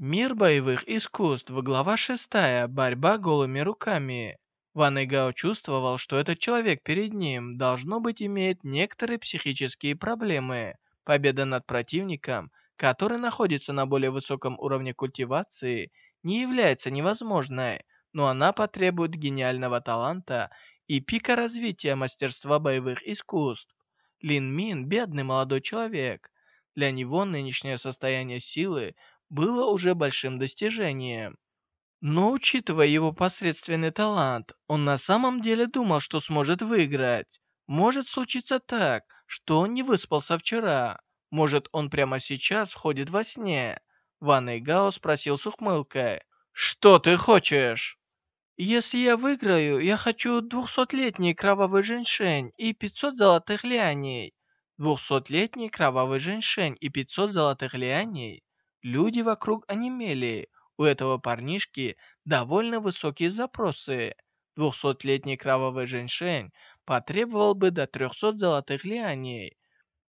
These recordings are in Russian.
Мир боевых искусств, глава 6. Борьба голыми руками. Ван Игао чувствовал, что этот человек перед ним, должно быть, имеет некоторые психические проблемы. Победа над противником, который находится на более высоком уровне культивации, не является невозможной, но она потребует гениального таланта и пика развития мастерства боевых искусств. Лин Мин – бедный молодой человек. Для него нынешнее состояние силы было уже большим достижением. Но учитывая его посредственный талант, он на самом деле думал, что сможет выиграть. Может случиться так, что он не выспался вчера. Может, он прямо сейчас ходит во сне. Ван Эйгао спросил с ухмылкой. «Что ты хочешь?» «Если я выиграю, я хочу двухсотлетний кровавый женьшень и 500 золотых лианей». Двухсотлетний кровавый женьшень и 500 золотых лианей. Люди вокруг онемели. У этого парнишки довольно высокие запросы. Двухсотлетний кровавый женьшень потребовал бы до 300 золотых лианей.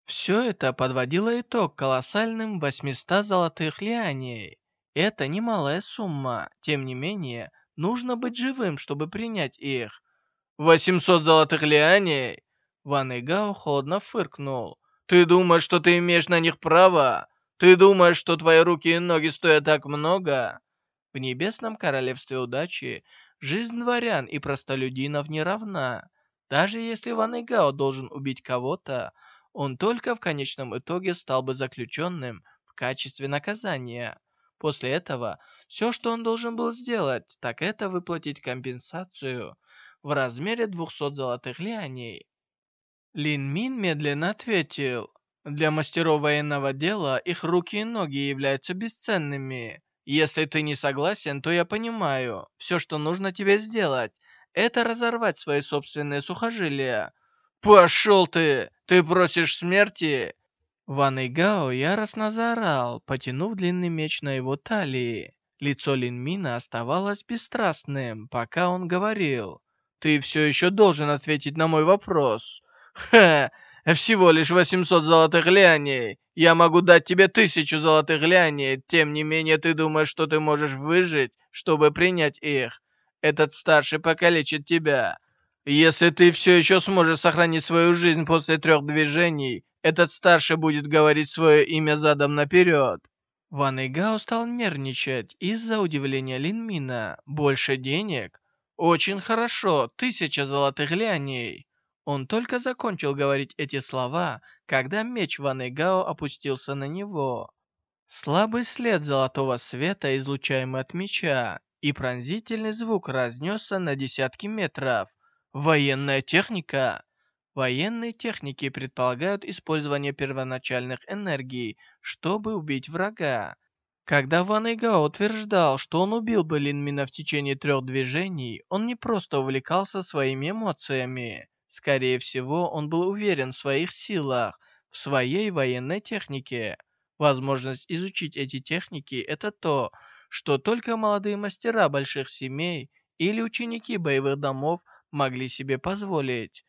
Все это подводило итог колоссальным 800 золотых лианей. Это немалая сумма, тем не менее, нужно быть живым, чтобы принять их. 800 золотых лианей? Ван Игао холодно фыркнул. Ты думаешь, что ты имеешь на них право? Ты думаешь, что твои руки и ноги стоят так много? В небесном королевстве удачи жизнь дворян и простолюдинов не равна. Даже если Ван Игао должен убить кого-то, он только в конечном итоге стал бы заключенным в качестве наказания. После этого все, что он должен был сделать, так это выплатить компенсацию в размере 200 золотых лианей. Лин Мин медленно ответил. Для мастеров военного дела их руки и ноги являются бесценными. Если ты не согласен, то я понимаю. Все, что нужно тебе сделать, это разорвать свои собственные сухожилия. Пошел ты! Ты просишь смерти? Ван Игао яростно заорал, потянув длинный меч на его талии. Лицо Линмина оставалось бесстрастным, пока он говорил. «Ты все еще должен ответить на мой вопрос». «Ха! Всего лишь 800 золотых ляней. Я могу дать тебе тысячу золотых ляней. Тем не менее, ты думаешь, что ты можешь выжить, чтобы принять их. Этот старший покалечит тебя. Если ты все еще сможешь сохранить свою жизнь после трех движений, этот старший будет говорить свое имя задом наперед. Ван Игао стал нервничать из-за удивления Линмина. Больше денег? Очень хорошо, тысяча золотых ляней. Он только закончил говорить эти слова, когда меч Ван Эгао опустился на него. Слабый след золотого света, излучаемый от меча, и пронзительный звук разнесся на десятки метров. Военная техника! Военные техники предполагают использование первоначальных энергий, чтобы убить врага. Когда Ван Игао утверждал, что он убил бы Линмина в течение трех движений, он не просто увлекался своими эмоциями. Скорее всего, он был уверен в своих силах, в своей военной технике. Возможность изучить эти техники – это то, что только молодые мастера больших семей или ученики боевых домов могли себе позволить.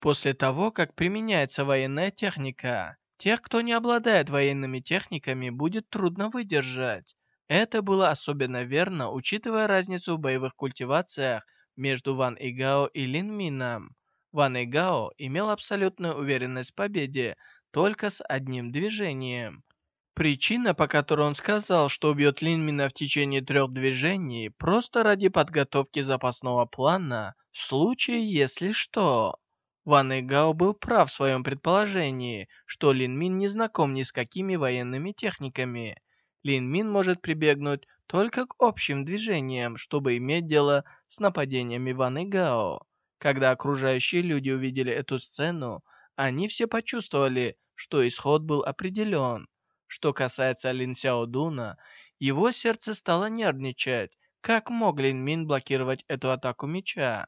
После того, как применяется военная техника, тех, кто не обладает военными техниками, будет трудно выдержать. Это было особенно верно, учитывая разницу в боевых культивациях между Ван Игао и Лин Мином. Ван Игао имел абсолютную уверенность в победе только с одним движением. Причина, по которой он сказал, что убьет Линмина в течение трех движений, просто ради подготовки запасного плана, в случае, если что. Ван Игао был прав в своем предположении, что Лин Мин не знаком ни с какими военными техниками. Лин Мин может прибегнуть только к общим движениям, чтобы иметь дело с нападениями Ван Игао. Когда окружающие люди увидели эту сцену, они все почувствовали, что исход был определен. Что касается Лин Сяодуна, его сердце стало нервничать. Как мог Лин Мин блокировать эту атаку меча?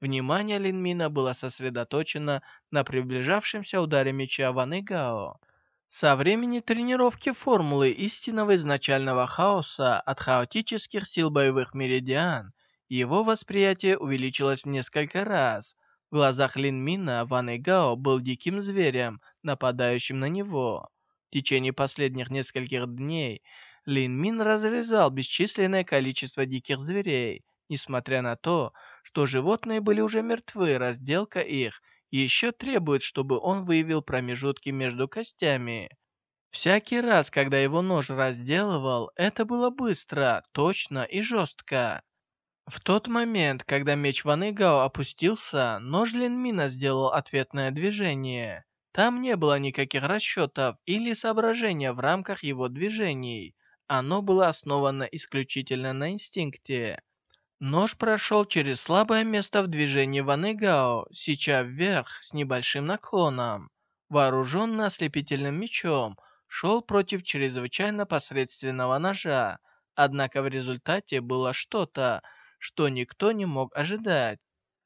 Внимание Лин Мина было сосредоточено на приближавшемся ударе меча Ван Игао. Со времени тренировки формулы истинного изначального хаоса от хаотических сил боевых меридиан, его восприятие увеличилось в несколько раз. В глазах Лин Мина Ван Игао был диким зверем, нападающим на него. В течение последних нескольких дней Лин Мин разрезал бесчисленное количество диких зверей. Несмотря на то, что животные были уже мертвы, разделка их еще требует, чтобы он выявил промежутки между костями. Всякий раз, когда его нож разделывал, это было быстро, точно и жестко. В тот момент, когда меч Ван Игао опустился, нож Лин Мина сделал ответное движение. Там не было никаких расчетов или соображения в рамках его движений. Оно было основано исключительно на инстинкте. Нож прошел через слабое место в движении Ван Игао, сеча вверх с небольшим наклоном. Вооруженный ослепительным мечом, шел против чрезвычайно посредственного ножа. Однако в результате было что-то, что никто не мог ожидать.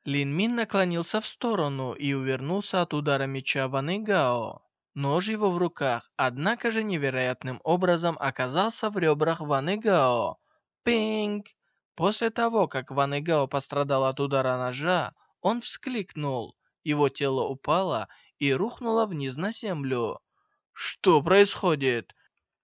Лин Мин наклонился в сторону и увернулся от удара меча Ван Игао. Нож его в руках, однако же невероятным образом оказался в ребрах Ван Игао. Пинг! После того, как Ван Игао пострадал от удара ножа, он вскликнул. Его тело упало и рухнуло вниз на землю. Что происходит?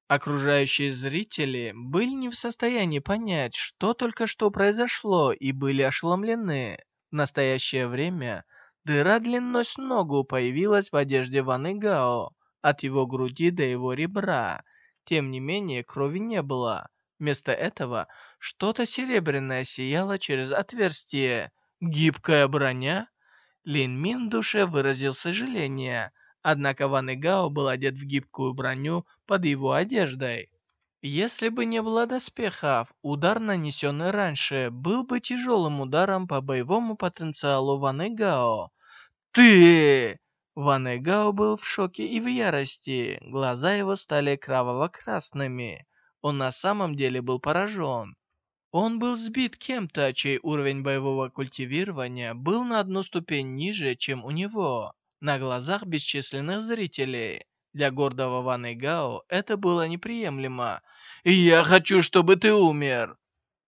Окружающие зрители были не в состоянии понять, что только что произошло, и были ошеломлены. В настоящее время дыра длиной с ногу появилась в одежде Ван Игао, от его груди до его ребра. Тем не менее, крови не было. Вместо этого что-то серебряное сияло через отверстие. Гибкая броня? Лин Мин в душе выразил сожаление. Однако Ван Игао был одет в гибкую броню под его одеждой. Если бы не было доспехов, удар, нанесенный раньше, был бы тяжелым ударом по боевому потенциалу Ван Игао. «Ты!» Ван Игао был в шоке и в ярости. Глаза его стали кроваво-красными. Он на самом деле был поражен. Он был сбит кем-то, чей уровень боевого культивирования был на одну ступень ниже, чем у него на глазах бесчисленных зрителей. Для гордого Ван Игао это было неприемлемо. «Я хочу, чтобы ты умер!»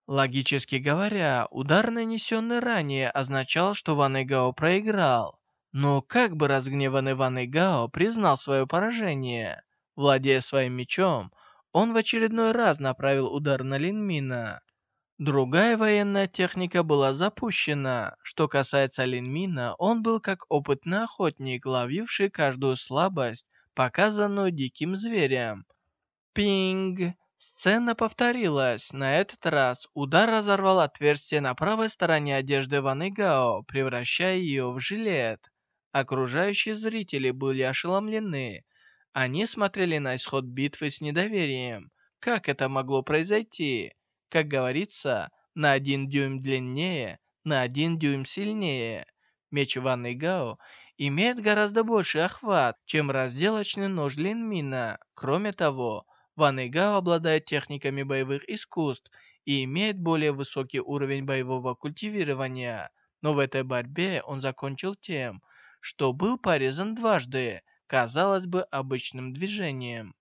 Логически говоря, удар, нанесенный ранее, означал, что Ван Игао проиграл. Но как бы разгневанный Ван Игао признал свое поражение? Владея своим мечом, он в очередной раз направил удар на Линмина. Другая военная техника была запущена. Что касается Линмина, он был как опытный охотник, ловивший каждую слабость, показанную диким зверем. Пинг! Сцена повторилась. На этот раз удар разорвал отверстие на правой стороне одежды Ван Игао, превращая ее в жилет. Окружающие зрители были ошеломлены. Они смотрели на исход битвы с недоверием. Как это могло произойти? Как говорится, на один дюйм длиннее, на один дюйм сильнее. Меч Ван Гао имеет гораздо больший охват, чем разделочный нож Линмина. Кроме того, Ван Гао обладает техниками боевых искусств и имеет более высокий уровень боевого культивирования. Но в этой борьбе он закончил тем, что был порезан дважды, казалось бы, обычным движением.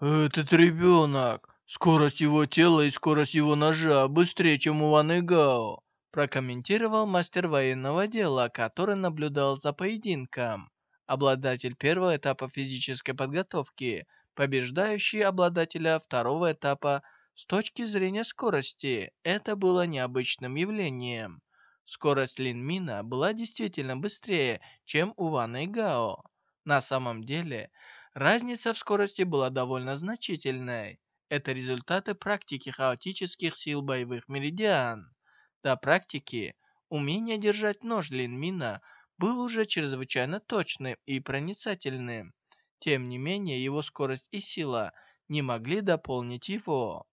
«Этот ребенок! Скорость его тела и скорость его ножа быстрее, чем у Ван Игао, прокомментировал мастер военного дела, который наблюдал за поединком. Обладатель первого этапа физической подготовки, побеждающий обладателя второго этапа с точки зрения скорости. Это было необычным явлением. Скорость Лин Мина была действительно быстрее, чем у Ван Игао. На самом деле, разница в скорости была довольно значительной. Это результаты практики хаотических сил боевых меридиан. До практики умение держать нож Линмина был уже чрезвычайно точным и проницательным. Тем не менее, его скорость и сила не могли дополнить его.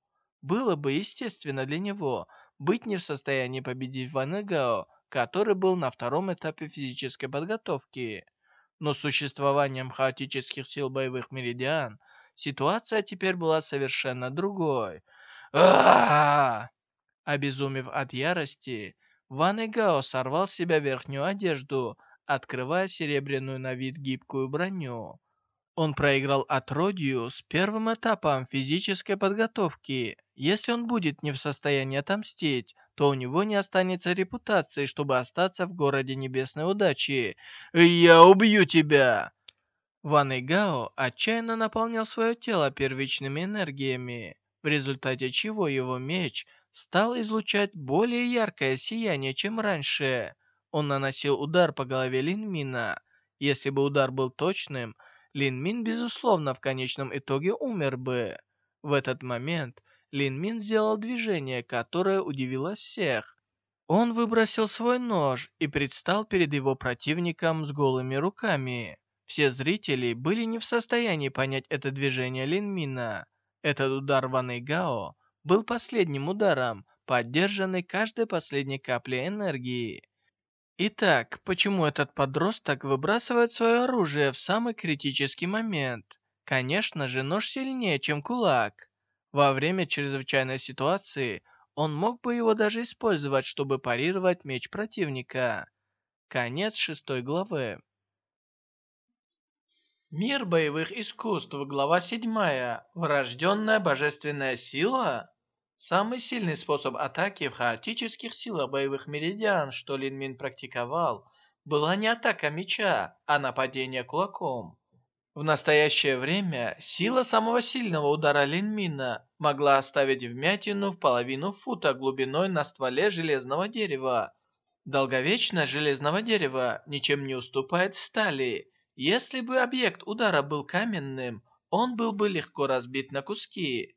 Было бы естественно для него быть не в состоянии победить Ван Эгао, который был на втором этапе физической подготовки. Но существованием хаотических сил боевых меридиан – Ситуация теперь была совершенно другой. а Обезумев от ярости, Ван Игао сорвал с себя верхнюю одежду, открывая серебряную на вид гибкую броню. Он проиграл отродью с первым этапом физической подготовки. Если он будет не в состоянии отомстить, то у него не останется репутации, чтобы остаться в городе Небесной Удачи. «Я убью тебя!» Ван Игао отчаянно наполнял свое тело первичными энергиями, в результате чего его меч стал излучать более яркое сияние, чем раньше. Он наносил удар по голове Линмина. Если бы удар был точным, Линмин, безусловно, в конечном итоге умер бы. В этот момент Линмин сделал движение, которое удивило всех. Он выбросил свой нож и предстал перед его противником с голыми руками. Все зрители были не в состоянии понять это движение Линмина. Этот удар Ван Гао был последним ударом, поддержанный каждой последней каплей энергии. Итак, почему этот подросток выбрасывает свое оружие в самый критический момент? Конечно же, нож сильнее, чем кулак. Во время чрезвычайной ситуации он мог бы его даже использовать, чтобы парировать меч противника. Конец шестой главы. Мир боевых искусств, глава 7. Врожденная божественная сила? Самый сильный способ атаки в хаотических силах боевых меридиан, что Лин Мин практиковал, была не атака меча, а нападение кулаком. В настоящее время сила самого сильного удара Лин Мина могла оставить вмятину в половину фута глубиной на стволе железного дерева. Долговечность железного дерева ничем не уступает стали, если бы объект удара был каменным, он был бы легко разбит на куски.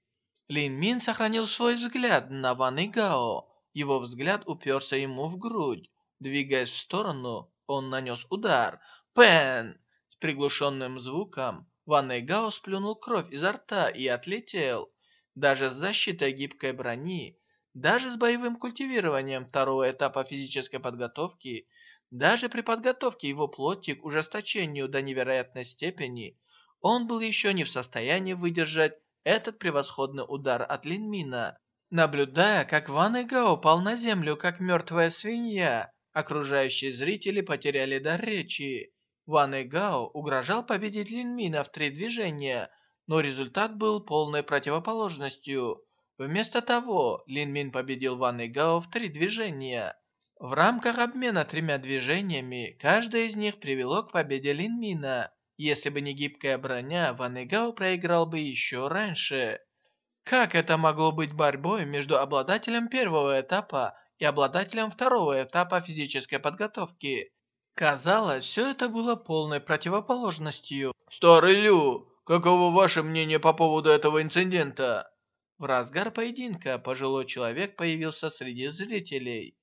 Лин Мин сохранил свой взгляд на Ван Игао. Его взгляд уперся ему в грудь. Двигаясь в сторону, он нанес удар. Пен! С приглушенным звуком Ван Игао сплюнул кровь изо рта и отлетел. Даже с защитой гибкой брони, даже с боевым культивированием второго этапа физической подготовки – даже при подготовке его плоти к ужесточению до невероятной степени, он был еще не в состоянии выдержать этот превосходный удар от Линмина. Наблюдая, как Ван Ига упал на землю, как мертвая свинья, окружающие зрители потеряли дар речи. Ван Игао угрожал победить Линмина в три движения, но результат был полной противоположностью. Вместо того, Линмин победил Ван Игао в три движения. В рамках обмена тремя движениями, каждое из них привело к победе Линмина. Если бы не гибкая броня, Ван Игау проиграл бы еще раньше. Как это могло быть борьбой между обладателем первого этапа и обладателем второго этапа физической подготовки? Казалось, все это было полной противоположностью. «Старый Лю, каково ваше мнение по поводу этого инцидента?» В разгар поединка пожилой человек появился среди зрителей.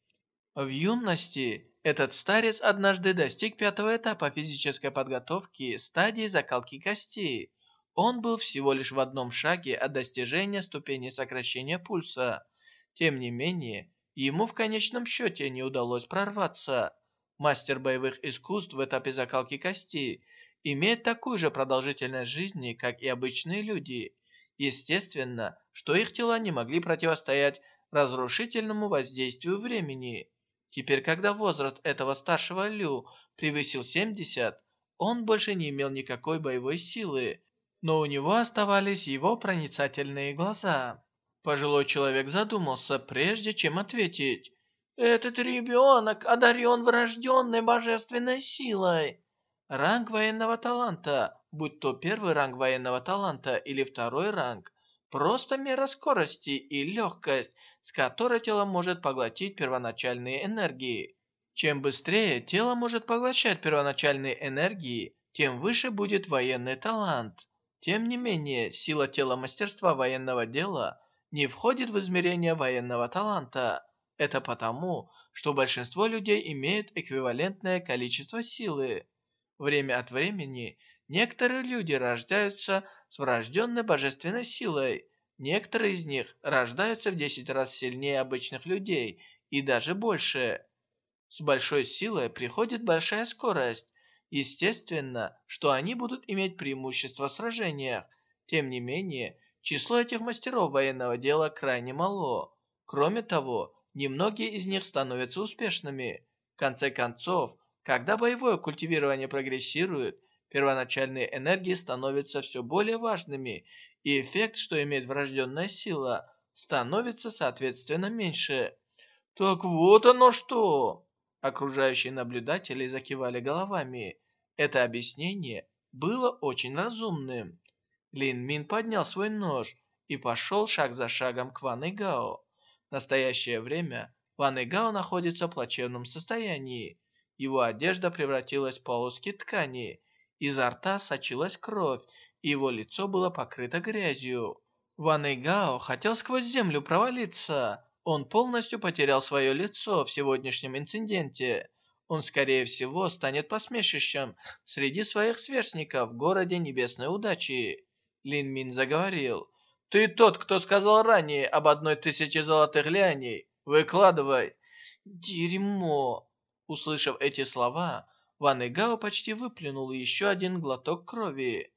В юности этот старец однажды достиг пятого этапа физической подготовки стадии закалки костей. Он был всего лишь в одном шаге от достижения ступени сокращения пульса. Тем не менее, ему в конечном счете не удалось прорваться. Мастер боевых искусств в этапе закалки костей имеет такую же продолжительность жизни, как и обычные люди. Естественно, что их тела не могли противостоять разрушительному воздействию времени. Теперь, когда возраст этого старшего Лю превысил 70, он больше не имел никакой боевой силы, но у него оставались его проницательные глаза. Пожилой человек задумался, прежде чем ответить. «Этот ребенок одарен врожденной божественной силой». Ранг военного таланта, будь то первый ранг военного таланта или второй ранг, просто мера скорости и легкость, с которой тело может поглотить первоначальные энергии. Чем быстрее тело может поглощать первоначальные энергии, тем выше будет военный талант. Тем не менее, сила тела мастерства военного дела не входит в измерение военного таланта. Это потому, что большинство людей имеет эквивалентное количество силы. Время от времени некоторые люди рождаются с врожденной божественной силой, Некоторые из них рождаются в 10 раз сильнее обычных людей и даже больше. С большой силой приходит большая скорость. Естественно, что они будут иметь преимущество в сражениях. Тем не менее, число этих мастеров военного дела крайне мало. Кроме того, немногие из них становятся успешными. В конце концов, когда боевое культивирование прогрессирует, первоначальные энергии становятся все более важными, и эффект, что имеет врожденная сила, становится соответственно меньше. «Так вот оно что!» Окружающие наблюдатели закивали головами. Это объяснение было очень разумным. Лин Мин поднял свой нож и пошел шаг за шагом к Ван Игао. В настоящее время Ван Игао находится в плачевном состоянии. Его одежда превратилась в полоски ткани, изо рта сочилась кровь, его лицо было покрыто грязью. Ван Игао хотел сквозь землю провалиться. Он полностью потерял свое лицо в сегодняшнем инциденте. Он, скорее всего, станет посмешищем среди своих сверстников в городе Небесной Удачи. Лин Мин заговорил. «Ты тот, кто сказал ранее об одной тысяче золотых лианей. Выкладывай!» «Дерьмо!» Услышав эти слова, Ван Игао почти выплюнул еще один глоток крови.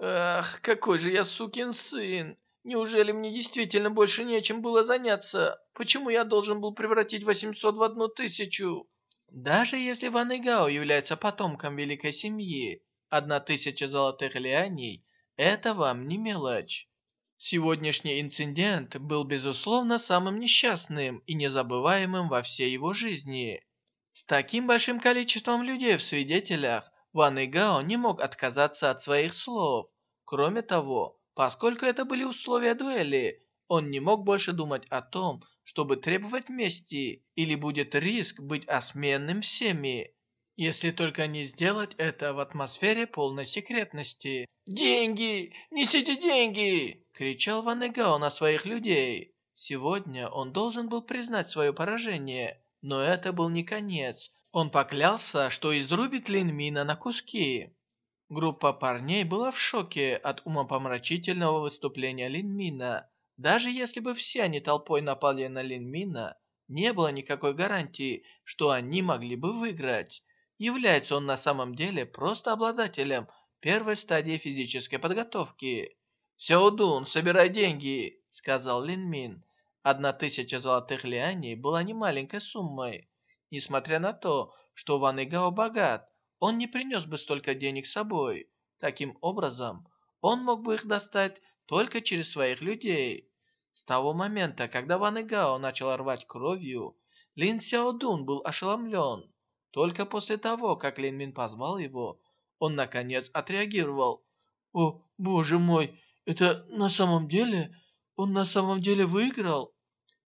«Ах, какой же я сукин сын! Неужели мне действительно больше нечем было заняться? Почему я должен был превратить 800 в одну тысячу?» Даже если Ван Игао является потомком великой семьи, одна тысяча золотых лианей – это вам не мелочь. Сегодняшний инцидент был, безусловно, самым несчастным и незабываемым во всей его жизни. С таким большим количеством людей в свидетелях, Ван Игао не мог отказаться от своих слов. Кроме того, поскольку это были условия дуэли, он не мог больше думать о том, чтобы требовать мести, или будет риск быть осменным всеми, если только не сделать это в атмосфере полной секретности. «Деньги! Несите деньги!» – кричал Ван Игао на своих людей. Сегодня он должен был признать свое поражение – но это был не конец. Он поклялся, что изрубит Линмина на куски. Группа парней была в шоке от умопомрачительного выступления Линмина. Даже если бы все они толпой напали на Линмина, не было никакой гарантии, что они могли бы выиграть. Является он на самом деле просто обладателем первой стадии физической подготовки. «Сяодун, собирай деньги», — сказал Линмин. Одна тысяча золотых лианей была немаленькой суммой. Несмотря на то, что Ван Игао богат, он не принес бы столько денег с собой. Таким образом, он мог бы их достать только через своих людей. С того момента, когда Ван Игао начал рвать кровью, Лин Сяодун был ошеломлен. Только после того, как Лин Мин позвал его, он наконец отреагировал. «О, боже мой, это на самом деле...» Он на самом деле выиграл?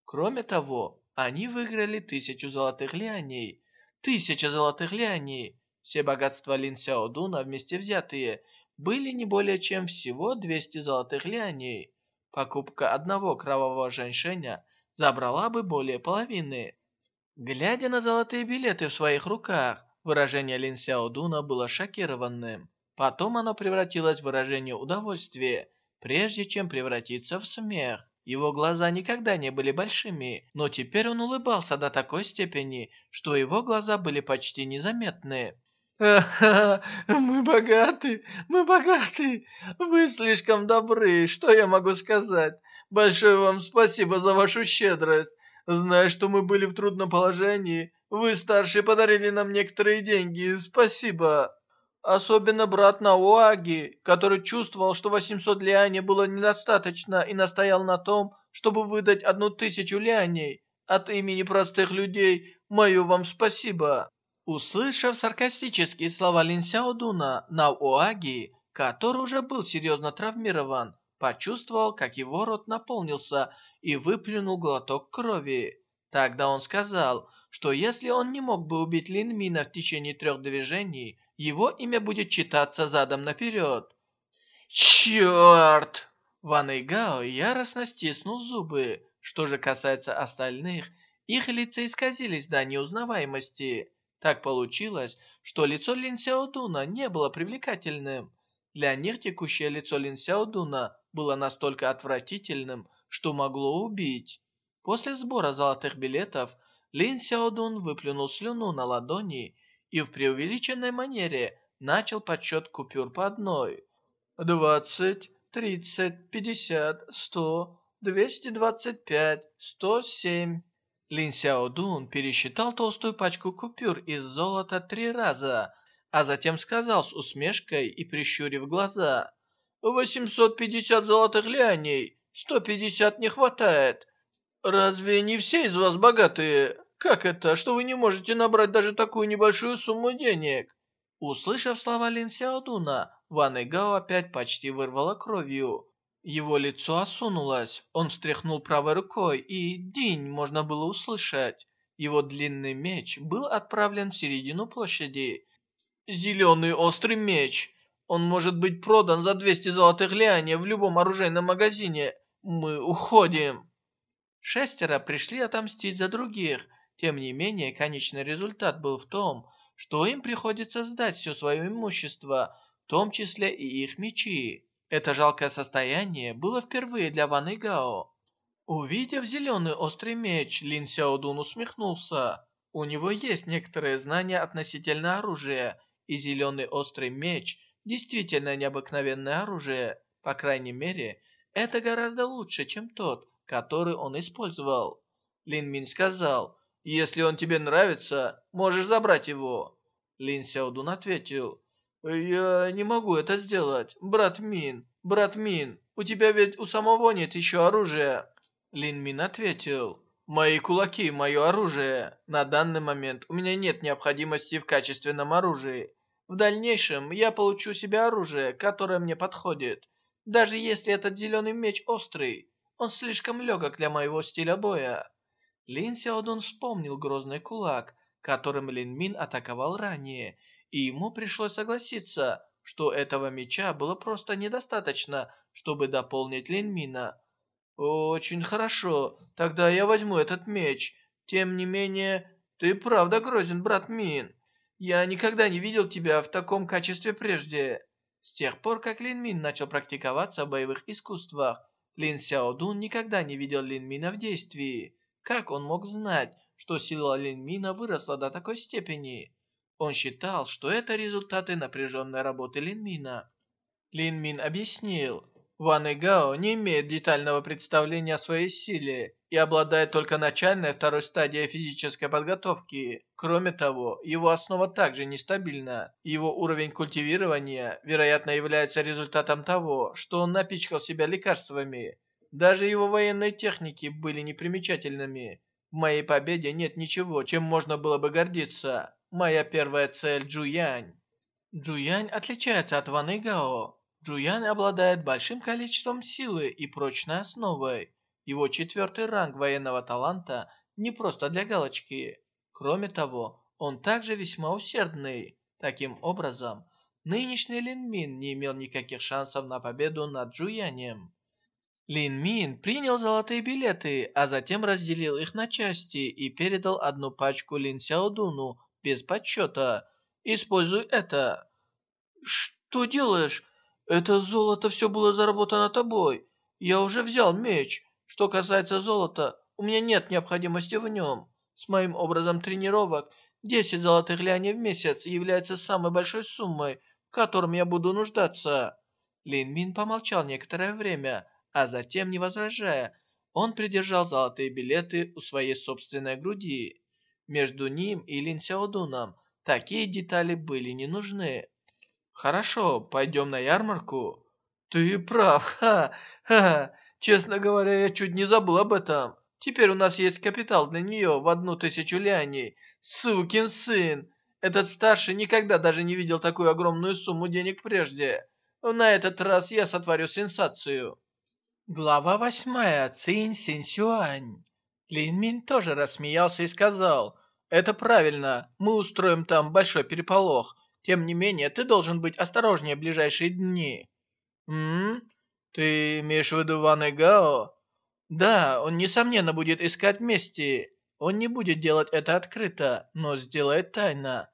Кроме того, они выиграли тысячу золотых лианей. Тысяча золотых лианей. Все богатства Лин Сяодуна вместе взятые были не более чем всего 200 золотых лианей. Покупка одного кровавого женьшеня забрала бы более половины. Глядя на золотые билеты в своих руках, выражение Лин Сяодуна было шокированным. Потом оно превратилось в выражение удовольствия прежде чем превратиться в смех. Его глаза никогда не были большими, но теперь он улыбался до такой степени, что его глаза были почти незаметны. «Ха-ха, мы богаты, мы богаты, вы слишком добры, что я могу сказать? Большое вам спасибо за вашу щедрость. Зная, что мы были в трудном положении, вы, старшие, подарили нам некоторые деньги, спасибо». Особенно брат Науаги, который чувствовал, что 800 лианей было недостаточно и настоял на том, чтобы выдать одну тысячу лианей. От имени простых людей мое вам спасибо. Услышав саркастические слова Лин Сяодуна, Науаги, который уже был серьезно травмирован, почувствовал, как его рот наполнился и выплюнул глоток крови. Тогда он сказал, что если он не мог бы убить Лин Мина в течение трех движений, его имя будет читаться задом наперед. Черт! Ван Игао яростно стиснул зубы. Что же касается остальных, их лица исказились до неузнаваемости. Так получилось, что лицо Лин Сяодуна не было привлекательным. Для них текущее лицо Лин Сяодуна было настолько отвратительным, что могло убить. После сбора золотых билетов Лин Сяодун выплюнул слюну на ладони и в преувеличенной манере начал подсчет купюр по одной. «Двадцать, тридцать, пятьдесят, сто, двести двадцать пять, сто семь». Лин Сяодун пересчитал толстую пачку купюр из золота три раза, а затем сказал с усмешкой и прищурив глаза. «Восемьсот пятьдесят золотых ляней, сто пятьдесят не хватает. Разве не все из вас богатые?» «Как это, что вы не можете набрать даже такую небольшую сумму денег?» Услышав слова Лин Сяодуна, Ван Игао опять почти вырвало кровью. Его лицо осунулось, он встряхнул правой рукой, и день можно было услышать. Его длинный меч был отправлен в середину площади. «Зеленый острый меч! Он может быть продан за 200 золотых лиане в любом оружейном магазине. Мы уходим!» Шестеро пришли отомстить за других. Тем не менее, конечный результат был в том, что им приходится сдать все свое имущество, в том числе и их мечи. Это жалкое состояние было впервые для Ван Игао. Увидев зеленый острый меч, Лин Сяодун усмехнулся. У него есть некоторые знания относительно оружия, и зеленый острый меч действительно необыкновенное оружие. По крайней мере, это гораздо лучше, чем тот, который он использовал. Лин Мин сказал, «Если он тебе нравится, можешь забрать его». Лин Сяодун ответил, «Я не могу это сделать, брат Мин, брат Мин, у тебя ведь у самого нет еще оружия». Лин Мин ответил, «Мои кулаки – мое оружие. На данный момент у меня нет необходимости в качественном оружии. В дальнейшем я получу себе оружие, которое мне подходит. Даже если этот зеленый меч острый, он слишком легок для моего стиля боя». Лин Сяодун вспомнил грозный кулак, которым Лин Мин атаковал ранее, и ему пришлось согласиться, что этого меча было просто недостаточно, чтобы дополнить Лин Мина. «Очень хорошо. Тогда я возьму этот меч. Тем не менее, ты правда грозен, брат Мин. Я никогда не видел тебя в таком качестве прежде». С тех пор, как Лин Мин начал практиковаться в боевых искусствах, Лин Сяо Дун никогда не видел Лин Мина в действии. Как он мог знать, что сила Лин Мина выросла до такой степени? Он считал, что это результаты напряженной работы Лин Мина. Лин Мин объяснил, Ван Игао не имеет детального представления о своей силе и обладает только начальной второй стадией физической подготовки. Кроме того, его основа также нестабильна. Его уровень культивирования, вероятно, является результатом того, что он напичкал себя лекарствами. Даже его военные техники были непримечательными. В моей победе нет ничего, чем можно было бы гордиться. Моя первая цель – Джуянь. Джуянь отличается от Ван Игао. Джуян обладает большим количеством силы и прочной основой. Его четвертый ранг военного таланта не просто для галочки. Кроме того, он также весьма усердный. Таким образом, нынешний Лин Мин не имел никаких шансов на победу над Джуянем. Лин Мин принял золотые билеты, а затем разделил их на части и передал одну пачку Лин Сяодуну без подсчета. «Используй это». «Что делаешь?» Это золото все было заработано тобой. Я уже взял меч. Что касается золота, у меня нет необходимости в нем. С моим образом тренировок 10 золотых ляней в месяц является самой большой суммой, в котором я буду нуждаться». Лин Мин помолчал некоторое время, а затем, не возражая, он придержал золотые билеты у своей собственной груди. Между ним и Лин Сяодуном такие детали были не нужны. «Хорошо, пойдем на ярмарку?» «Ты прав, ха-ха! Честно говоря, я чуть не забыл об этом. Теперь у нас есть капитал для нее в одну тысячу ляней. Сукин сын! Этот старший никогда даже не видел такую огромную сумму денег прежде. На этот раз я сотворю сенсацию». Глава восьмая. Цинь Синсюань. Лин Мин тоже рассмеялся и сказал, «Это правильно, мы устроим там большой переполох. Тем не менее, ты должен быть осторожнее в ближайшие дни. М? Ты имеешь в виду Ван Игао? Да, он несомненно будет искать мести. Он не будет делать это открыто, но сделает тайно.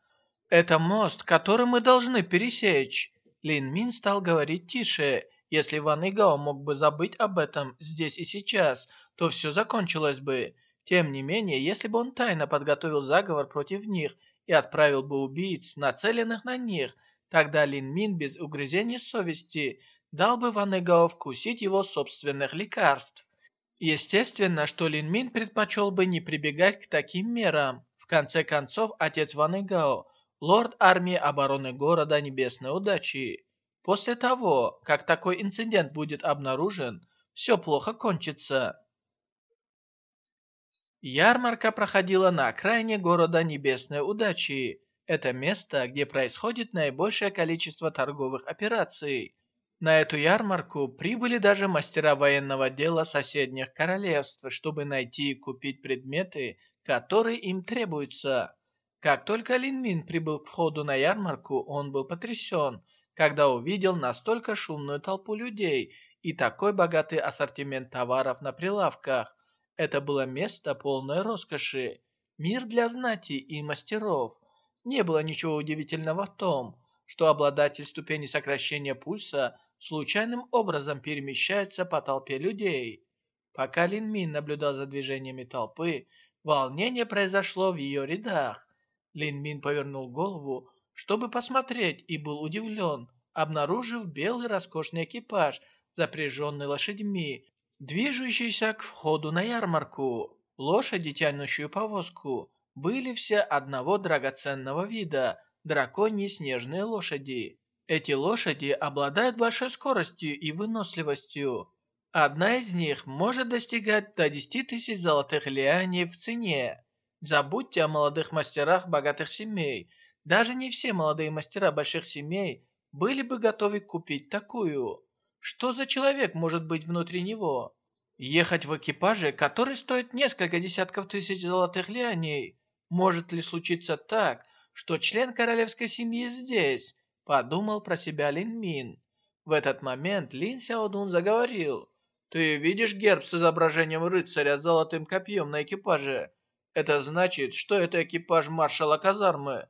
Это мост, который мы должны пересечь. Лин Мин стал говорить тише. Если Ван Игао мог бы забыть об этом здесь и сейчас, то все закончилось бы. Тем не менее, если бы он тайно подготовил заговор против них и отправил бы убийц, нацеленных на них, тогда Лин Мин без угрызений совести дал бы Ван Эгао вкусить его собственных лекарств. Естественно, что Лин Мин предпочел бы не прибегать к таким мерам. В конце концов, отец Ван Эгао, лорд армии обороны города Небесной Удачи. После того, как такой инцидент будет обнаружен, все плохо кончится. Ярмарка проходила на окраине города Небесной Удачи. Это место, где происходит наибольшее количество торговых операций. На эту ярмарку прибыли даже мастера военного дела соседних королевств, чтобы найти и купить предметы, которые им требуются. Как только Лин Мин прибыл к входу на ярмарку, он был потрясен, когда увидел настолько шумную толпу людей и такой богатый ассортимент товаров на прилавках. Это было место полное роскоши, мир для знати и мастеров. Не было ничего удивительного в том, что обладатель ступени сокращения пульса случайным образом перемещается по толпе людей. Пока Лин Мин наблюдал за движениями толпы, волнение произошло в ее рядах. Лин Мин повернул голову, чтобы посмотреть, и был удивлен, обнаружив белый роскошный экипаж – запряженный лошадьми, движущийся к входу на ярмарку. Лошади, тянущие повозку, были все одного драгоценного вида, драконьи снежные лошади. Эти лошади обладают большой скоростью и выносливостью. Одна из них может достигать до 10 тысяч золотых лианей в цене. Забудьте о молодых мастерах богатых семей. Даже не все молодые мастера больших семей были бы готовы купить такую. Что за человек может быть внутри него? Ехать в экипаже, который стоит несколько десятков тысяч золотых лианей. Может ли случиться так, что член королевской семьи здесь? Подумал про себя Лин Мин. В этот момент Лин Сяодун заговорил. «Ты видишь герб с изображением рыцаря с золотым копьем на экипаже? Это значит, что это экипаж маршала казармы».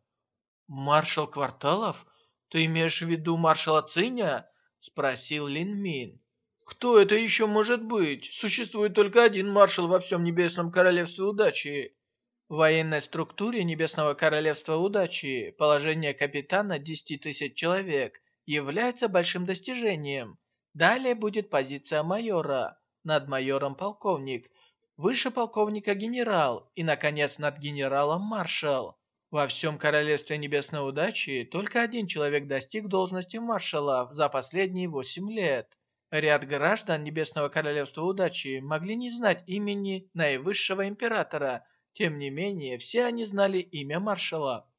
«Маршал кварталов? Ты имеешь в виду маршала Циня?» Спросил Лин Мин. «Кто это еще может быть? Существует только один маршал во всем Небесном Королевстве Удачи». В военной структуре Небесного Королевства Удачи положение капитана 10 тысяч человек является большим достижением. Далее будет позиция майора, над майором полковник, выше полковника генерал и, наконец, над генералом маршал. Во всем Королевстве Небесной Удачи только один человек достиг должности маршала за последние восемь лет. Ряд граждан Небесного Королевства Удачи могли не знать имени наивысшего императора, тем не менее все они знали имя маршала.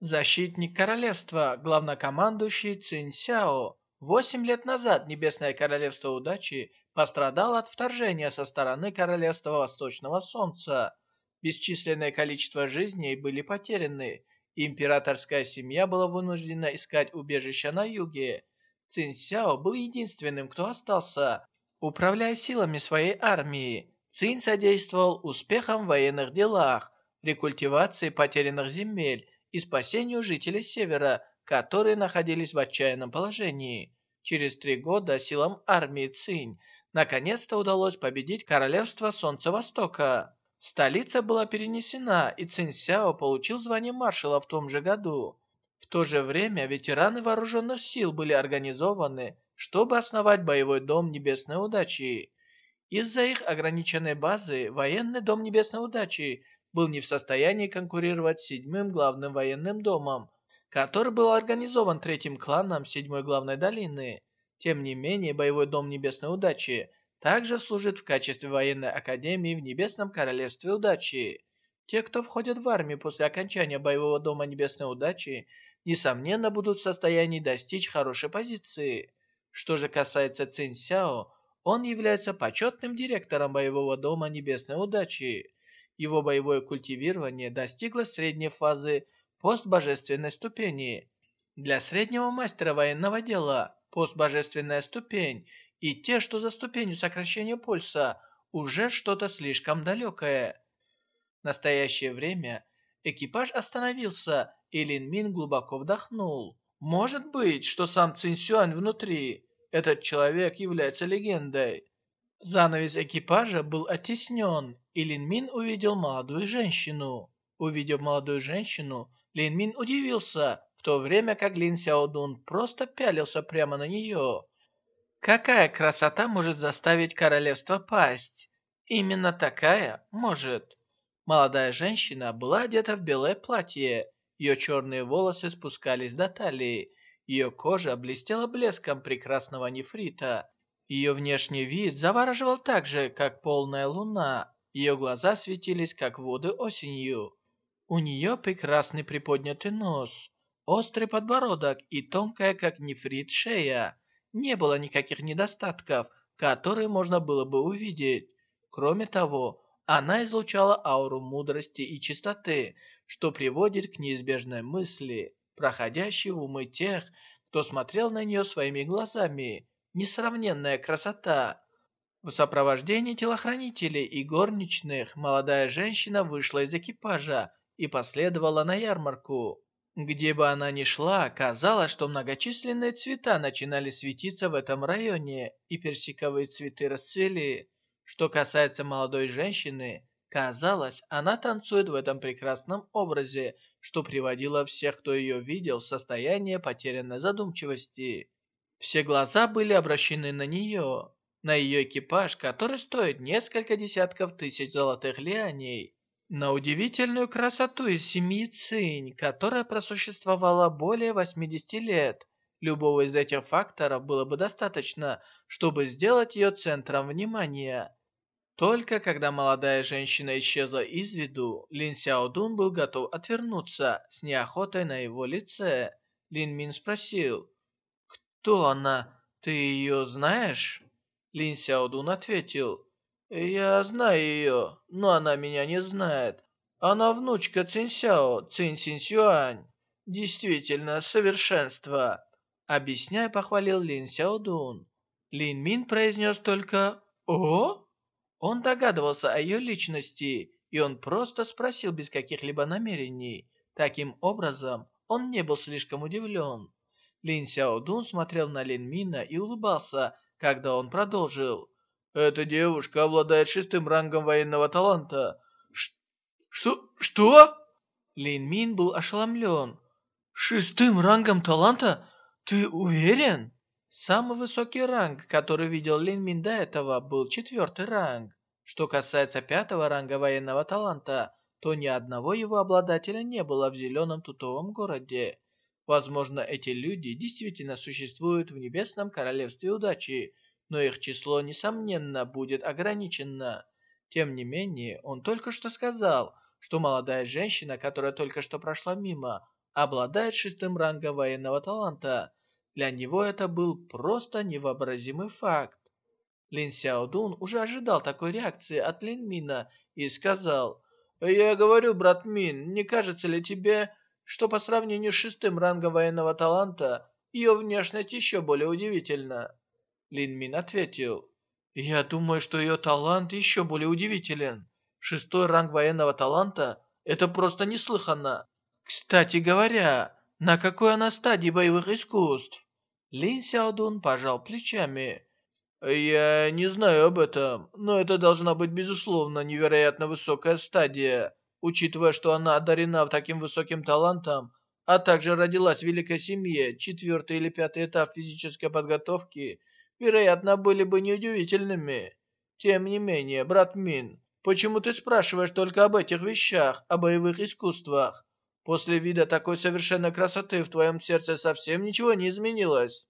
Защитник Королевства, главнокомандующий Цинь Сяо. Восемь лет назад Небесное Королевство Удачи пострадало от вторжения со стороны Королевства Восточного Солнца. Бесчисленное количество жизней были потеряны. Императорская семья была вынуждена искать убежище на юге. Цин Сяо был единственным, кто остался. Управляя силами своей армии, Цин содействовал успехам в военных делах, рекультивации потерянных земель и спасению жителей Севера, которые находились в отчаянном положении. Через три года силам армии Цинь наконец-то удалось победить Королевство Солнца Востока. Столица была перенесена, и Цинсяо получил звание маршала в том же году. В то же время ветераны вооруженных сил были организованы, чтобы основать боевой дом Небесной Удачи. Из-за их ограниченной базы военный дом Небесной Удачи был не в состоянии конкурировать с седьмым главным военным домом, который был организован третьим кланом седьмой главной долины. Тем не менее, боевой дом Небесной Удачи также служит в качестве военной академии в Небесном Королевстве Удачи. Те, кто входит в армию после окончания боевого дома Небесной Удачи, несомненно будут в состоянии достичь хорошей позиции. Что же касается Цинь Сяо, он является почетным директором боевого дома Небесной Удачи. Его боевое культивирование достигло средней фазы постбожественной ступени. Для среднего мастера военного дела постбожественная ступень и те, что за ступенью сокращения пульса, уже что-то слишком далекое. В настоящее время экипаж остановился, и Лин Мин глубоко вдохнул. Может быть, что сам Цин Сюань внутри. Этот человек является легендой. Занавес экипажа был оттеснен, и Лин Мин увидел молодую женщину. Увидев молодую женщину, Лин Мин удивился, в то время как Лин Сяодун просто пялился прямо на нее. Какая красота может заставить королевство пасть? Именно такая может. Молодая женщина была одета в белое платье. Ее черные волосы спускались до талии. Ее кожа блестела блеском прекрасного нефрита. Ее внешний вид завораживал так же, как полная луна. Ее глаза светились, как воды осенью. У нее прекрасный приподнятый нос, острый подбородок и тонкая, как нефрит, шея. Не было никаких недостатков, которые можно было бы увидеть. Кроме того, она излучала ауру мудрости и чистоты, что приводит к неизбежной мысли, проходящей в умы тех, кто смотрел на нее своими глазами. Несравненная красота. В сопровождении телохранителей и горничных молодая женщина вышла из экипажа и последовала на ярмарку. Где бы она ни шла, казалось, что многочисленные цвета начинали светиться в этом районе, и персиковые цветы расцвели. Что касается молодой женщины, казалось, она танцует в этом прекрасном образе, что приводило всех, кто ее видел, в состояние потерянной задумчивости. Все глаза были обращены на нее, на ее экипаж, который стоит несколько десятков тысяч золотых лианей, на удивительную красоту из семьи Цинь, которая просуществовала более 80 лет. Любого из этих факторов было бы достаточно, чтобы сделать ее центром внимания. Только когда молодая женщина исчезла из виду, Лин Сяодун был готов отвернуться с неохотой на его лице. Лин Мин спросил, «Кто она? Ты ее знаешь?» Лин Сяодун ответил, «Я знаю ее, но она меня не знает. Она внучка Цин Сяо, Цин Син Сюань. Действительно, совершенство!» Объясняя, похвалил Лин Сяодун. Лин Мин произнес только «О?». Он догадывался о ее личности, и он просто спросил без каких-либо намерений. Таким образом, он не был слишком удивлен. Лин Сяодун смотрел на Лин Мина и улыбался, когда он продолжил. «Эта девушка обладает шестым рангом военного таланта». Ш «Что? Что?» Лин Мин был ошеломлен. «Шестым рангом таланта? Ты уверен?» Самый высокий ранг, который видел Лин Мин до этого, был четвертый ранг. Что касается пятого ранга военного таланта, то ни одного его обладателя не было в Зеленом Тутовом городе. Возможно, эти люди действительно существуют в Небесном Королевстве Удачи, но их число, несомненно, будет ограничено. Тем не менее, он только что сказал, что молодая женщина, которая только что прошла мимо, обладает шестым рангом военного таланта – для него это был просто невообразимый факт. Лин Сяодун уже ожидал такой реакции от Лин Мина и сказал, «Я говорю, брат Мин, не кажется ли тебе, что по сравнению с шестым рангом военного таланта, ее внешность еще более удивительна?» Лин Мин ответил, «Я думаю, что ее талант еще более удивителен. Шестой ранг военного таланта – это просто неслыханно. Кстати говоря, на какой она стадии боевых искусств?» Лин Сяодун пожал плечами. «Я не знаю об этом, но это должна быть, безусловно, невероятно высокая стадия, учитывая, что она одарена таким высоким талантом, а также родилась в великой семье, четвертый или пятый этап физической подготовки, вероятно, были бы неудивительными. Тем не менее, брат Мин, почему ты спрашиваешь только об этих вещах, о боевых искусствах? После вида такой совершенной красоты в твоем сердце совсем ничего не изменилось.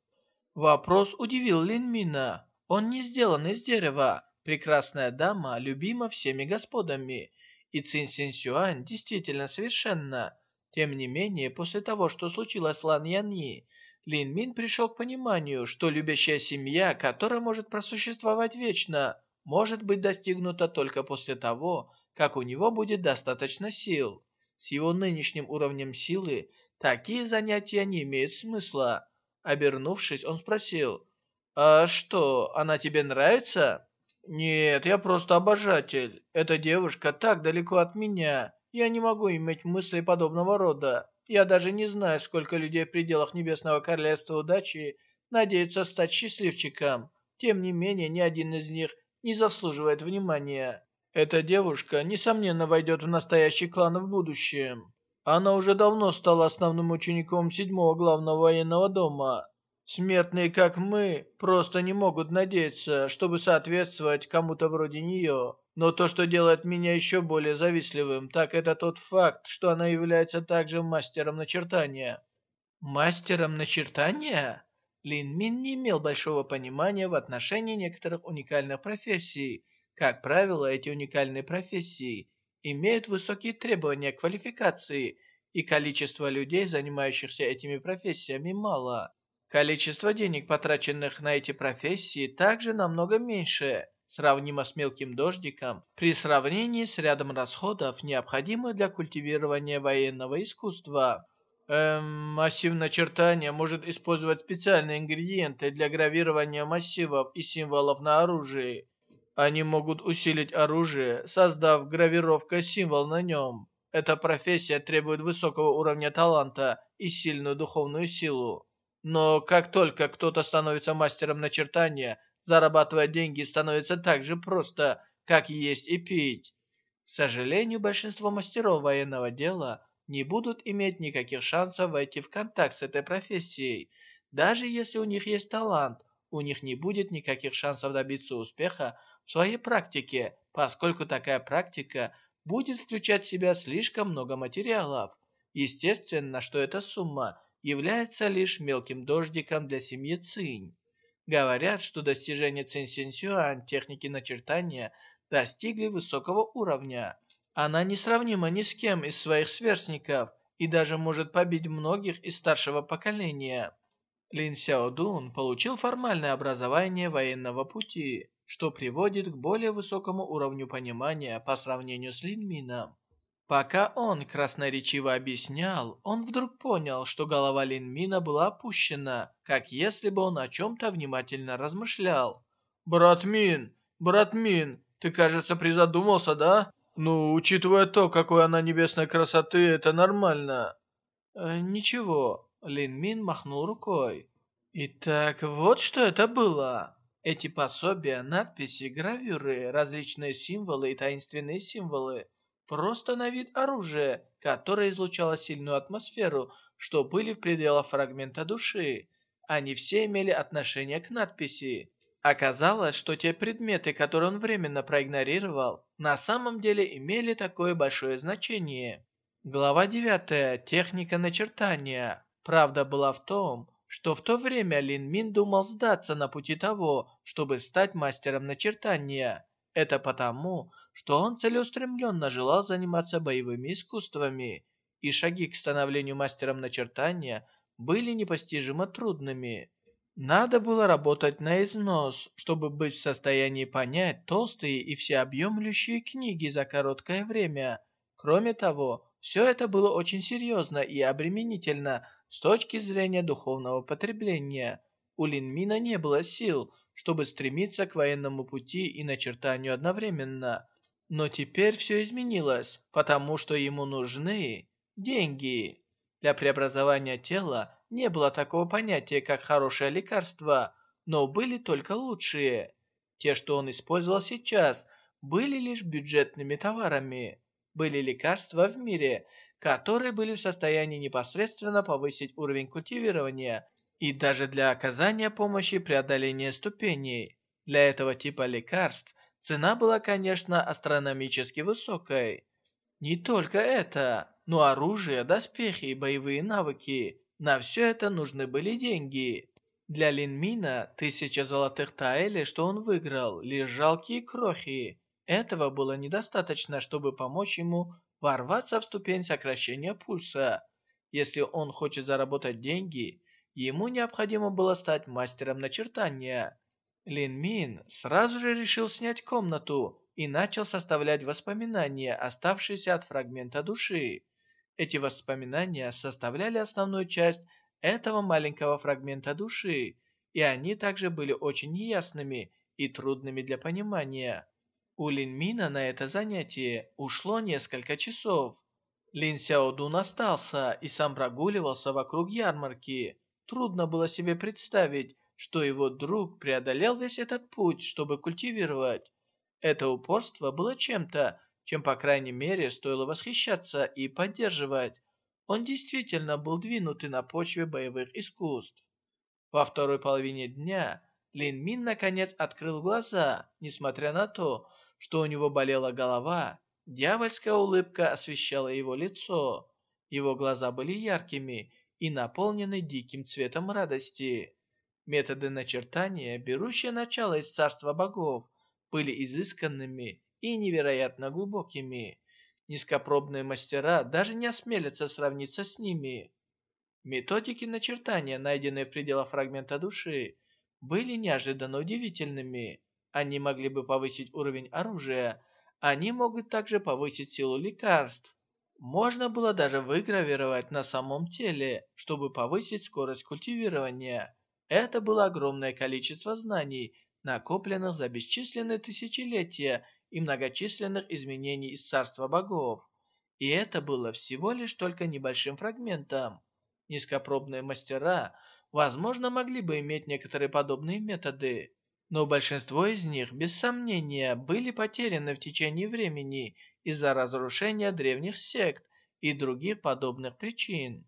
Вопрос удивил Линмина. Он не сделан из дерева. Прекрасная дама любима всеми господами. И Цин Син Сюань действительно совершенна. Тем не менее, после того, что случилось с Лан Яньи, Лин Мин пришел к пониманию, что любящая семья, которая может просуществовать вечно, может быть достигнута только после того, как у него будет достаточно сил. С его нынешним уровнем силы такие занятия не имеют смысла. Обернувшись, он спросил, «А что, она тебе нравится?» «Нет, я просто обожатель. Эта девушка так далеко от меня. Я не могу иметь мыслей подобного рода. Я даже не знаю, сколько людей в пределах Небесного Королевства Удачи надеются стать счастливчиком. Тем не менее, ни один из них не заслуживает внимания. Эта девушка, несомненно, войдет в настоящий клан в будущем. Она уже давно стала основным учеником седьмого главного военного дома. Смертные, как мы, просто не могут надеяться, чтобы соответствовать кому-то вроде нее. Но то, что делает меня еще более завистливым, так это тот факт, что она является также мастером начертания. Мастером начертания? Лин Мин не имел большого понимания в отношении некоторых уникальных профессий, как правило, эти уникальные профессии имеют высокие требования к квалификации, и количество людей, занимающихся этими профессиями, мало. Количество денег, потраченных на эти профессии, также намного меньше, сравнимо с мелким дождиком, при сравнении с рядом расходов, необходимых для культивирования военного искусства. Эм, массив начертания может использовать специальные ингредиенты для гравирования массивов и символов на оружии. Они могут усилить оружие, создав гравировкой символ на нем. Эта профессия требует высокого уровня таланта и сильную духовную силу. Но как только кто-то становится мастером начертания, зарабатывать деньги становится так же просто, как есть и пить. К сожалению, большинство мастеров военного дела – не будут иметь никаких шансов войти в контакт с этой профессией. Даже если у них есть талант, у них не будет никаких шансов добиться успеха в своей практике, поскольку такая практика будет включать в себя слишком много материалов. Естественно, что эта сумма является лишь мелким дождиком для семьи Цинь. Говорят, что достижения Цинь Синсюань техники начертания достигли высокого уровня. Она несравнима ни с кем из своих сверстников и даже может побить многих из старшего поколения. Лин Сяодун получил формальное образование военного пути, что приводит к более высокому уровню понимания по сравнению с Лин Мином. Пока он красноречиво объяснял, он вдруг понял, что голова Лин Мина была опущена, как если бы он о чем-то внимательно размышлял. «Брат Мин, брат Мин, ты, кажется, призадумался, да?» Ну, учитывая то, какой она небесной красоты, это нормально. Э, ничего, Лин Мин махнул рукой. Итак, вот что это было. Эти пособия, надписи, гравюры, различные символы и таинственные символы. Просто на вид оружие, которое излучало сильную атмосферу, что были в пределах фрагмента души. Они все имели отношение к надписи. Оказалось, что те предметы, которые он временно проигнорировал, на самом деле имели такое большое значение. Глава 9. Техника начертания. Правда была в том, что в то время Лин Мин думал сдаться на пути того, чтобы стать мастером начертания. Это потому, что он целеустремленно желал заниматься боевыми искусствами, и шаги к становлению мастером начертания были непостижимо трудными. Надо было работать на износ, чтобы быть в состоянии понять толстые и всеобъемлющие книги за короткое время. Кроме того, все это было очень серьезно и обременительно с точки зрения духовного потребления. У Линмина не было сил, чтобы стремиться к военному пути и начертанию одновременно. Но теперь все изменилось, потому что ему нужны деньги. Для преобразования тела не было такого понятия, как хорошее лекарство, но были только лучшие. Те, что он использовал сейчас, были лишь бюджетными товарами. Были лекарства в мире, которые были в состоянии непосредственно повысить уровень культивирования и даже для оказания помощи преодоления ступеней. Для этого типа лекарств цена была, конечно, астрономически высокой. Не только это, но оружие, доспехи и боевые навыки на все это нужны были деньги. Для Линмина тысяча золотых таэли, что он выиграл, лишь жалкие крохи. Этого было недостаточно, чтобы помочь ему ворваться в ступень сокращения пульса. Если он хочет заработать деньги, ему необходимо было стать мастером начертания. Лин Мин сразу же решил снять комнату и начал составлять воспоминания, оставшиеся от фрагмента души. Эти воспоминания составляли основную часть этого маленького фрагмента души, и они также были очень неясными и трудными для понимания. У Лин Мина на это занятие ушло несколько часов. Лин Сяодун остался и сам прогуливался вокруг ярмарки. Трудно было себе представить, что его друг преодолел весь этот путь, чтобы культивировать. Это упорство было чем-то, чем, по крайней мере, стоило восхищаться и поддерживать. Он действительно был двинутый на почве боевых искусств. Во второй половине дня Лин Мин наконец открыл глаза, несмотря на то, что у него болела голова, дьявольская улыбка освещала его лицо. Его глаза были яркими и наполнены диким цветом радости. Методы начертания, берущие начало из царства богов, были изысканными и невероятно глубокими. Низкопробные мастера даже не осмелятся сравниться с ними. Методики начертания, найденные в пределах фрагмента души, были неожиданно удивительными. Они могли бы повысить уровень оружия, они могут также повысить силу лекарств. Можно было даже выгравировать на самом теле, чтобы повысить скорость культивирования. Это было огромное количество знаний, накопленных за бесчисленные тысячелетия и многочисленных изменений из царства богов. И это было всего лишь только небольшим фрагментом. Низкопробные мастера, возможно, могли бы иметь некоторые подобные методы, но большинство из них, без сомнения, были потеряны в течение времени из-за разрушения древних сект и других подобных причин.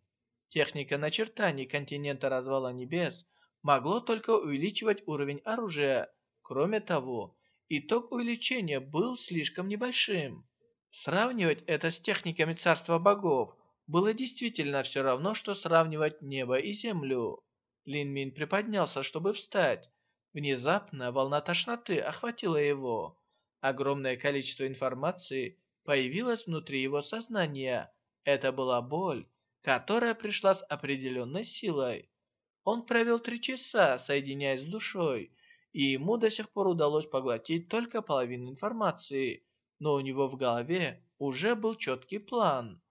Техника начертаний континента развала небес могло только увеличивать уровень оружия. Кроме того, итог увеличения был слишком небольшим. Сравнивать это с техниками царства богов было действительно все равно, что сравнивать небо и землю. Лин Мин приподнялся, чтобы встать. Внезапно волна тошноты охватила его. Огромное количество информации появилось внутри его сознания. Это была боль, которая пришла с определенной силой. Он провел три часа, соединяясь с душой, и ему до сих пор удалось поглотить только половину информации, но у него в голове уже был четкий план.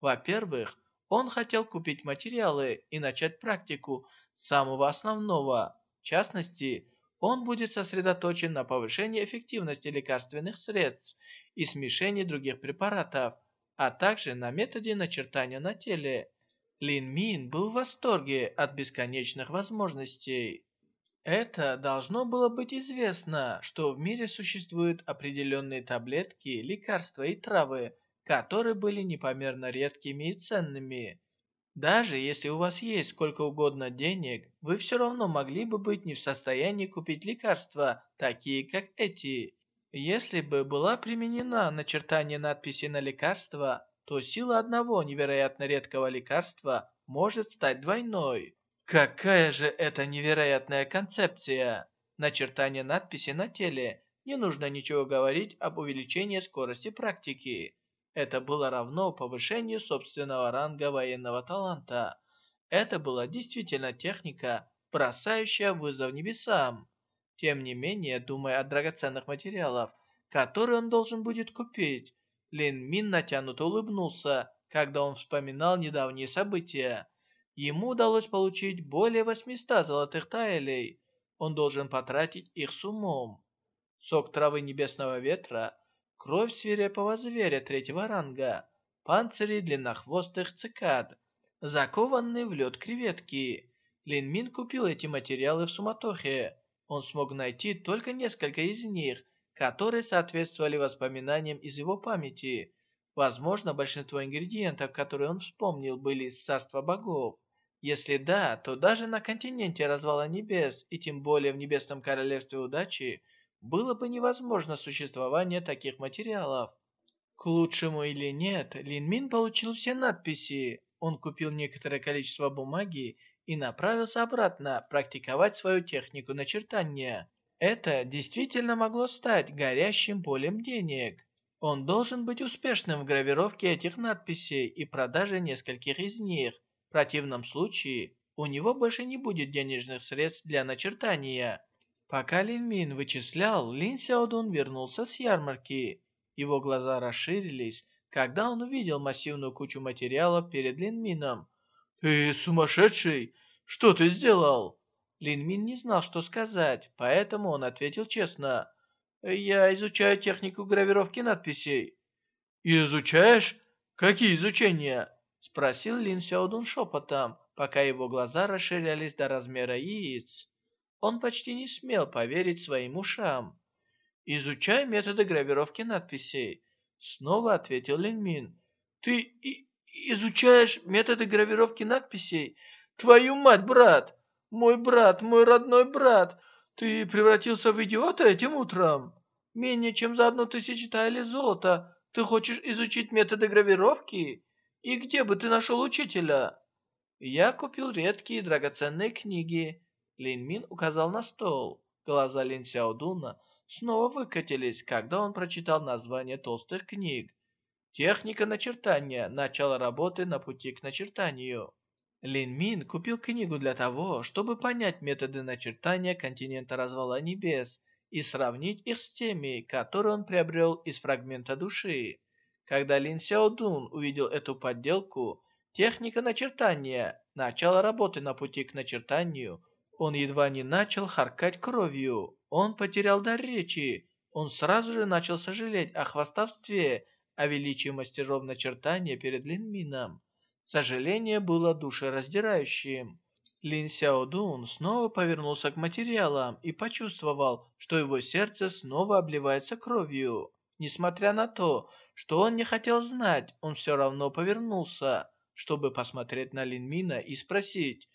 Во-первых, он хотел купить материалы и начать практику самого основного. В частности, он будет сосредоточен на повышении эффективности лекарственных средств и смешении других препаратов, а также на методе начертания на теле. Лин Мин был в восторге от бесконечных возможностей. Это должно было быть известно, что в мире существуют определенные таблетки, лекарства и травы, которые были непомерно редкими и ценными. Даже если у вас есть сколько угодно денег, вы все равно могли бы быть не в состоянии купить лекарства, такие как эти. Если бы была применена начертание надписи на лекарства, то сила одного невероятно редкого лекарства может стать двойной. Какая же это невероятная концепция! Начертание надписи на теле. Не нужно ничего говорить об увеличении скорости практики. Это было равно повышению собственного ранга военного таланта. Это была действительно техника, бросающая вызов небесам. Тем не менее, думая о драгоценных материалах, которые он должен будет купить, Лин Мин натянуто улыбнулся, когда он вспоминал недавние события. Ему удалось получить более 800 золотых таэлей. Он должен потратить их с умом. Сок травы небесного ветра кровь свирепого зверя третьего ранга, панцири длиннохвостых цикад, закованные в лед креветки. Лин Мин купил эти материалы в суматохе. Он смог найти только несколько из них, которые соответствовали воспоминаниям из его памяти. Возможно, большинство ингредиентов, которые он вспомнил, были из царства богов. Если да, то даже на континенте развала небес, и тем более в небесном королевстве удачи, было бы невозможно существование таких материалов. К лучшему или нет, Лин Мин получил все надписи. Он купил некоторое количество бумаги и направился обратно практиковать свою технику начертания. Это действительно могло стать горящим полем денег. Он должен быть успешным в гравировке этих надписей и продаже нескольких из них. В противном случае у него больше не будет денежных средств для начертания. Пока Лин Мин вычислял, Лин Сяодун вернулся с ярмарки. Его глаза расширились, когда он увидел массивную кучу материалов перед Лин Мином. «Ты сумасшедший! Что ты сделал?» Лин Мин не знал, что сказать, поэтому он ответил честно. «Я изучаю технику гравировки надписей». «Изучаешь? Какие изучения?» Спросил Лин Сяодун шепотом, пока его глаза расширялись до размера яиц. Он почти не смел поверить своим ушам. «Изучай методы гравировки надписей», — снова ответил Линмин. «Ты и изучаешь методы гравировки надписей? Твою мать, брат! Мой брат, мой родной брат! Ты превратился в идиота этим утром? Менее чем за одну тысячу тайли золота ты хочешь изучить методы гравировки? И где бы ты нашел учителя?» «Я купил редкие драгоценные книги», Лин Мин указал на стол. Глаза Лин Сяодуна снова выкатились, когда он прочитал название толстых книг. Техника начертания. Начало работы на пути к начертанию. Лин Мин купил книгу для того, чтобы понять методы начертания континента развала небес и сравнить их с теми, которые он приобрел из фрагмента души. Когда Лин Сяодун увидел эту подделку, техника начертания, начало работы на пути к начертанию, он едва не начал харкать кровью. Он потерял дар речи. Он сразу же начал сожалеть о хвастовстве, о величии мастеров начертания перед Линмином. Сожаление было душераздирающим. Лин Сяодун снова повернулся к материалам и почувствовал, что его сердце снова обливается кровью. Несмотря на то, что он не хотел знать, он все равно повернулся, чтобы посмотреть на Линмина и спросить,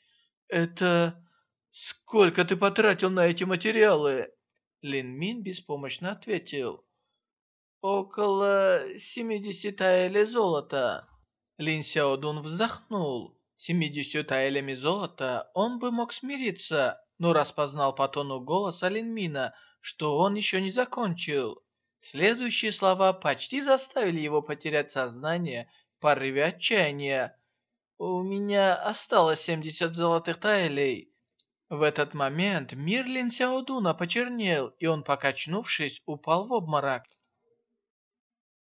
«Это... сколько ты потратил на эти материалы?» Линмин беспомощно ответил, «Около 70 таэля золота». Лин Сяодун вздохнул. 70 таэлями золота он бы мог смириться, но распознал по тону голоса Линмина, что он еще не закончил. Следующие слова почти заставили его потерять сознание в порыве отчаяния. «У меня осталось 70 золотых таэлей». В этот момент мир Лин Сяодуна почернел, и он, покачнувшись, упал в обморок.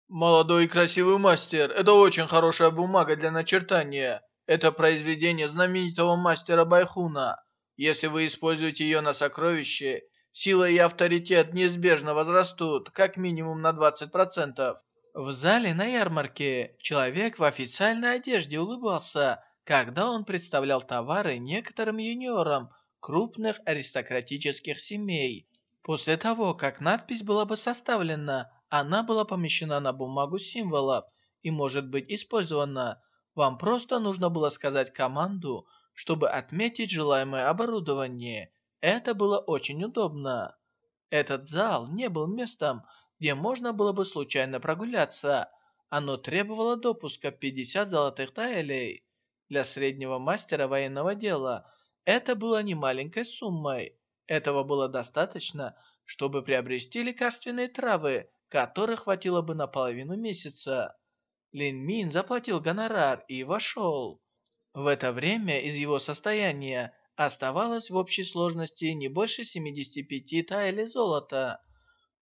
«Молодой и красивый мастер, это очень хорошая бумага для начертания. Это произведение знаменитого мастера Байхуна. Если вы используете ее на сокровище, Сила и авторитет неизбежно возрастут, как минимум на 20%. В зале на ярмарке человек в официальной одежде улыбался, когда он представлял товары некоторым юниорам крупных аристократических семей. После того, как надпись была бы составлена, она была помещена на бумагу символов и может быть использована. Вам просто нужно было сказать команду, чтобы отметить желаемое оборудование – это было очень удобно. Этот зал не был местом, где можно было бы случайно прогуляться. Оно требовало допуска 50 золотых таэлей. Для среднего мастера военного дела это было не маленькой суммой. Этого было достаточно, чтобы приобрести лекарственные травы, которых хватило бы на половину месяца. Лин Мин заплатил гонорар и вошел. В это время из его состояния Оставалось в общей сложности не больше 75 таэлей золота.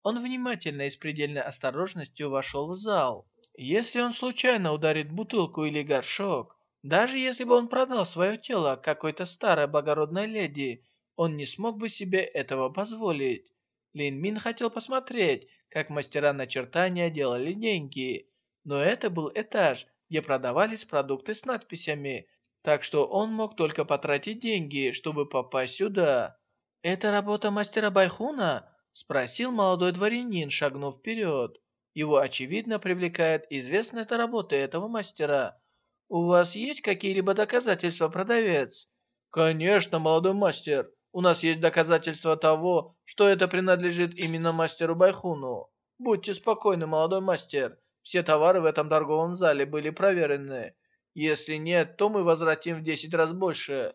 Он внимательно и с предельной осторожностью вошел в зал. Если он случайно ударит бутылку или горшок, даже если бы он продал свое тело какой-то старой благородной леди, он не смог бы себе этого позволить. Лин Мин хотел посмотреть, как мастера начертания делали деньги. Но это был этаж, где продавались продукты с надписями, так что он мог только потратить деньги, чтобы попасть сюда. «Это работа мастера Байхуна?» – спросил молодой дворянин, шагнув вперед. Его, очевидно, привлекает известная работа этого мастера. «У вас есть какие-либо доказательства, продавец?» «Конечно, молодой мастер. У нас есть доказательства того, что это принадлежит именно мастеру Байхуну. Будьте спокойны, молодой мастер. Все товары в этом торговом зале были проверены. Если нет, то мы возвратим в 10 раз больше.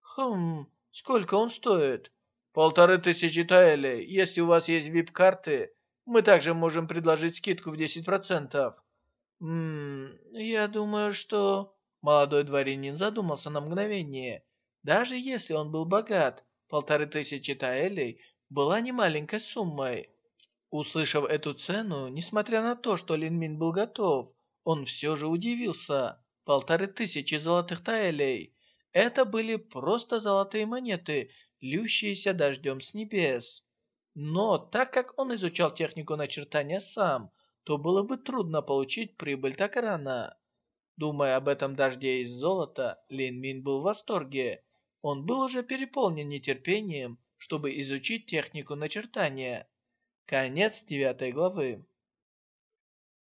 Хм, сколько он стоит? Полторы тысячи таэлей. Если у вас есть вип-карты, мы также можем предложить скидку в 10%. Ммм, я думаю, что... Молодой дворянин задумался на мгновение. Даже если он был богат, полторы тысячи таэлей была немаленькой суммой. Услышав эту цену, несмотря на то, что Линмин был готов, он все же удивился полторы тысячи золотых таэлей. Это были просто золотые монеты, льющиеся дождем с небес. Но так как он изучал технику начертания сам, то было бы трудно получить прибыль так рано. Думая об этом дожде из золота, Лин Мин был в восторге. Он был уже переполнен нетерпением, чтобы изучить технику начертания. Конец девятой главы.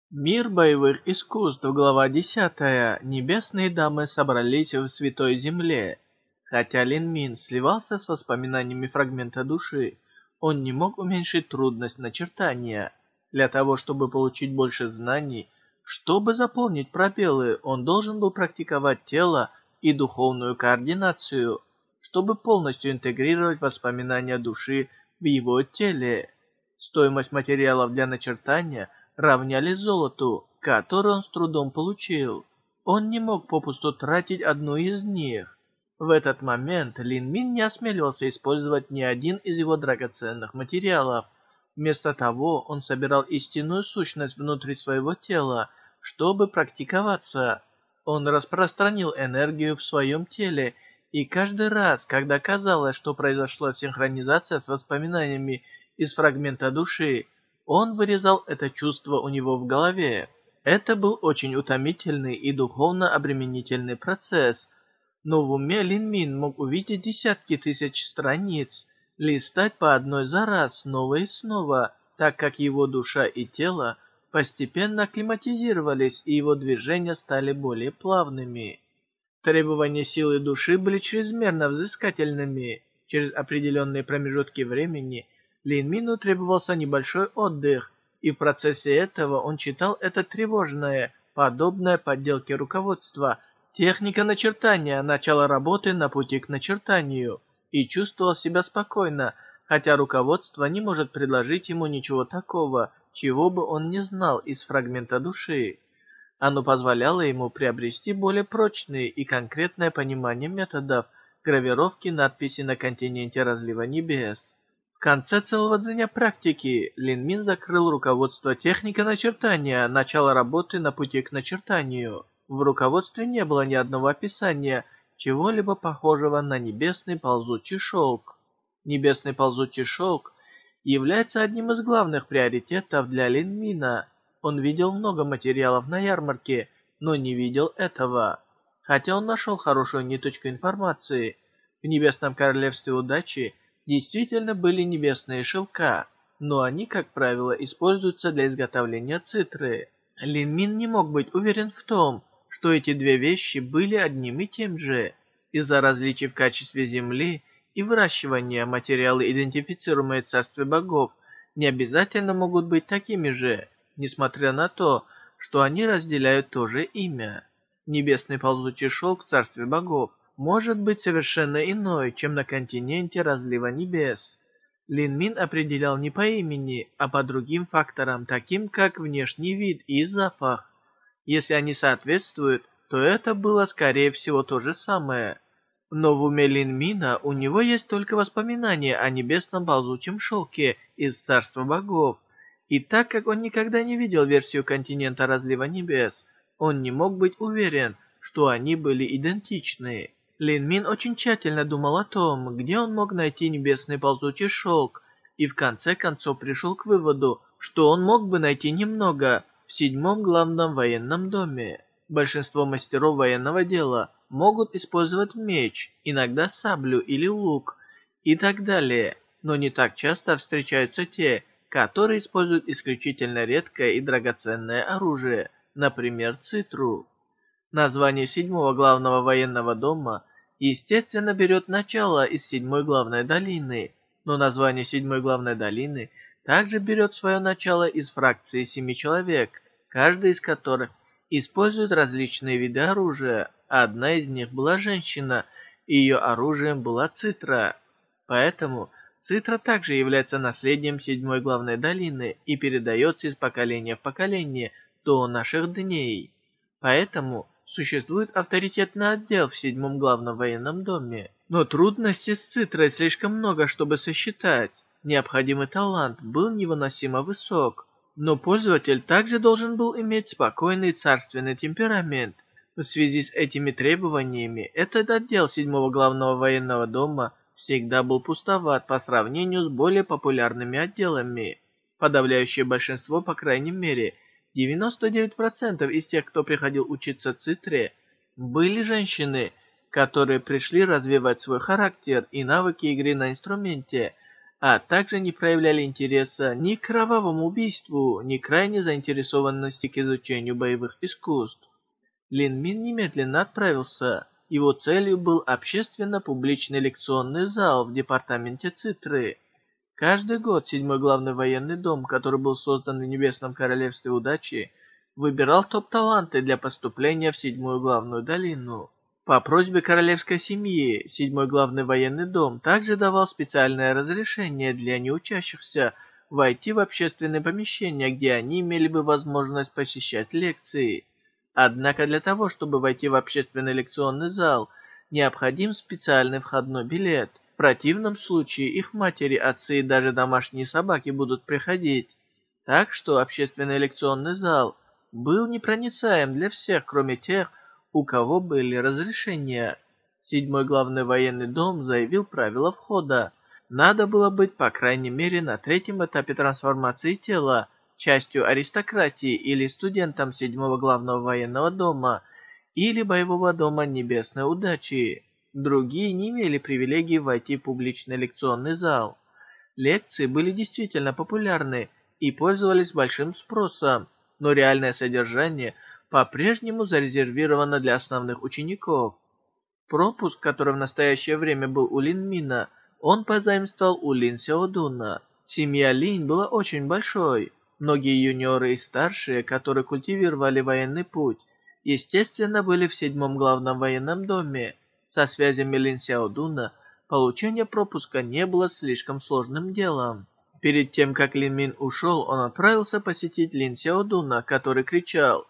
Мир боевых искусств, глава 10. Небесные дамы собрались в Святой Земле. Хотя Лин Мин сливался с воспоминаниями фрагмента души, он не мог уменьшить трудность начертания. Для того, чтобы получить больше знаний, чтобы заполнить пробелы, он должен был практиковать тело и духовную координацию, чтобы полностью интегрировать воспоминания души в его теле. Стоимость материалов для начертания – равнялись золоту, которые он с трудом получил. Он не мог попусту тратить одну из них. В этот момент Лин Мин не осмеливался использовать ни один из его драгоценных материалов. Вместо того, он собирал истинную сущность внутри своего тела, чтобы практиковаться. Он распространил энергию в своем теле, и каждый раз, когда казалось, что произошла синхронизация с воспоминаниями из фрагмента души, он вырезал это чувство у него в голове. Это был очень утомительный и духовно обременительный процесс, но в уме Лин Мин мог увидеть десятки тысяч страниц, листать по одной за раз снова и снова, так как его душа и тело постепенно акклиматизировались и его движения стали более плавными. Требования силы души были чрезмерно взыскательными. Через определенные промежутки времени Лин Мину требовался небольшой отдых, и в процессе этого он читал это тревожное, подобное подделке руководства – Техника начертания начала работы на пути к начертанию и чувствовал себя спокойно, хотя руководство не может предложить ему ничего такого, чего бы он не знал из фрагмента души. Оно позволяло ему приобрести более прочные и конкретное понимание методов гравировки надписи на континенте разлива небес. В конце целого дня практики Лин Мин закрыл руководство техника начертания начала работы на пути к начертанию. В руководстве не было ни одного описания чего-либо похожего на небесный ползучий шелк. Небесный ползучий шелк является одним из главных приоритетов для Линмина. Он видел много материалов на ярмарке, но не видел этого. Хотя он нашел хорошую ниточку информации, в Небесном Королевстве Удачи действительно были небесные шелка, но они, как правило, используются для изготовления цитры. Линмин не мог быть уверен в том, что эти две вещи были одним и тем же. Из-за различий в качестве земли и выращивания материалы, идентифицируемые в богов, не обязательно могут быть такими же, несмотря на то, что они разделяют то же имя. Небесный ползучий шелк в царстве богов может быть совершенно иной, чем на континенте разлива небес. Лин Мин определял не по имени, а по другим факторам, таким как внешний вид и запах. Если они соответствуют, то это было скорее всего то же самое. Но в уме Линмина у него есть только воспоминания о небесном ползучем шелке из Царства Богов. И так как он никогда не видел версию континента Разлива Небес, он не мог быть уверен, что они были идентичны. Лин Мин очень тщательно думал о том, где он мог найти небесный ползучий шелк, и в конце концов пришел к выводу, что он мог бы найти немного, в седьмом главном военном доме. Большинство мастеров военного дела могут использовать меч, иногда саблю или лук и так далее, но не так часто встречаются те, которые используют исключительно редкое и драгоценное оружие, например, цитру. Название седьмого главного военного дома, естественно, берет начало из седьмой главной долины, но название седьмой главной долины также берет свое начало из фракции семи человек, каждый из которых использует различные виды оружия. Одна из них была женщина, и ее оружием была цитра. Поэтому цитра также является наследием седьмой главной долины и передается из поколения в поколение до наших дней. Поэтому существует авторитетный отдел в седьмом главном военном доме. Но трудностей с цитрой слишком много, чтобы сосчитать. Необходимый талант был невыносимо высок. Но пользователь также должен был иметь спокойный царственный темперамент. В связи с этими требованиями, этот отдел седьмого главного военного дома всегда был пустоват по сравнению с более популярными отделами. Подавляющее большинство, по крайней мере, 99% из тех, кто приходил учиться цитре, были женщины, которые пришли развивать свой характер и навыки игры на инструменте – а также не проявляли интереса ни к кровавому убийству, ни крайней заинтересованности к изучению боевых искусств. Лин Мин немедленно отправился. Его целью был общественно-публичный лекционный зал в департаменте Цитры. Каждый год седьмой главный военный дом, который был создан в Небесном Королевстве Удачи, выбирал топ-таланты для поступления в седьмую главную долину. По просьбе королевской семьи, седьмой главный военный дом также давал специальное разрешение для неучащихся войти в общественные помещения, где они имели бы возможность посещать лекции. Однако для того, чтобы войти в общественный лекционный зал, необходим специальный входной билет. В противном случае их матери, отцы и даже домашние собаки будут приходить. Так что общественный лекционный зал был непроницаем для всех, кроме тех, у кого были разрешения. Седьмой главный военный дом заявил правила входа. Надо было быть, по крайней мере, на третьем этапе трансформации тела, частью аристократии или студентом седьмого главного военного дома или боевого дома небесной удачи. Другие не имели привилегии войти в публичный лекционный зал. Лекции были действительно популярны и пользовались большим спросом, но реальное содержание по-прежнему зарезервировано для основных учеников. Пропуск, который в настоящее время был у Лин Мина, он позаимствовал у Лин Сяодуна. Семья Линь была очень большой. Многие юниоры и старшие, которые культивировали военный путь, естественно, были в седьмом главном военном доме. Со связями Лин Сяодуна получение пропуска не было слишком сложным делом. Перед тем, как Лин Мин ушел, он отправился посетить Лин Сяодуна, который кричал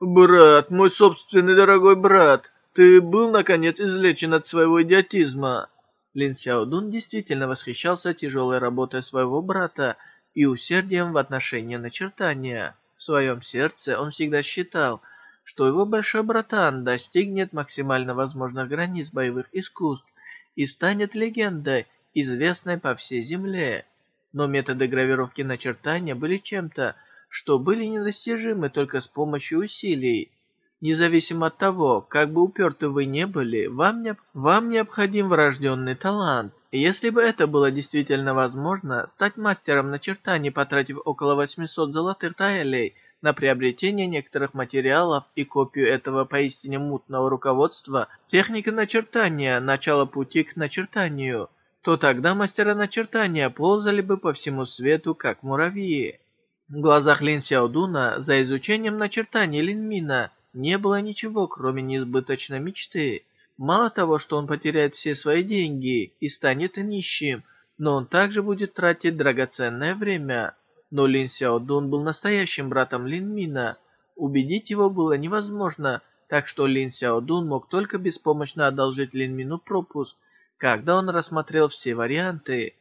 «Брат, мой собственный дорогой брат, ты был, наконец, излечен от своего идиотизма!» Лин Сяодун действительно восхищался тяжелой работой своего брата и усердием в отношении начертания. В своем сердце он всегда считал, что его большой братан достигнет максимально возможных границ боевых искусств и станет легендой, известной по всей земле. Но методы гравировки начертания были чем-то, что были недостижимы только с помощью усилий. Независимо от того, как бы уперты вы не были, вам, не, вам необходим врожденный талант. Если бы это было действительно возможно, стать мастером начертаний, потратив около 800 золотых таэлей на приобретение некоторых материалов и копию этого поистине мутного руководства, техника начертания, начало пути к начертанию, то тогда мастера начертания ползали бы по всему свету, как муравьи. В глазах Лин Сяодуна за изучением начертаний Линмина не было ничего, кроме неизбыточной мечты. Мало того, что он потеряет все свои деньги и станет нищим, но он также будет тратить драгоценное время. Но Лин Сяодун был настоящим братом Лин Мина. Убедить его было невозможно, так что Лин Сяодун мог только беспомощно одолжить Лин Мину пропуск, когда он рассмотрел все варианты.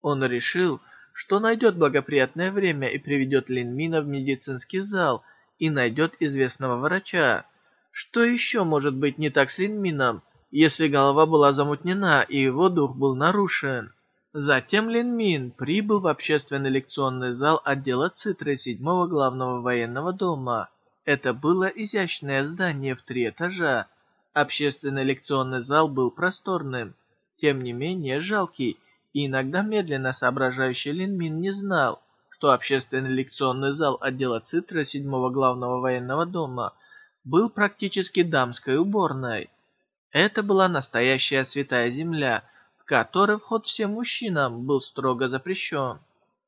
Он решил, что найдет благоприятное время и приведет Лин Мина в медицинский зал и найдет известного врача. Что еще может быть не так с Линмином, если голова была замутнена и его дух был нарушен? Затем Линмин прибыл в общественный лекционный зал отдела Цитры седьмого главного военного дома. Это было изящное здание в три этажа. Общественный лекционный зал был просторным, тем не менее жалкий, и иногда медленно соображающий Линмин не знал, что общественный лекционный зал отдела Цитра седьмого главного военного дома – был практически дамской уборной. Это была настоящая святая земля, в которой вход всем мужчинам был строго запрещен.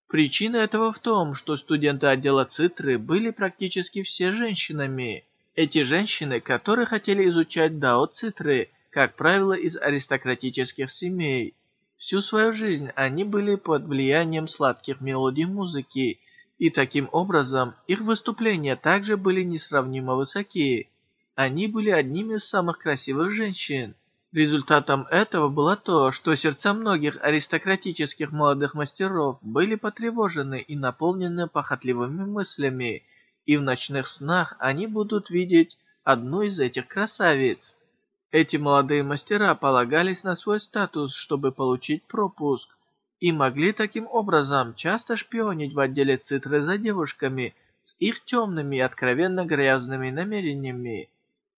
Причина этого в том, что студенты отдела Цитры были практически все женщинами. Эти женщины, которые хотели изучать Дао Цитры, как правило, из аристократических семей. Всю свою жизнь они были под влиянием сладких мелодий музыки и таким образом их выступления также были несравнимо высокие. Они были одними из самых красивых женщин. Результатом этого было то, что сердца многих аристократических молодых мастеров были потревожены и наполнены похотливыми мыслями, и в ночных снах они будут видеть одну из этих красавиц. Эти молодые мастера полагались на свой статус, чтобы получить пропуск, и могли таким образом часто шпионить в отделе Цитры за девушками с их темными и откровенно грязными намерениями.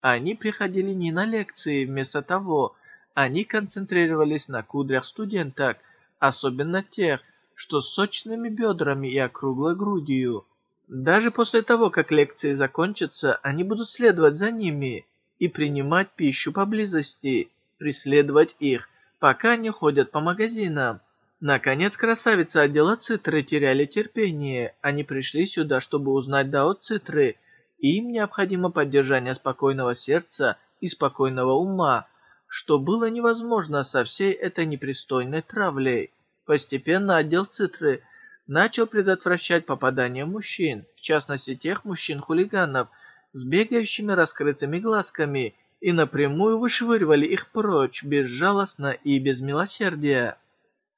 Они приходили не на лекции, вместо того, они концентрировались на кудрях студенток, особенно тех, что с сочными бедрами и округлой грудью. Даже после того, как лекции закончатся, они будут следовать за ними и принимать пищу поблизости, преследовать их, пока они ходят по магазинам. Наконец, красавицы отдела Цитры теряли терпение. Они пришли сюда, чтобы узнать Дао Цитры. Им необходимо поддержание спокойного сердца и спокойного ума, что было невозможно со всей этой непристойной травлей. Постепенно отдел Цитры начал предотвращать попадание мужчин, в частности тех мужчин-хулиганов, с бегающими раскрытыми глазками, и напрямую вышвыривали их прочь, безжалостно и без милосердия.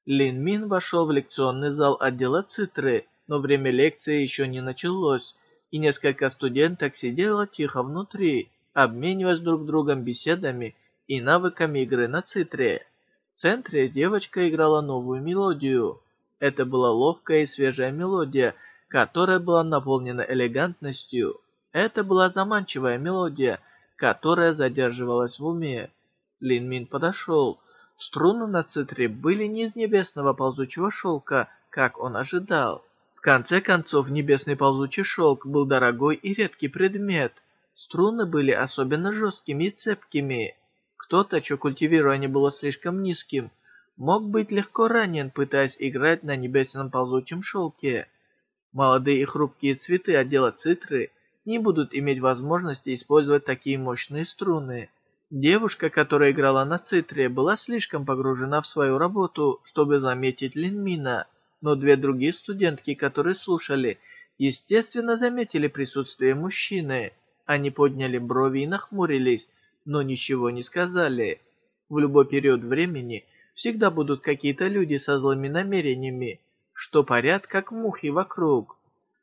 Лин Мин вошел в лекционный зал отдела Цитры, но время лекции еще не началось, и несколько студенток сидело тихо внутри, обмениваясь друг другом беседами и навыками игры на Цитре. В центре девочка играла новую мелодию. Это была ловкая и свежая мелодия, которая была наполнена элегантностью. Это была заманчивая мелодия, которая задерживалась в уме. Лин Мин подошел. Струны на цитре были не из небесного ползучего шелка, как он ожидал. В конце концов, небесный ползучий шелк был дорогой и редкий предмет. Струны были особенно жесткими и цепкими. Кто-то, чье культивирование было слишком низким, мог быть легко ранен, пытаясь играть на небесном ползучем шелке. Молодые и хрупкие цветы отдела цитры не будут иметь возможности использовать такие мощные струны. Девушка, которая играла на цитре, была слишком погружена в свою работу, чтобы заметить Линмина, но две другие студентки, которые слушали, естественно заметили присутствие мужчины. Они подняли брови и нахмурились, но ничего не сказали. В любой период времени всегда будут какие-то люди со злыми намерениями, что парят как мухи вокруг.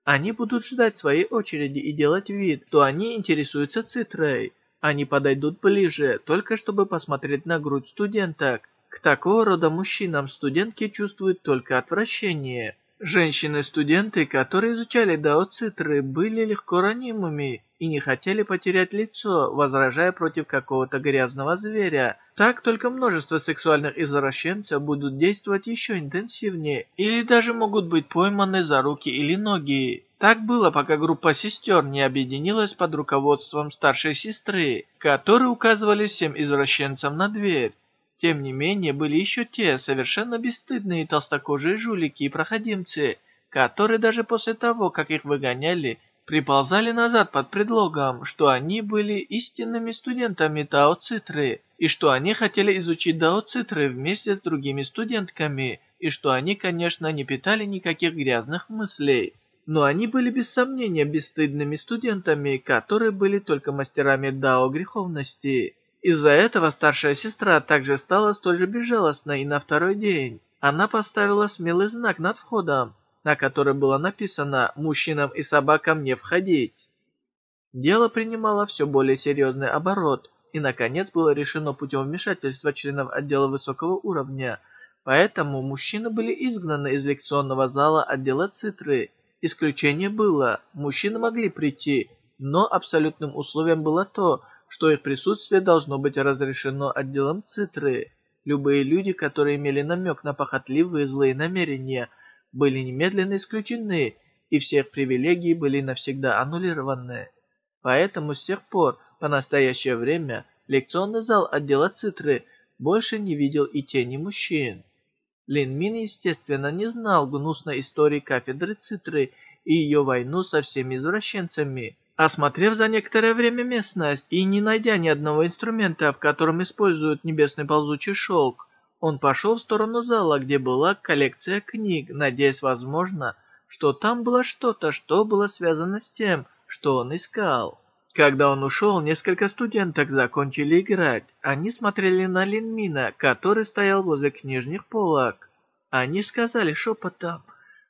Они будут ждать своей очереди и делать вид, что они интересуются цитрой. Они подойдут ближе, только чтобы посмотреть на грудь студенток. К такого рода мужчинам студентки чувствуют только отвращение. Женщины-студенты, которые изучали дао цитры, были легко ранимыми и не хотели потерять лицо, возражая против какого-то грязного зверя. Так только множество сексуальных извращенцев будут действовать еще интенсивнее или даже могут быть пойманы за руки или ноги. Так было, пока группа сестер не объединилась под руководством старшей сестры, которые указывали всем извращенцам на дверь. Тем не менее, были еще те совершенно бесстыдные толстокожие жулики и проходимцы, которые даже после того, как их выгоняли, приползали назад под предлогом, что они были истинными студентами Дао Цитры, и что они хотели изучить Дао Цитры вместе с другими студентками, и что они, конечно, не питали никаких грязных мыслей. Но они были без сомнения бесстыдными студентами, которые были только мастерами Дао греховности. Из-за этого старшая сестра также стала столь же безжалостной и на второй день. Она поставила смелый знак над входом, на которой было написано «Мужчинам и собакам не входить». Дело принимало все более серьезный оборот, и, наконец, было решено путем вмешательства членов отдела высокого уровня. Поэтому мужчины были изгнаны из лекционного зала отдела Цитры. Исключение было, мужчины могли прийти, но абсолютным условием было то, что их присутствие должно быть разрешено отделом Цитры. Любые люди, которые имели намек на похотливые злые намерения – были немедленно исключены, и все их привилегии были навсегда аннулированы. Поэтому с тех пор, по настоящее время, лекционный зал отдела Цитры больше не видел и тени мужчин. Лин Мин, естественно, не знал гнусной истории кафедры Цитры и ее войну со всеми извращенцами. Осмотрев за некоторое время местность и не найдя ни одного инструмента, в котором используют небесный ползучий шелк, он пошел в сторону зала, где была коллекция книг, надеясь, возможно, что там было что-то, что было связано с тем, что он искал. Когда он ушел, несколько студенток закончили играть. Они смотрели на Линмина, который стоял возле книжных полок. Они сказали шепотом,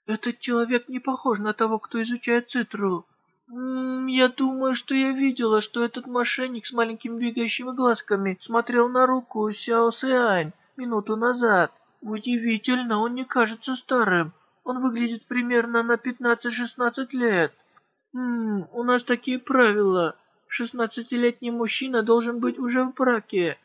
«Этот человек не похож на того, кто изучает цитру». «Я думаю, что я видела, что этот мошенник с маленькими бегающими глазками смотрел на руку Сяо Сиань минуту назад. Удивительно, он не кажется старым. Он выглядит примерно на 15-16 лет. Ммм, у нас такие правила. 16-летний мужчина должен быть уже в браке.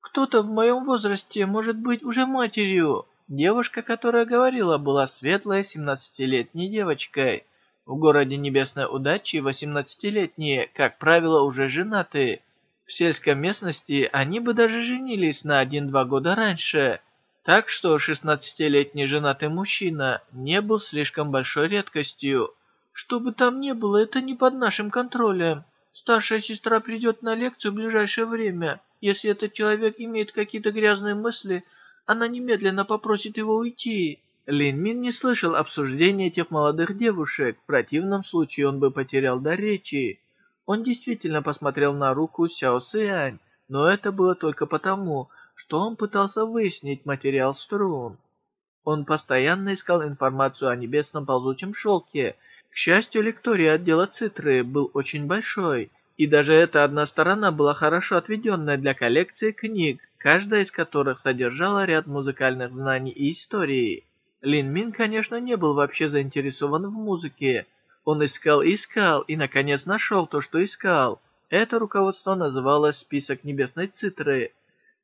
Кто-то в моем возрасте может быть уже матерью. Девушка, которая говорила, была светлой 17-летней девочкой. В городе Небесной Удачи 18-летние, как правило, уже женаты. В сельской местности они бы даже женились на один-два года раньше. Так что 16-летний женатый мужчина не был слишком большой редкостью. Что бы там ни было, это не под нашим контролем. Старшая сестра придет на лекцию в ближайшее время. Если этот человек имеет какие-то грязные мысли, она немедленно попросит его уйти. Лин Мин не слышал обсуждения этих молодых девушек, в противном случае он бы потерял до речи. Он действительно посмотрел на руку Сяо Сиань, но это было только потому, что он пытался выяснить материал струн. Он постоянно искал информацию о небесном ползучем шелке. К счастью, лекторий отдела Цитры был очень большой, и даже эта одна сторона была хорошо отведенная для коллекции книг, каждая из которых содержала ряд музыкальных знаний и истории. Лин Мин, конечно, не был вообще заинтересован в музыке. Он искал и искал, и, наконец, нашел то, что искал. Это руководство называлось «Список небесной цитры».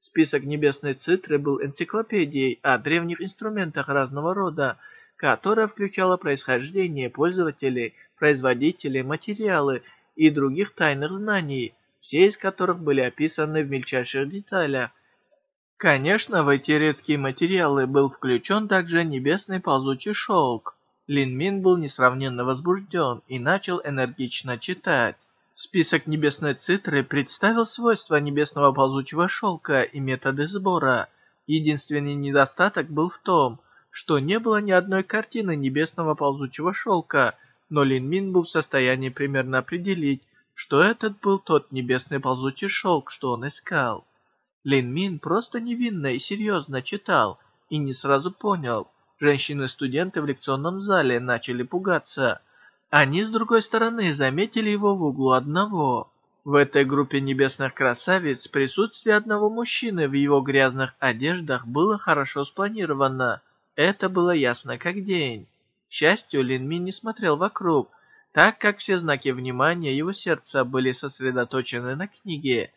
Список небесной цитры был энциклопедией о древних инструментах разного рода, которая включала происхождение пользователей, производителей, материалы и других тайных знаний, все из которых были описаны в мельчайших деталях. Конечно, в эти редкие материалы был включен также небесный ползучий шелк. Лин Мин был несравненно возбужден и начал энергично читать. Список небесной цитры представил свойства небесного ползучего шелка и методы сбора. Единственный недостаток был в том, что не было ни одной картины небесного ползучего шелка, но Лин Мин был в состоянии примерно определить, что этот был тот небесный ползучий шелк, что он искал. Лин Мин просто невинно и серьезно читал и не сразу понял. Женщины-студенты в лекционном зале начали пугаться. Они, с другой стороны, заметили его в углу одного. В этой группе небесных красавиц присутствие одного мужчины в его грязных одеждах было хорошо спланировано. Это было ясно как день. К счастью, Лин Мин не смотрел вокруг, так как все знаки внимания его сердца были сосредоточены на книге.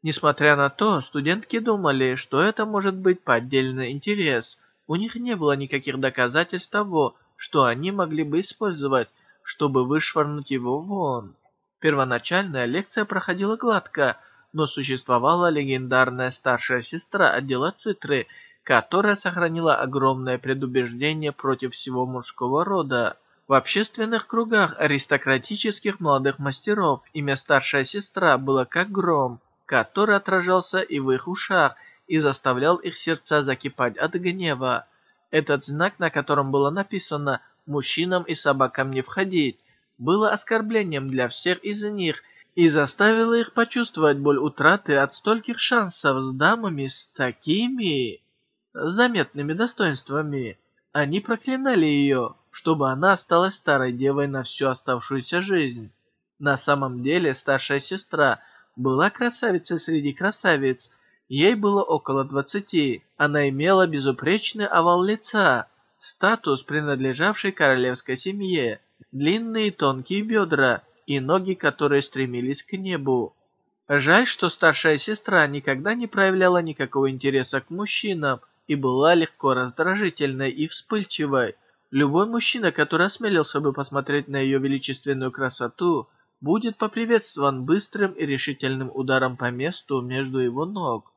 Несмотря на то, студентки думали, что это может быть поддельный интерес. У них не было никаких доказательств того, что они могли бы использовать, чтобы вышвырнуть его вон. Первоначальная лекция проходила гладко, но существовала легендарная старшая сестра отдела Цитры, которая сохранила огромное предубеждение против всего мужского рода. В общественных кругах аристократических молодых мастеров имя старшая сестра было как гром – который отражался и в их ушах, и заставлял их сердца закипать от гнева. Этот знак, на котором было написано «Мужчинам и собакам не входить», было оскорблением для всех из них и заставило их почувствовать боль утраты от стольких шансов с дамами с такими заметными достоинствами. Они проклинали ее, чтобы она осталась старой девой на всю оставшуюся жизнь. На самом деле старшая сестра – была красавицей среди красавиц. Ей было около двадцати. Она имела безупречный овал лица, статус, принадлежавший королевской семье, длинные тонкие бедра и ноги, которые стремились к небу. Жаль, что старшая сестра никогда не проявляла никакого интереса к мужчинам и была легко раздражительной и вспыльчивой. Любой мужчина, который осмелился бы посмотреть на ее величественную красоту, будет поприветствован быстрым и решительным ударом по месту между его ног.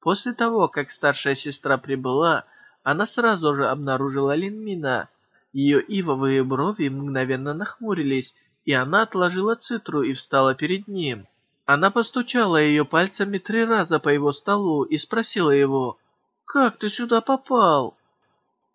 После того, как старшая сестра прибыла, она сразу же обнаружила Линмина. Ее ивовые брови мгновенно нахмурились, и она отложила цитру и встала перед ним. Она постучала ее пальцами три раза по его столу и спросила его, «Как ты сюда попал?»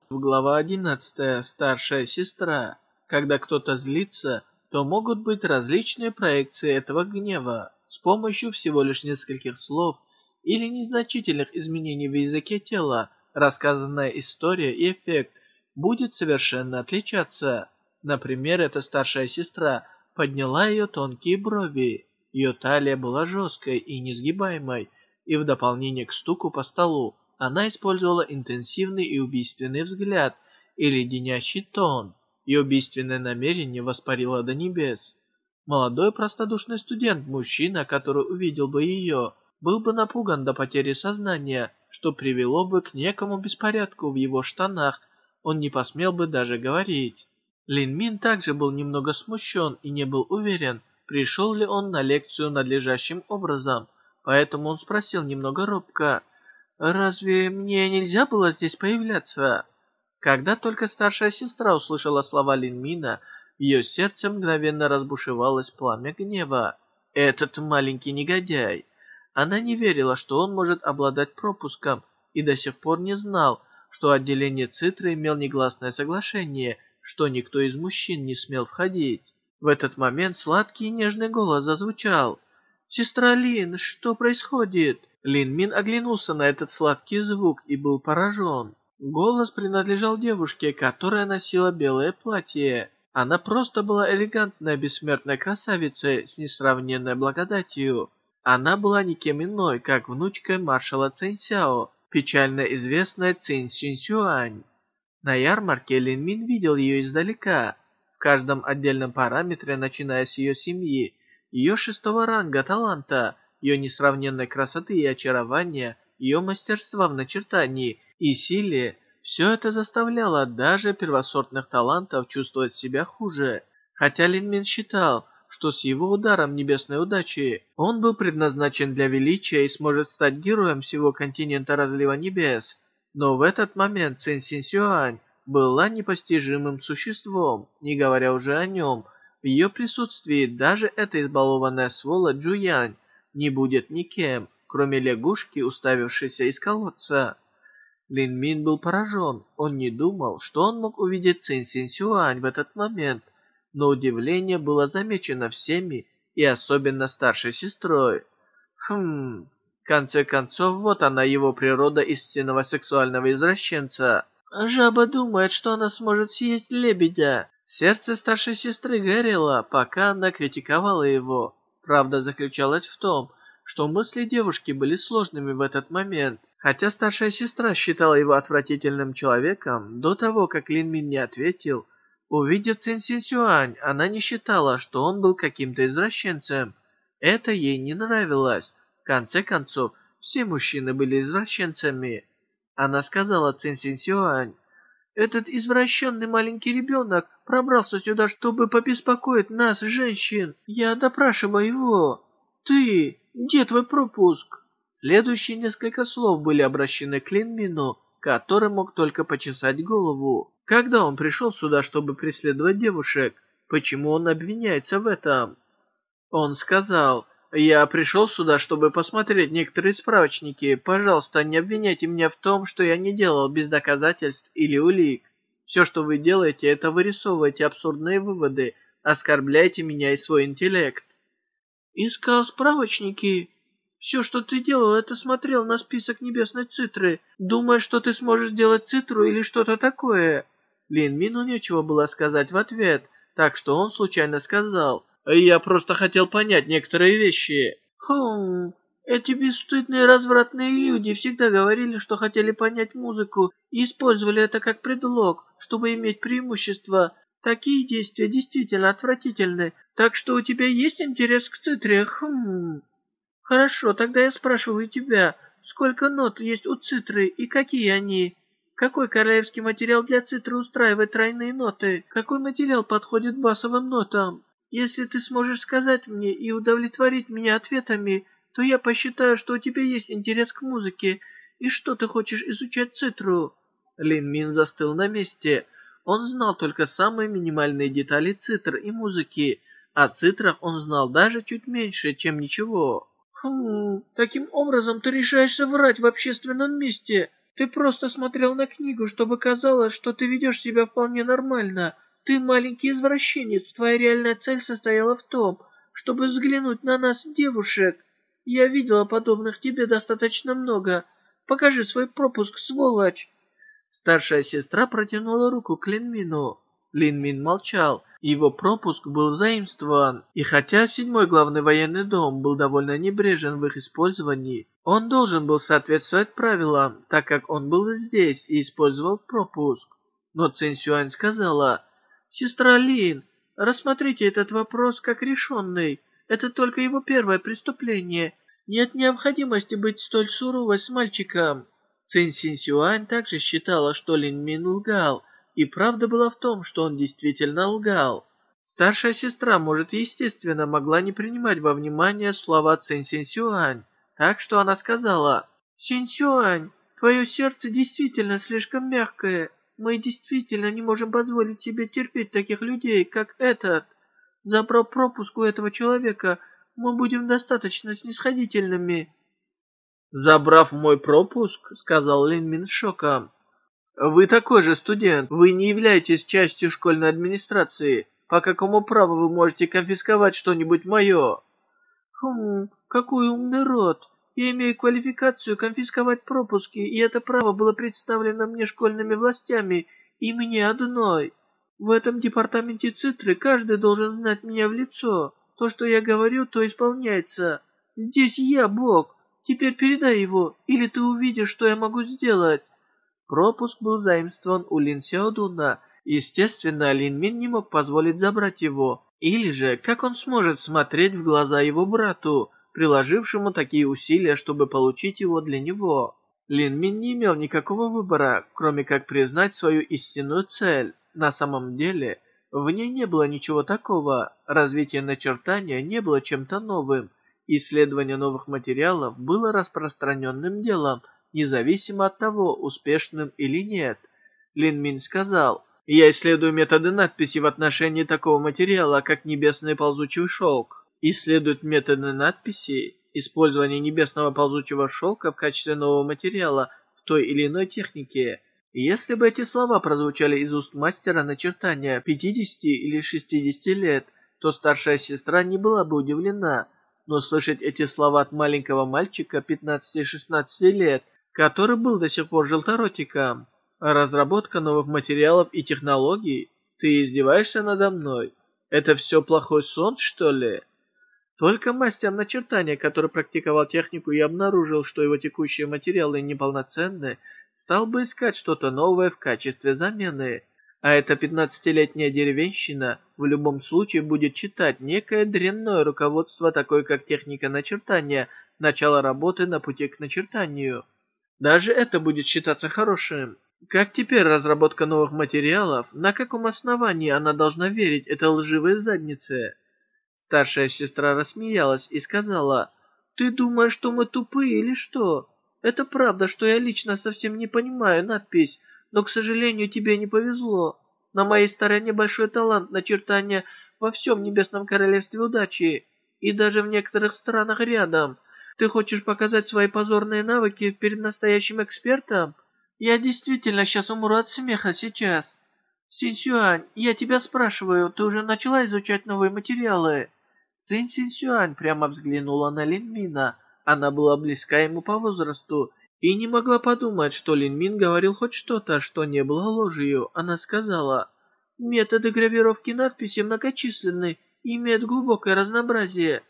В глава 11 «Старшая сестра». Когда кто-то злится, то могут быть различные проекции этого гнева с помощью всего лишь нескольких слов или незначительных изменений в языке тела, рассказанная история и эффект будет совершенно отличаться. Например, эта старшая сестра подняла ее тонкие брови. Ее талия была жесткой и несгибаемой, и в дополнение к стуку по столу она использовала интенсивный и убийственный взгляд и леденящий тон – и убийственное намерение воспарило до небес. Молодой простодушный студент, мужчина, который увидел бы ее, был бы напуган до потери сознания, что привело бы к некому беспорядку в его штанах, он не посмел бы даже говорить. Лин Мин также был немного смущен и не был уверен, пришел ли он на лекцию надлежащим образом, поэтому он спросил немного робко, «Разве мне нельзя было здесь появляться?» Когда только старшая сестра услышала слова Линмина, ее сердце мгновенно разбушевалось пламя гнева. Этот маленький негодяй. Она не верила, что он может обладать пропуском, и до сих пор не знал, что отделение Цитры имел негласное соглашение, что никто из мужчин не смел входить. В этот момент сладкий и нежный голос зазвучал. «Сестра Лин, что происходит?» Лин Мин оглянулся на этот сладкий звук и был поражен. Голос принадлежал девушке, которая носила белое платье. Она просто была элегантная бессмертная красавица с несравненной благодатью. Она была никем иной, как внучкой маршала Цинсяо, печально известная Цин Сюань. На ярмарке Лин Мин видел ее издалека. В каждом отдельном параметре, начиная с ее семьи, ее шестого ранга таланта, ее несравненной красоты и очарования, ее мастерства в начертании и силе, все это заставляло даже первосортных талантов чувствовать себя хуже. Хотя Лин Мин считал, что с его ударом небесной удачи он был предназначен для величия и сможет стать героем всего континента разлива небес. Но в этот момент Цин Син Сюань была непостижимым существом, не говоря уже о нем. В ее присутствии даже эта избалованная сволочь Джуянь не будет никем, кроме лягушки, уставившейся из колодца. Лин Мин был поражен. Он не думал, что он мог увидеть Цин Син Сюань в этот момент но удивление было замечено всеми и особенно старшей сестрой. Хм, в конце концов, вот она его природа истинного сексуального извращенца. Жаба думает, что она сможет съесть лебедя. Сердце старшей сестры горело, пока она критиковала его. Правда заключалась в том, что мысли девушки были сложными в этот момент. Хотя старшая сестра считала его отвратительным человеком, до того, как Лин Мин не ответил, Увидев Цин Син Сюань, она не считала, что он был каким-то извращенцем. Это ей не нравилось. В конце концов, все мужчины были извращенцами. Она сказала Цин Син Сюань, «Этот извращенный маленький ребенок пробрался сюда, чтобы побеспокоить нас, женщин. Я допрашиваю его. Ты, где твой пропуск?» Следующие несколько слов были обращены к Лин Мину, который мог только почесать голову. Когда он пришел сюда, чтобы преследовать девушек? Почему он обвиняется в этом? Он сказал, «Я пришел сюда, чтобы посмотреть некоторые справочники. Пожалуйста, не обвиняйте меня в том, что я не делал без доказательств или улик. Все, что вы делаете, это вырисовываете абсурдные выводы, оскорбляете меня и свой интеллект». «Искал справочники?» Все, что ты делал, это смотрел на список небесной цитры, думая, что ты сможешь сделать цитру или что-то такое. Лин Мину нечего было сказать в ответ, так что он случайно сказал. «Я просто хотел понять некоторые вещи». «Хм, эти бесстыдные развратные люди всегда говорили, что хотели понять музыку и использовали это как предлог, чтобы иметь преимущество. Такие действия действительно отвратительны, так что у тебя есть интерес к цитре? Хм...» Хорошо, тогда я спрашиваю тебя, сколько нот есть у цитры и какие они? Какой королевский материал для цитры устраивает тройные ноты? Какой материал подходит басовым нотам? Если ты сможешь сказать мне и удовлетворить меня ответами, то я посчитаю, что у тебя есть интерес к музыке и что ты хочешь изучать цитру. Лин Мин застыл на месте. Он знал только самые минимальные детали цитр и музыки. О цитрах он знал даже чуть меньше, чем ничего. Хм, таким образом ты решаешься врать в общественном месте. Ты просто смотрел на книгу, чтобы казалось, что ты ведешь себя вполне нормально. Ты маленький извращенец. Твоя реальная цель состояла в том, чтобы взглянуть на нас, девушек. Я видела подобных тебе достаточно много. Покажи свой пропуск, сволочь. Старшая сестра протянула руку к Линмину. Линмин молчал. Его пропуск был заимствован, и хотя седьмой главный военный дом был довольно небрежен в их использовании, он должен был соответствовать правилам, так как он был здесь и использовал пропуск. Но Цин Сюань сказала, «Сестра Лин, рассмотрите этот вопрос как решенный. Это только его первое преступление. Нет необходимости быть столь суровой с мальчиком». Цин Син Сюань также считала, что Лин Мин лгал, и правда была в том, что он действительно лгал. Старшая сестра, может, естественно, могла не принимать во внимание слова Цин Син Сюань, так что она сказала, «Син Сюань, твое сердце действительно слишком мягкое. Мы действительно не можем позволить себе терпеть таких людей, как этот. Забрав пропуск у этого человека, мы будем достаточно снисходительными». «Забрав мой пропуск», — сказал Лин Мин шоком, Вы такой же студент, вы не являетесь частью школьной администрации. По какому праву вы можете конфисковать что-нибудь мое? Хм, какой умный род. Я имею квалификацию конфисковать пропуски, и это право было представлено мне школьными властями, и мне одной. В этом департаменте Цитры каждый должен знать меня в лицо. То, что я говорю, то исполняется. Здесь я, Бог. Теперь передай его, или ты увидишь, что я могу сделать. Пропуск был заимствован у Лин Сяодуна. Естественно, Лин Мин не мог позволить забрать его. Или же, как он сможет смотреть в глаза его брату, приложившему такие усилия, чтобы получить его для него? Лин Мин не имел никакого выбора, кроме как признать свою истинную цель. На самом деле, в ней не было ничего такого. Развитие начертания не было чем-то новым. Исследование новых материалов было распространенным делом – независимо от того, успешным или нет. Лин Мин сказал, «Я исследую методы надписи в отношении такого материала, как небесный ползучий шелк. Исследуют методы надписи, использование небесного ползучего шелка в качестве нового материала в той или иной технике. Если бы эти слова прозвучали из уст мастера начертания 50 или 60 лет, то старшая сестра не была бы удивлена, но слышать эти слова от маленького мальчика 15-16 лет – который был до сих пор желторотиком. Разработка новых материалов и технологий? Ты издеваешься надо мной? Это все плохой сон, что ли? Только мастер начертания, который практиковал технику и обнаружил, что его текущие материалы неполноценны, стал бы искать что-то новое в качестве замены. А эта 15-летняя деревенщина в любом случае будет читать некое дрянное руководство, такое как техника начертания, начало работы на пути к начертанию. Даже это будет считаться хорошим. Как теперь разработка новых материалов? На каком основании она должна верить этой лживой заднице? Старшая сестра рассмеялась и сказала, «Ты думаешь, что мы тупые или что? Это правда, что я лично совсем не понимаю надпись, но, к сожалению, тебе не повезло. На моей стороне большой талант начертания во всем Небесном Королевстве Удачи, и даже в некоторых странах рядом. Ты хочешь показать свои позорные навыки перед настоящим экспертом? Я действительно сейчас умру от смеха сейчас. Синсюань, я тебя спрашиваю, ты уже начала изучать новые материалы? Цин Синсюань прямо взглянула на Линмина. Она была близка ему по возрасту и не могла подумать, что Линмин говорил хоть что-то, что не было ложью. Она сказала, «Методы гравировки надписи многочисленны и имеют глубокое разнообразие».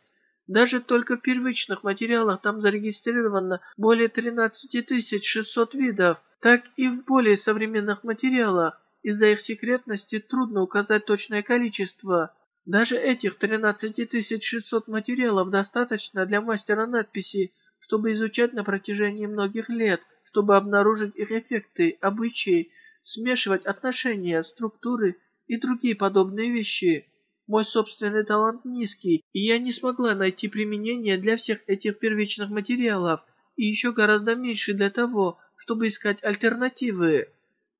Даже только в первичных материалах там зарегистрировано более 13 600 видов, так и в более современных материалах. Из-за их секретности трудно указать точное количество. Даже этих 13 600 материалов достаточно для мастера надписи, чтобы изучать на протяжении многих лет, чтобы обнаружить их эффекты, обычаи, смешивать отношения, структуры и другие подобные вещи. Мой собственный талант низкий, и я не смогла найти применение для всех этих первичных материалов, и еще гораздо меньше для того, чтобы искать альтернативы.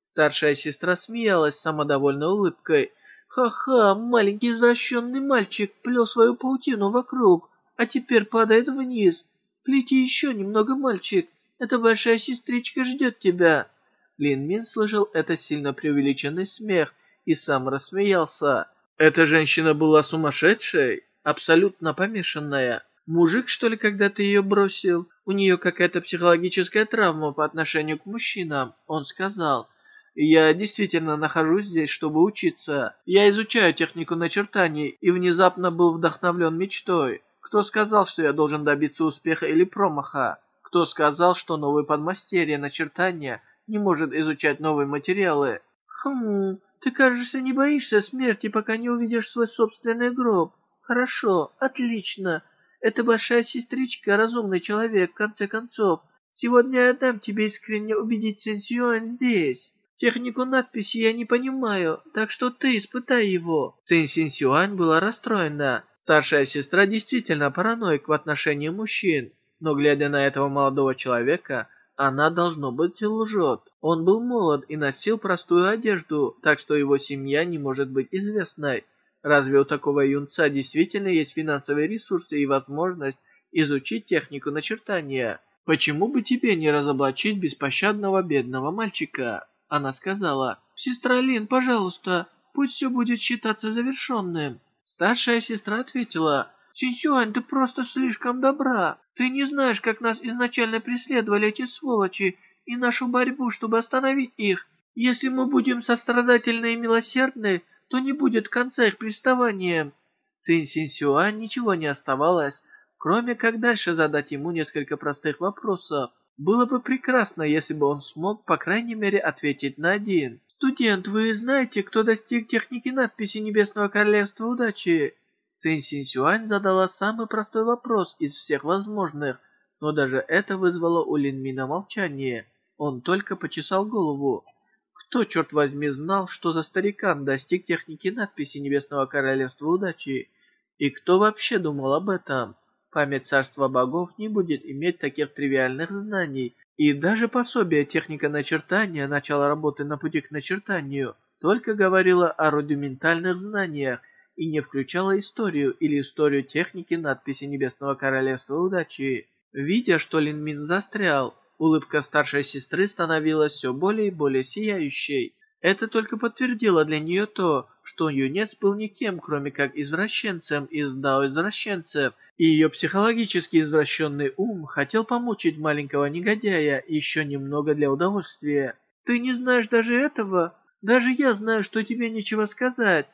Старшая сестра смеялась самодовольной улыбкой. «Ха-ха, маленький извращенный мальчик плел свою паутину вокруг, а теперь падает вниз. Плети еще немного, мальчик, эта большая сестричка ждет тебя». Лин Мин слышал это сильно преувеличенный смех и сам рассмеялся. Эта женщина была сумасшедшей, абсолютно помешанная. Мужик, что ли, когда ты ее бросил? У нее какая-то психологическая травма по отношению к мужчинам. Он сказал, я действительно нахожусь здесь, чтобы учиться. Я изучаю технику начертаний и внезапно был вдохновлен мечтой. Кто сказал, что я должен добиться успеха или промаха? Кто сказал, что новый подмастерье начертания не может изучать новые материалы? Хм, ты, кажется, не боишься смерти, пока не увидишь свой собственный гроб. Хорошо, отлично. Это большая сестричка, разумный человек, в конце концов. Сегодня я дам тебе искренне убедить Сенсюань здесь. Технику надписи я не понимаю, так что ты испытай его». Цин Синсюань была расстроена. Старшая сестра действительно параноик в отношении мужчин. Но глядя на этого молодого человека, она, должно быть, лжет. Он был молод и носил простую одежду, так что его семья не может быть известной. Разве у такого юнца действительно есть финансовые ресурсы и возможность изучить технику начертания? Почему бы тебе не разоблачить беспощадного бедного мальчика? Она сказала, «Сестра Лин, пожалуйста, пусть все будет считаться завершенным». Старшая сестра ответила, «Синсюань, ты просто слишком добра. Ты не знаешь, как нас изначально преследовали эти сволочи и нашу борьбу, чтобы остановить их. Если мы будем сострадательны и милосердны, то не будет конца их приставания». Цинь Синсюань ничего не оставалось, кроме как дальше задать ему несколько простых вопросов. Было бы прекрасно, если бы он смог, по крайней мере, ответить на один. «Студент, вы знаете, кто достиг техники надписи Небесного Королевства Удачи?» Цинь Синсюань задала самый простой вопрос из всех возможных, но даже это вызвало у Линмина молчание. Он только почесал голову. Кто, черт возьми, знал, что за старикан достиг техники надписи Небесного Королевства Удачи? И кто вообще думал об этом? Память Царства Богов не будет иметь таких тривиальных знаний, и даже пособие техника начертания, начало работы на пути к начертанию, только говорило о рудиментальных знаниях и не включало историю или историю техники надписи Небесного Королевства Удачи. Видя, что Лин Мин застрял, улыбка старшей сестры становилась все более и более сияющей. Это только подтвердило для нее то, что юнец был никем, кроме как извращенцем из Дао извращенцев, и ее психологически извращенный ум хотел помучить маленького негодяя еще немного для удовольствия. «Ты не знаешь даже этого? Даже я знаю, что тебе нечего сказать!»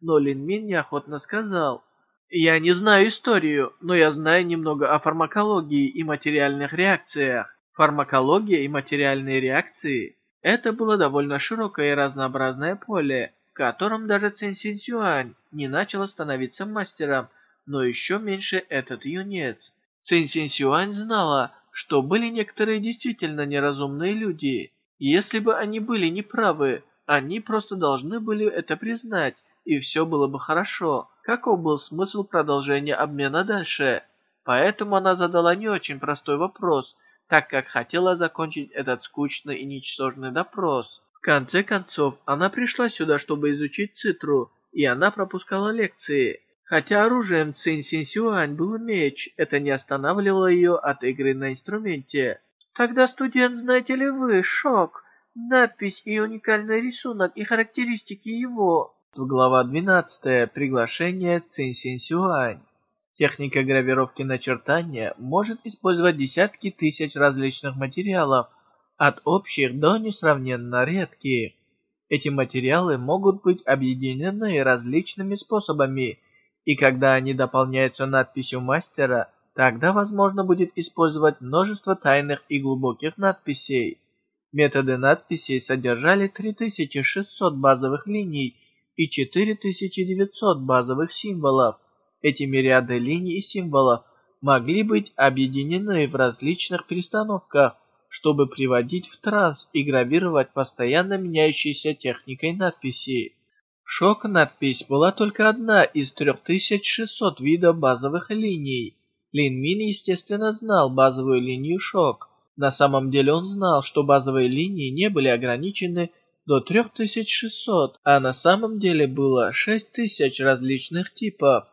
Но Лин Мин неохотно сказал. «Я не знаю историю, но я знаю немного о фармакологии и материальных реакциях. Фармакология и материальные реакции – это было довольно широкое и разнообразное поле, в котором даже Цин Син Сюань не начала становиться мастером – но еще меньше этот юнец. Цин Син Сюань знала, что были некоторые действительно неразумные люди. Если бы они были неправы, они просто должны были это признать, и все было бы хорошо. Каков был смысл продолжения обмена дальше? Поэтому она задала не очень простой вопрос, так как хотела закончить этот скучный и ничтожный допрос. В конце концов, она пришла сюда, чтобы изучить цитру, и она пропускала лекции. Хотя оружием Цин Син Сюань был меч, это не останавливало ее от игры на инструменте. Тогда, студент, знаете ли вы, шок, надпись и уникальный рисунок и характеристики его. Глава 12. Приглашение Цин Син Сюань. Техника гравировки начертания может использовать десятки тысяч различных материалов, от общих до несравненно редких. Эти материалы могут быть объединены различными способами – и когда они дополняются надписью мастера, тогда возможно будет использовать множество тайных и глубоких надписей. Методы надписей содержали 3600 базовых линий и 4900 базовых символов. Эти мириады линий и символов могли быть объединены в различных перестановках, чтобы приводить в транс и гравировать постоянно меняющейся техникой надписи. Шок-надпись была только одна из 3600 видов базовых линий. Лин Мин, естественно, знал базовую линию шок. На самом деле он знал, что базовые линии не были ограничены до 3600, а на самом деле было 6000 различных типов.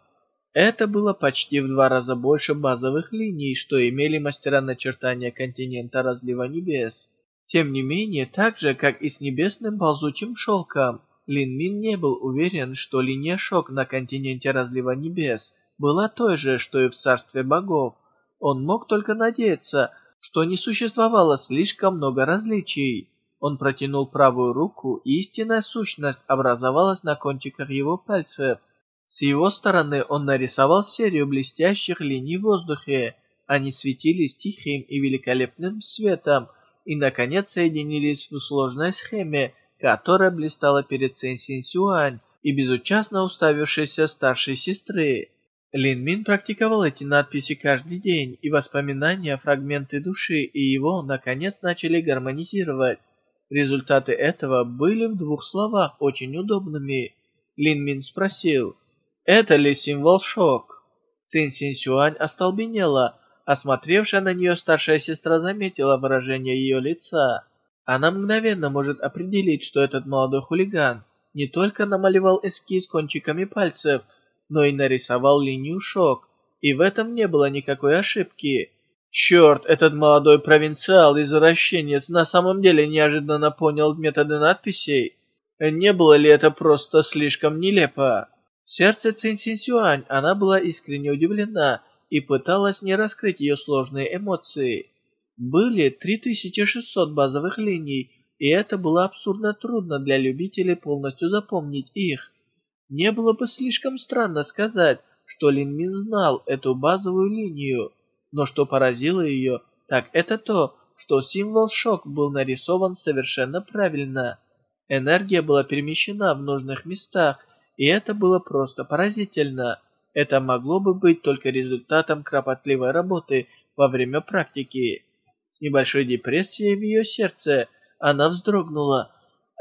Это было почти в два раза больше базовых линий, что имели мастера начертания континента разлива небес. Тем не менее, так же, как и с небесным ползучим шелком, Лин Мин не был уверен, что линия шок на континенте разлива небес была той же, что и в царстве богов. Он мог только надеяться, что не существовало слишком много различий. Он протянул правую руку, и истинная сущность образовалась на кончиках его пальцев. С его стороны он нарисовал серию блестящих линий в воздухе. Они светились тихим и великолепным светом, и, наконец, соединились в сложной схеме, которая блистала перед Цин Син Сюань и безучастно уставившейся старшей сестры. Лин Мин практиковал эти надписи каждый день, и воспоминания, фрагменты души и его, наконец, начали гармонизировать. Результаты этого были в двух словах очень удобными. Лин Мин спросил, «Это ли символ шок?» Цин Син Сюань остолбенела. Осмотревшая на нее старшая сестра заметила выражение ее лица. Она мгновенно может определить, что этот молодой хулиган не только намалевал эскиз кончиками пальцев, но и нарисовал линию шок, и в этом не было никакой ошибки. Черт, этот молодой провинциал-извращенец на самом деле неожиданно понял методы надписей. Не было ли это просто слишком нелепо? Сердце Цин Сюань она была искренне удивлена и пыталась не раскрыть ее сложные эмоции. Были 3600 базовых линий, и это было абсурдно трудно для любителей полностью запомнить их. Не было бы слишком странно сказать, что Лин Мин знал эту базовую линию, но что поразило ее, так это то, что символ шок был нарисован совершенно правильно. Энергия была перемещена в нужных местах, и это было просто поразительно. Это могло бы быть только результатом кропотливой работы во время практики. С небольшой депрессией в ее сердце она вздрогнула.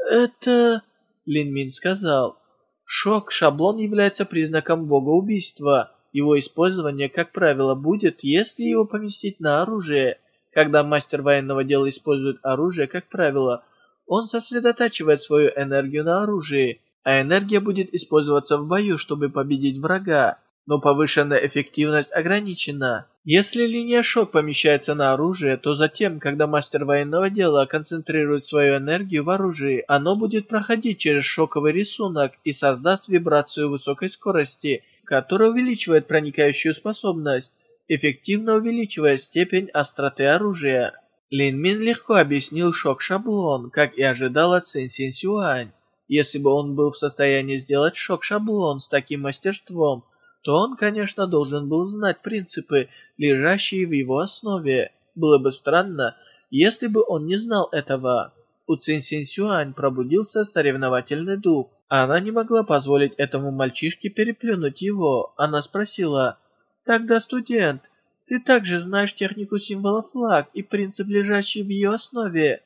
«Это...» Лин Мин сказал. «Шок-шаблон является признаком богоубийства. Его использование, как правило, будет, если его поместить на оружие. Когда мастер военного дела использует оружие, как правило, он сосредотачивает свою энергию на оружии, а энергия будет использоваться в бою, чтобы победить врага. Но повышенная эффективность ограничена. Если линия шок помещается на оружие, то затем, когда мастер военного дела концентрирует свою энергию в оружии, оно будет проходить через шоковый рисунок и создаст вибрацию высокой скорости, которая увеличивает проникающую способность, эффективно увеличивая степень остроты оружия. Лин Мин легко объяснил шок-шаблон, как и ожидала Цин Син Сюань. Если бы он был в состоянии сделать шок-шаблон с таким мастерством, то он, конечно, должен был знать принципы, лежащие в его основе. Было бы странно, если бы он не знал этого. У Цин Син Сюань пробудился соревновательный дух. Она не могла позволить этому мальчишке переплюнуть его. Она спросила, «Тогда, студент, ты также знаешь технику символа флаг и принцип, лежащий в ее основе.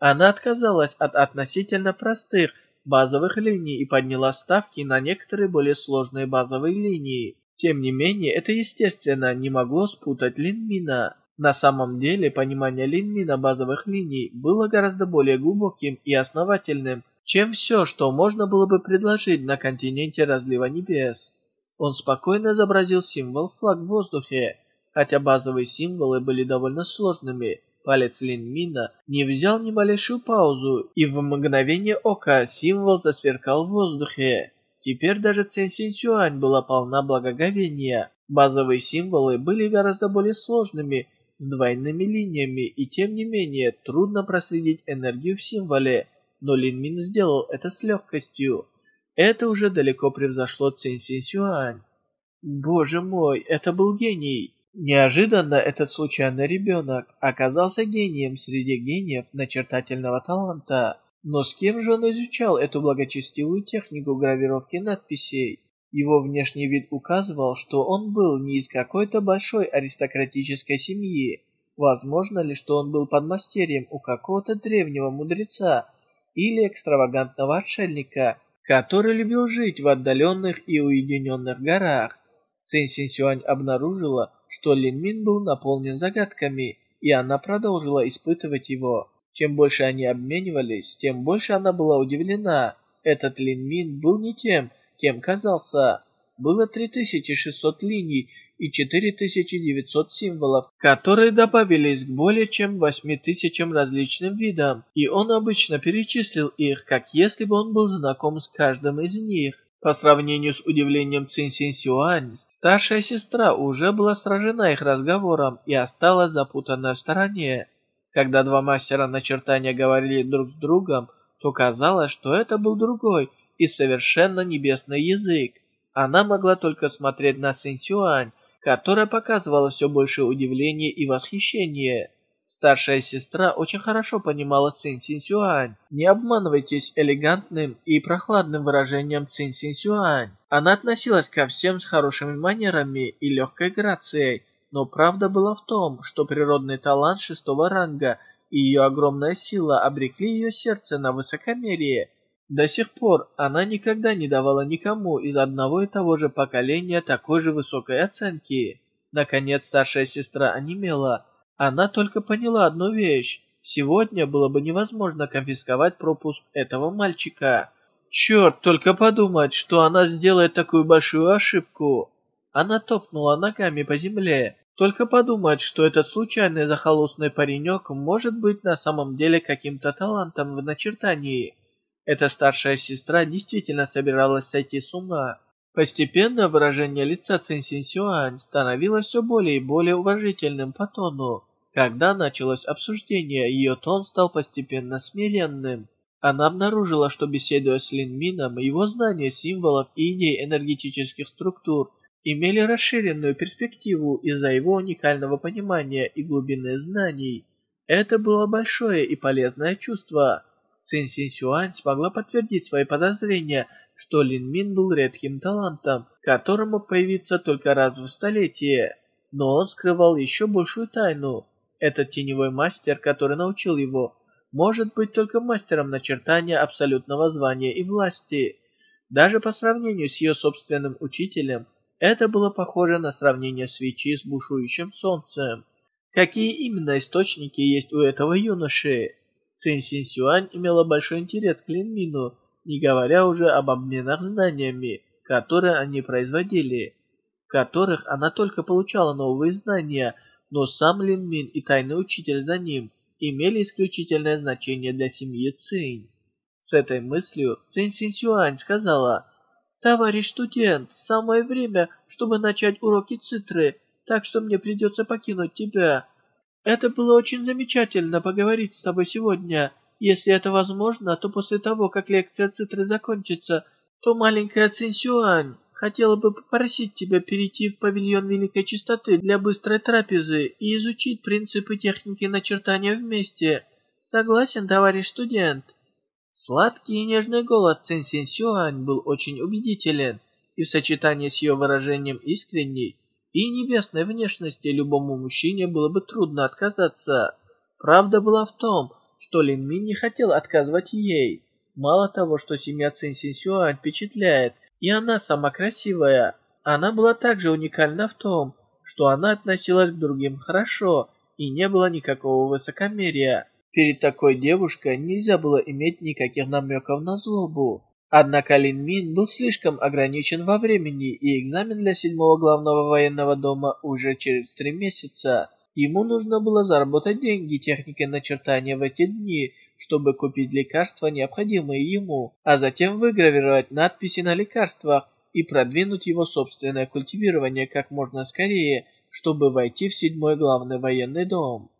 Она отказалась от относительно простых базовых линий и подняла ставки на некоторые более сложные базовые линии. Тем не менее, это естественно не могло спутать Линмина. На самом деле, понимание Линмина базовых линий было гораздо более глубоким и основательным, чем все, что можно было бы предложить на континенте разлива небес. Он спокойно изобразил символ флаг в воздухе, Хотя базовые символы были довольно сложными, палец Лин Мина не взял ни малейшую паузу, и в мгновение ока символ засверкал в воздухе. Теперь даже Цен Син Сюань была полна благоговения. Базовые символы были гораздо более сложными, с двойными линиями, и тем не менее трудно проследить энергию в символе, но Лин Мин сделал это с легкостью. Это уже далеко превзошло Цин Син Сюань. Боже мой, это был гений! Неожиданно этот случайный ребенок оказался гением среди гениев начертательного таланта. Но с кем же он изучал эту благочестивую технику гравировки надписей? Его внешний вид указывал, что он был не из какой-то большой аристократической семьи. Возможно ли, что он был подмастерьем у какого-то древнего мудреца или экстравагантного отшельника, который любил жить в отдаленных и уединенных горах? Цин Синсюань обнаружила, что Лин Мин был наполнен загадками, и она продолжила испытывать его. Чем больше они обменивались, тем больше она была удивлена. Этот Лин Мин был не тем, кем казался. Было 3600 линий и 4900 символов, которые добавились к более чем 8000 различным видам, и он обычно перечислил их, как если бы он был знаком с каждым из них. По сравнению с удивлением Цин Син Сюань, старшая сестра уже была сражена их разговором и осталась запутанной в стороне. Когда два мастера начертания говорили друг с другом, то казалось, что это был другой и совершенно небесный язык. Она могла только смотреть на Цин Сюань, которая показывала все больше удивления и восхищения. Старшая сестра очень хорошо понимала Цин Син Сюань. Не обманывайтесь элегантным и прохладным выражением Цин Син Сюань. Она относилась ко всем с хорошими манерами и легкой грацией, но правда была в том, что природный талант шестого ранга и ее огромная сила обрекли ее сердце на высокомерие. До сих пор она никогда не давала никому из одного и того же поколения такой же высокой оценки. Наконец старшая сестра онемела, она только поняла одну вещь. Сегодня было бы невозможно конфисковать пропуск этого мальчика. Черт, только подумать, что она сделает такую большую ошибку. Она топнула ногами по земле. Только подумать, что этот случайный захолустный паренек может быть на самом деле каким-то талантом в начертании. Эта старшая сестра действительно собиралась сойти с ума. Постепенно выражение лица Цин Сюань становилось все более и более уважительным по тону. Когда началось обсуждение, ее тон стал постепенно смиренным. Она обнаружила, что беседуя с Лин Мином, его знания символов и идей энергетических структур имели расширенную перспективу из-за его уникального понимания и глубины знаний. Это было большое и полезное чувство. Цин Син Сюань смогла подтвердить свои подозрения, что Лин Мин был редким талантом, которому появиться только раз в столетие. Но он скрывал еще большую тайну. Этот теневой мастер, который научил его, может быть только мастером начертания абсолютного звания и власти. Даже по сравнению с ее собственным учителем, это было похоже на сравнение свечи с бушующим солнцем. Какие именно источники есть у этого юноши? Цин Син Сюань имела большой интерес к Лин Мину, не говоря уже об обменах знаниями, которые они производили, в которых она только получала новые знания, но сам Лин Мин и тайный учитель за ним имели исключительное значение для семьи Цинь. С этой мыслью Цинь Син Сюань сказала, «Товарищ студент, самое время, чтобы начать уроки цитры, так что мне придется покинуть тебя. Это было очень замечательно поговорить с тобой сегодня. Если это возможно, то после того, как лекция цитры закончится, то маленькая Цинь Сюань хотела бы попросить тебя перейти в павильон Великой Чистоты для быстрой трапезы и изучить принципы техники начертания вместе. Согласен, товарищ студент?» Сладкий и нежный голос Цин Син Сюань был очень убедителен, и в сочетании с ее выражением искренней и небесной внешности любому мужчине было бы трудно отказаться. Правда была в том, что Лин Мин не хотел отказывать ей. Мало того, что семья Цин Син Сюань впечатляет, и она сама красивая, она была также уникальна в том, что она относилась к другим хорошо и не было никакого высокомерия. Перед такой девушкой нельзя было иметь никаких намеков на злобу. Однако Лин Мин был слишком ограничен во времени, и экзамен для седьмого главного военного дома уже через три месяца. Ему нужно было заработать деньги техникой начертания в эти дни, чтобы купить лекарства, необходимые ему, а затем выгравировать надписи на лекарствах и продвинуть его собственное культивирование как можно скорее, чтобы войти в седьмой главный военный дом.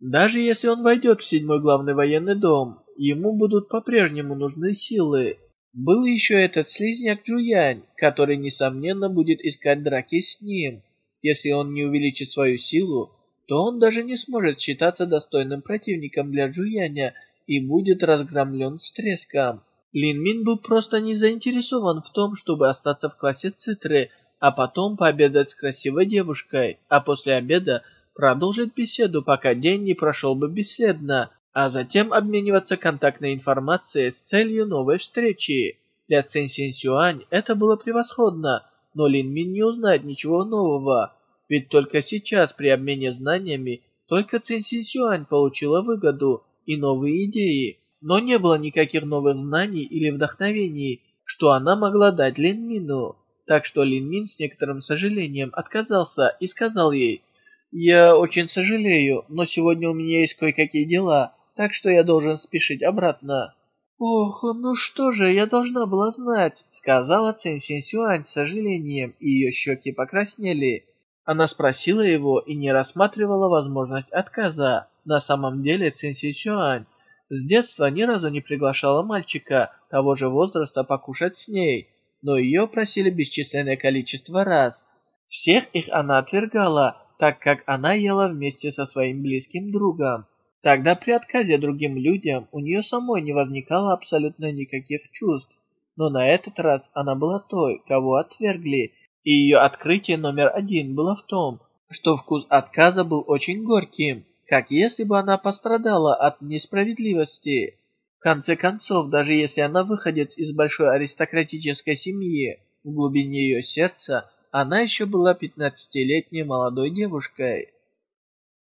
Даже если он войдет в седьмой главный военный дом, ему будут по-прежнему нужны силы. Был еще этот слизняк Джуянь, который, несомненно, будет искать драки с ним. Если он не увеличит свою силу, то он даже не сможет считаться достойным противником для Джуяня и будет разгромлен с треском. Лин Мин был просто не заинтересован в том, чтобы остаться в классе Цитры, а потом пообедать с красивой девушкой, а после обеда продолжить беседу, пока день не прошел бы бесследно, а затем обмениваться контактной информацией с целью новой встречи. Для Цин Син Сюань это было превосходно, но Лин Мин не узнает ничего нового, ведь только сейчас при обмене знаниями только Цин Син Сюань получила выгоду и новые идеи, но не было никаких новых знаний или вдохновений, что она могла дать Лин Мину. Так что Лин Мин с некоторым сожалением отказался и сказал ей, «Я очень сожалею, но сегодня у меня есть кое-какие дела, так что я должен спешить обратно». «Ох, ну что же, я должна была знать», — сказала Цин Син Сюань с сожалением, и ее щеки покраснели. Она спросила его и не рассматривала возможность отказа. На самом деле Цин Син Сюань с детства ни разу не приглашала мальчика того же возраста покушать с ней, но ее просили бесчисленное количество раз. Всех их она отвергала, так как она ела вместе со своим близким другом. Тогда при отказе другим людям у нее самой не возникало абсолютно никаких чувств. Но на этот раз она была той, кого отвергли, и ее открытие номер один было в том, что вкус отказа был очень горьким, как если бы она пострадала от несправедливости. В конце концов, даже если она выходит из большой аристократической семьи, в глубине ее сердца она еще была пятнадцатилетней молодой девушкой.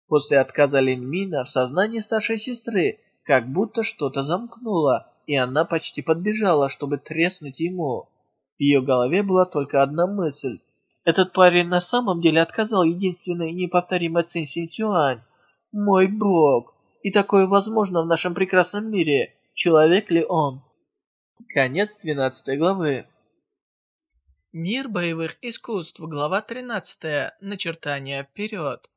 После отказа Линьмина в сознании старшей сестры как будто что-то замкнуло, и она почти подбежала, чтобы треснуть ему. В ее голове была только одна мысль. Этот парень на самом деле отказал единственной и неповторимой Цин Син Сюань. Мой бог! И такое возможно в нашем прекрасном мире. Человек ли он? Конец 12 главы. Мир боевых искусств, глава 13. Начертание вперед.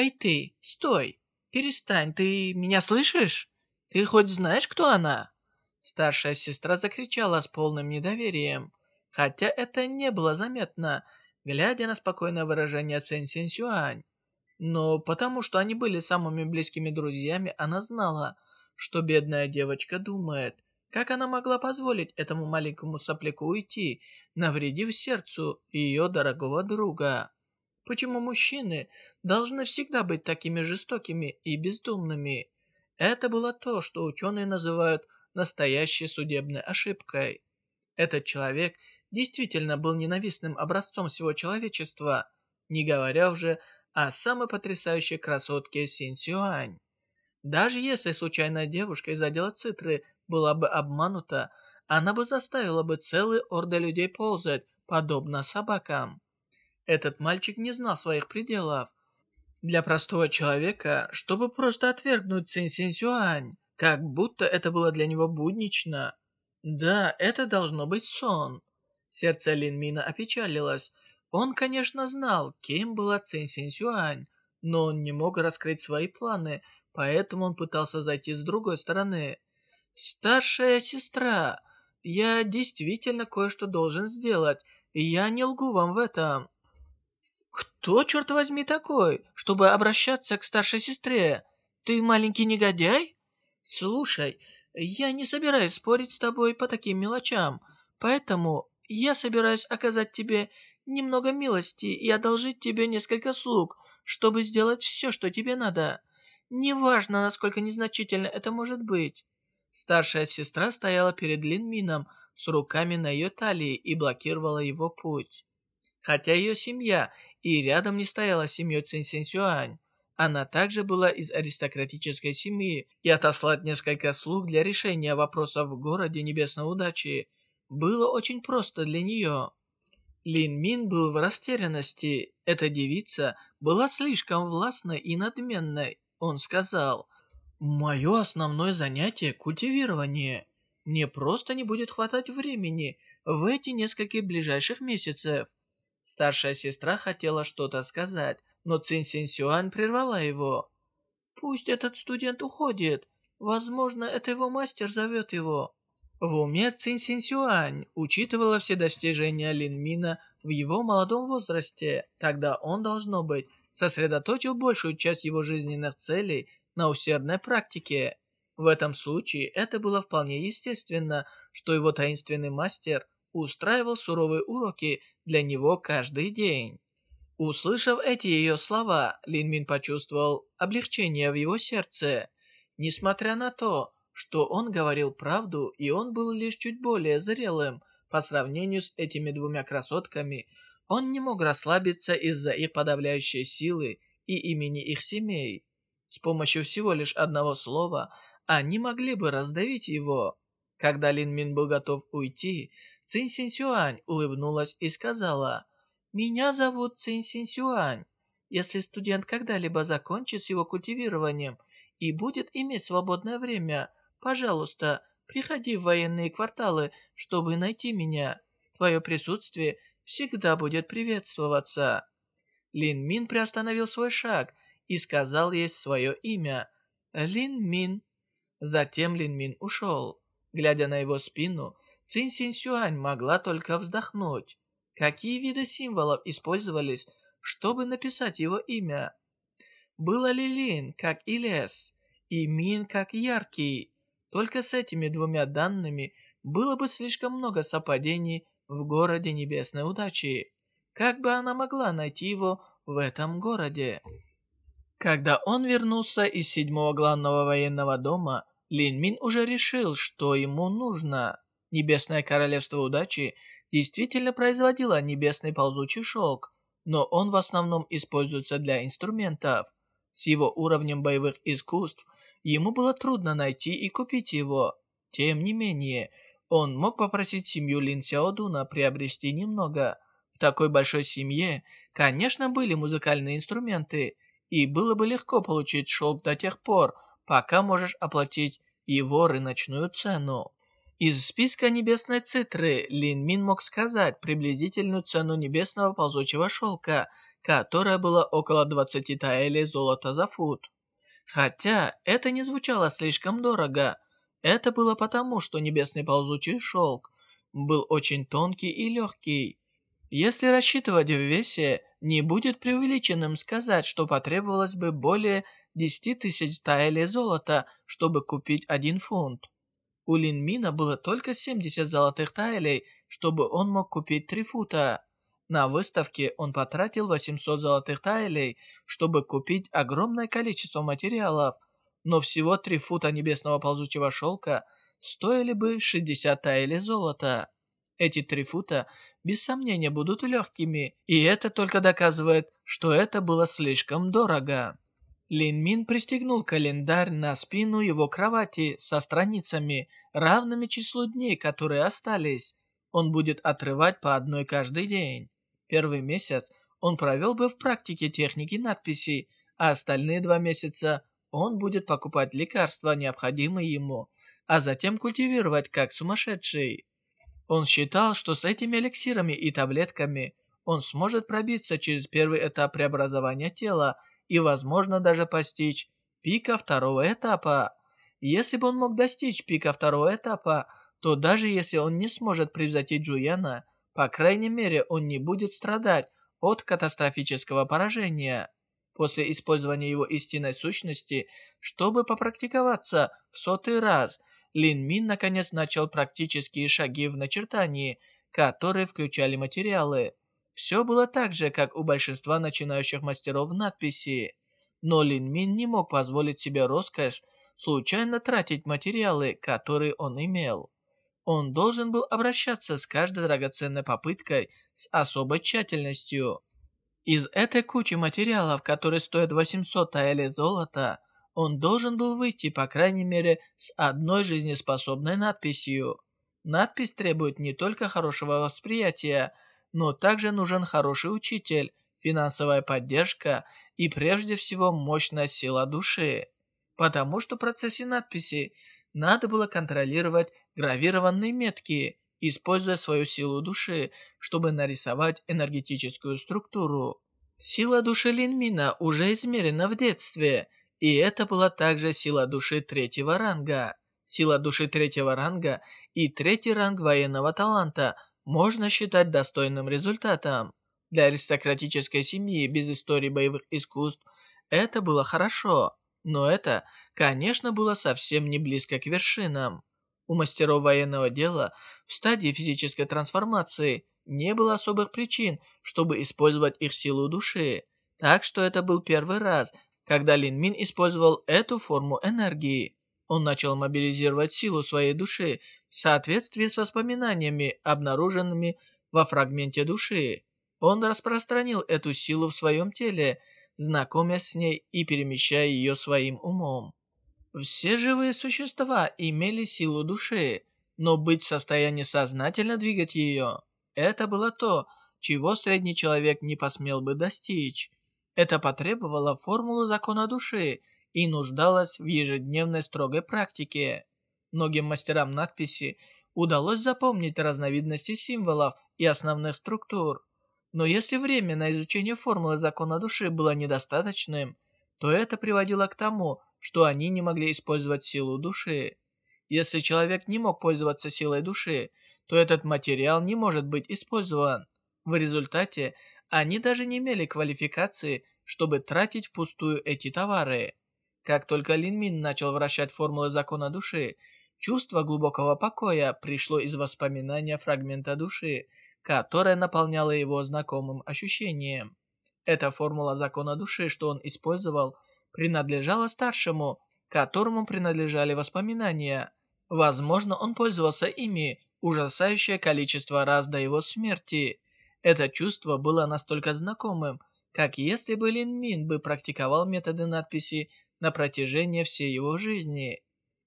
Эй ты, стой! Перестань, ты меня слышишь? Ты хоть знаешь, кто она? Старшая сестра закричала с полным недоверием, хотя это не было заметно, глядя на спокойное выражение Цэн Син Сюань. Но потому что они были самыми близкими друзьями, она знала, что бедная девочка думает, как она могла позволить этому маленькому сопляку уйти, навредив сердцу ее дорогого друга. Почему мужчины должны всегда быть такими жестокими и бездумными? Это было то, что ученые называют настоящей судебной ошибкой. Этот человек действительно был ненавистным образцом всего человечества, не говоря уже о самой потрясающей красотке Син. Даже если случайная девушка из отдела Цитры была бы обманута, она бы заставила бы целые орды людей ползать, подобно собакам. Этот мальчик не знал своих пределов. Для простого человека, чтобы просто отвергнуть Цин Син Сюань, как будто это было для него буднично. Да, это должно быть сон. Сердце Лин Мина опечалилось. Он, конечно, знал, кем была Цин Син Сюань, но он не мог раскрыть свои планы, поэтому он пытался зайти с другой стороны. «Старшая сестра, я действительно кое-что должен сделать, и я не лгу вам в этом». «Кто, черт возьми, такой, чтобы обращаться к старшей сестре? Ты маленький негодяй?» «Слушай, я не собираюсь спорить с тобой по таким мелочам, поэтому я собираюсь оказать тебе немного милости и одолжить тебе несколько слуг, чтобы сделать все, что тебе надо. Неважно, насколько незначительно это может быть». Старшая сестра стояла перед Лин Мином с руками на ее талии и блокировала его путь. Хотя ее семья и рядом не стояла семьей Цин Син Сюань, она также была из аристократической семьи, и отослать несколько слуг для решения вопросов в городе Небесной Удачи было очень просто для нее. Лин Мин был в растерянности. Эта девица была слишком властной и надменной. Он сказал, «Мое основное занятие – культивирование. Мне просто не будет хватать времени в эти несколько ближайших месяцев». Старшая сестра хотела что-то сказать, но Цин Син Сюань прервала его. «Пусть этот студент уходит. Возможно, это его мастер зовет его». В уме Цин Син Сюань учитывала все достижения Лин Мина в его молодом возрасте. Тогда он, должно быть, сосредоточил большую часть его жизненных целей на усердной практике. В этом случае это было вполне естественно, что его таинственный мастер устраивал суровые уроки для него каждый день. Услышав эти ее слова, Лин Мин почувствовал облегчение в его сердце. Несмотря на то, что он говорил правду, и он был лишь чуть более зрелым по сравнению с этими двумя красотками, он не мог расслабиться из-за их подавляющей силы и имени их семей. С помощью всего лишь одного слова они могли бы раздавить его. Когда Лин Мин был готов уйти, Цин Син Сюань улыбнулась и сказала – меня зовут Цин Син Сюань. Если студент когда-либо закончит с его культивированием и будет иметь свободное время, пожалуйста, приходи в военные кварталы, чтобы найти меня. Твое присутствие всегда будет приветствоваться». Лин Мин приостановил свой шаг и сказал ей свое имя. Лин Мин. Затем Лин Мин ушел. Глядя на его спину, Цин Син Сюань могла только вздохнуть. Какие виды символов использовались, чтобы написать его имя? Было ли Лин, как и лес, и Мин, как яркий? Только с этими двумя данными было бы слишком много совпадений в городе Небесной Удачи. Как бы она могла найти его в этом городе? Когда он вернулся из седьмого главного военного дома, Лин Мин уже решил, что ему нужно. Небесное Королевство Удачи действительно производила небесный ползучий шелк, но он в основном используется для инструментов. С его уровнем боевых искусств ему было трудно найти и купить его. Тем не менее, он мог попросить семью Лин Сяодуна приобрести немного. В такой большой семье, конечно, были музыкальные инструменты, и было бы легко получить шелк до тех пор, пока можешь оплатить его рыночную цену. Из списка небесной цитры Лин Мин мог сказать приблизительную цену небесного ползучего шелка, которая была около 20 таэлей золота за фут. Хотя это не звучало слишком дорого, это было потому, что небесный ползучий шелк был очень тонкий и легкий. Если рассчитывать в весе, не будет преувеличенным сказать, что потребовалось бы более 10 тысяч таэлей золота, чтобы купить один фунт. У Линмина было только 70 золотых таэлей, чтобы он мог купить 3 фута. На выставке он потратил 800 золотых таэлей, чтобы купить огромное количество материалов, но всего 3 фута небесного ползучего шелка стоили бы 60 таэлей золота. Эти 3 фута без сомнения будут легкими, и это только доказывает, что это было слишком дорого. Лин Мин пристегнул календарь на спину его кровати со страницами, равными числу дней, которые остались. Он будет отрывать по одной каждый день. Первый месяц он провел бы в практике техники надписей, а остальные два месяца он будет покупать лекарства, необходимые ему, а затем культивировать как сумасшедший. Он считал, что с этими эликсирами и таблетками он сможет пробиться через первый этап преобразования тела и, возможно, даже постичь пика второго этапа. Если бы он мог достичь пика второго этапа, то даже если он не сможет превзойти Джуяна, по крайней мере, он не будет страдать от катастрофического поражения. После использования его истинной сущности, чтобы попрактиковаться в сотый раз, Лин Мин наконец начал практические шаги в начертании, которые включали материалы. Все было так же, как у большинства начинающих мастеров надписи. Но Лин Мин не мог позволить себе роскошь случайно тратить материалы, которые он имел. Он должен был обращаться с каждой драгоценной попыткой с особой тщательностью. Из этой кучи материалов, которые стоят 800 таэлей золота, он должен был выйти, по крайней мере, с одной жизнеспособной надписью. Надпись требует не только хорошего восприятия, но также нужен хороший учитель, финансовая поддержка и прежде всего мощная сила души. Потому что в процессе надписи надо было контролировать гравированные метки, используя свою силу души, чтобы нарисовать энергетическую структуру. Сила души Линмина уже измерена в детстве – и это была также сила души третьего ранга. Сила души третьего ранга и третий ранг военного таланта можно считать достойным результатом. Для аристократической семьи без истории боевых искусств это было хорошо, но это, конечно, было совсем не близко к вершинам. У мастеров военного дела в стадии физической трансформации не было особых причин, чтобы использовать их силу души, так что это был первый раз, когда Лин Мин использовал эту форму энергии, он начал мобилизировать силу своей души в соответствии с воспоминаниями, обнаруженными во фрагменте души. Он распространил эту силу в своем теле, знакомясь с ней и перемещая ее своим умом. Все живые существа имели силу души, но быть в состоянии сознательно двигать ее – это было то, чего средний человек не посмел бы достичь. Это потребовало формулу закона души и нуждалось в ежедневной строгой практике. Многим мастерам надписи удалось запомнить разновидности символов и основных структур. Но если время на изучение формулы закона души было недостаточным, то это приводило к тому, что они не могли использовать силу души. Если человек не мог пользоваться силой души, то этот материал не может быть использован. В результате они даже не имели квалификации, чтобы тратить впустую эти товары. Как только Лин Мин начал вращать формулы закона души, чувство глубокого покоя пришло из воспоминания фрагмента души, которое наполняло его знакомым ощущением. Эта формула закона души, что он использовал, принадлежала старшему, которому принадлежали воспоминания. Возможно, он пользовался ими ужасающее количество раз до его смерти. Это чувство было настолько знакомым, как если бы Лин Мин бы практиковал методы надписи на протяжении всей его жизни.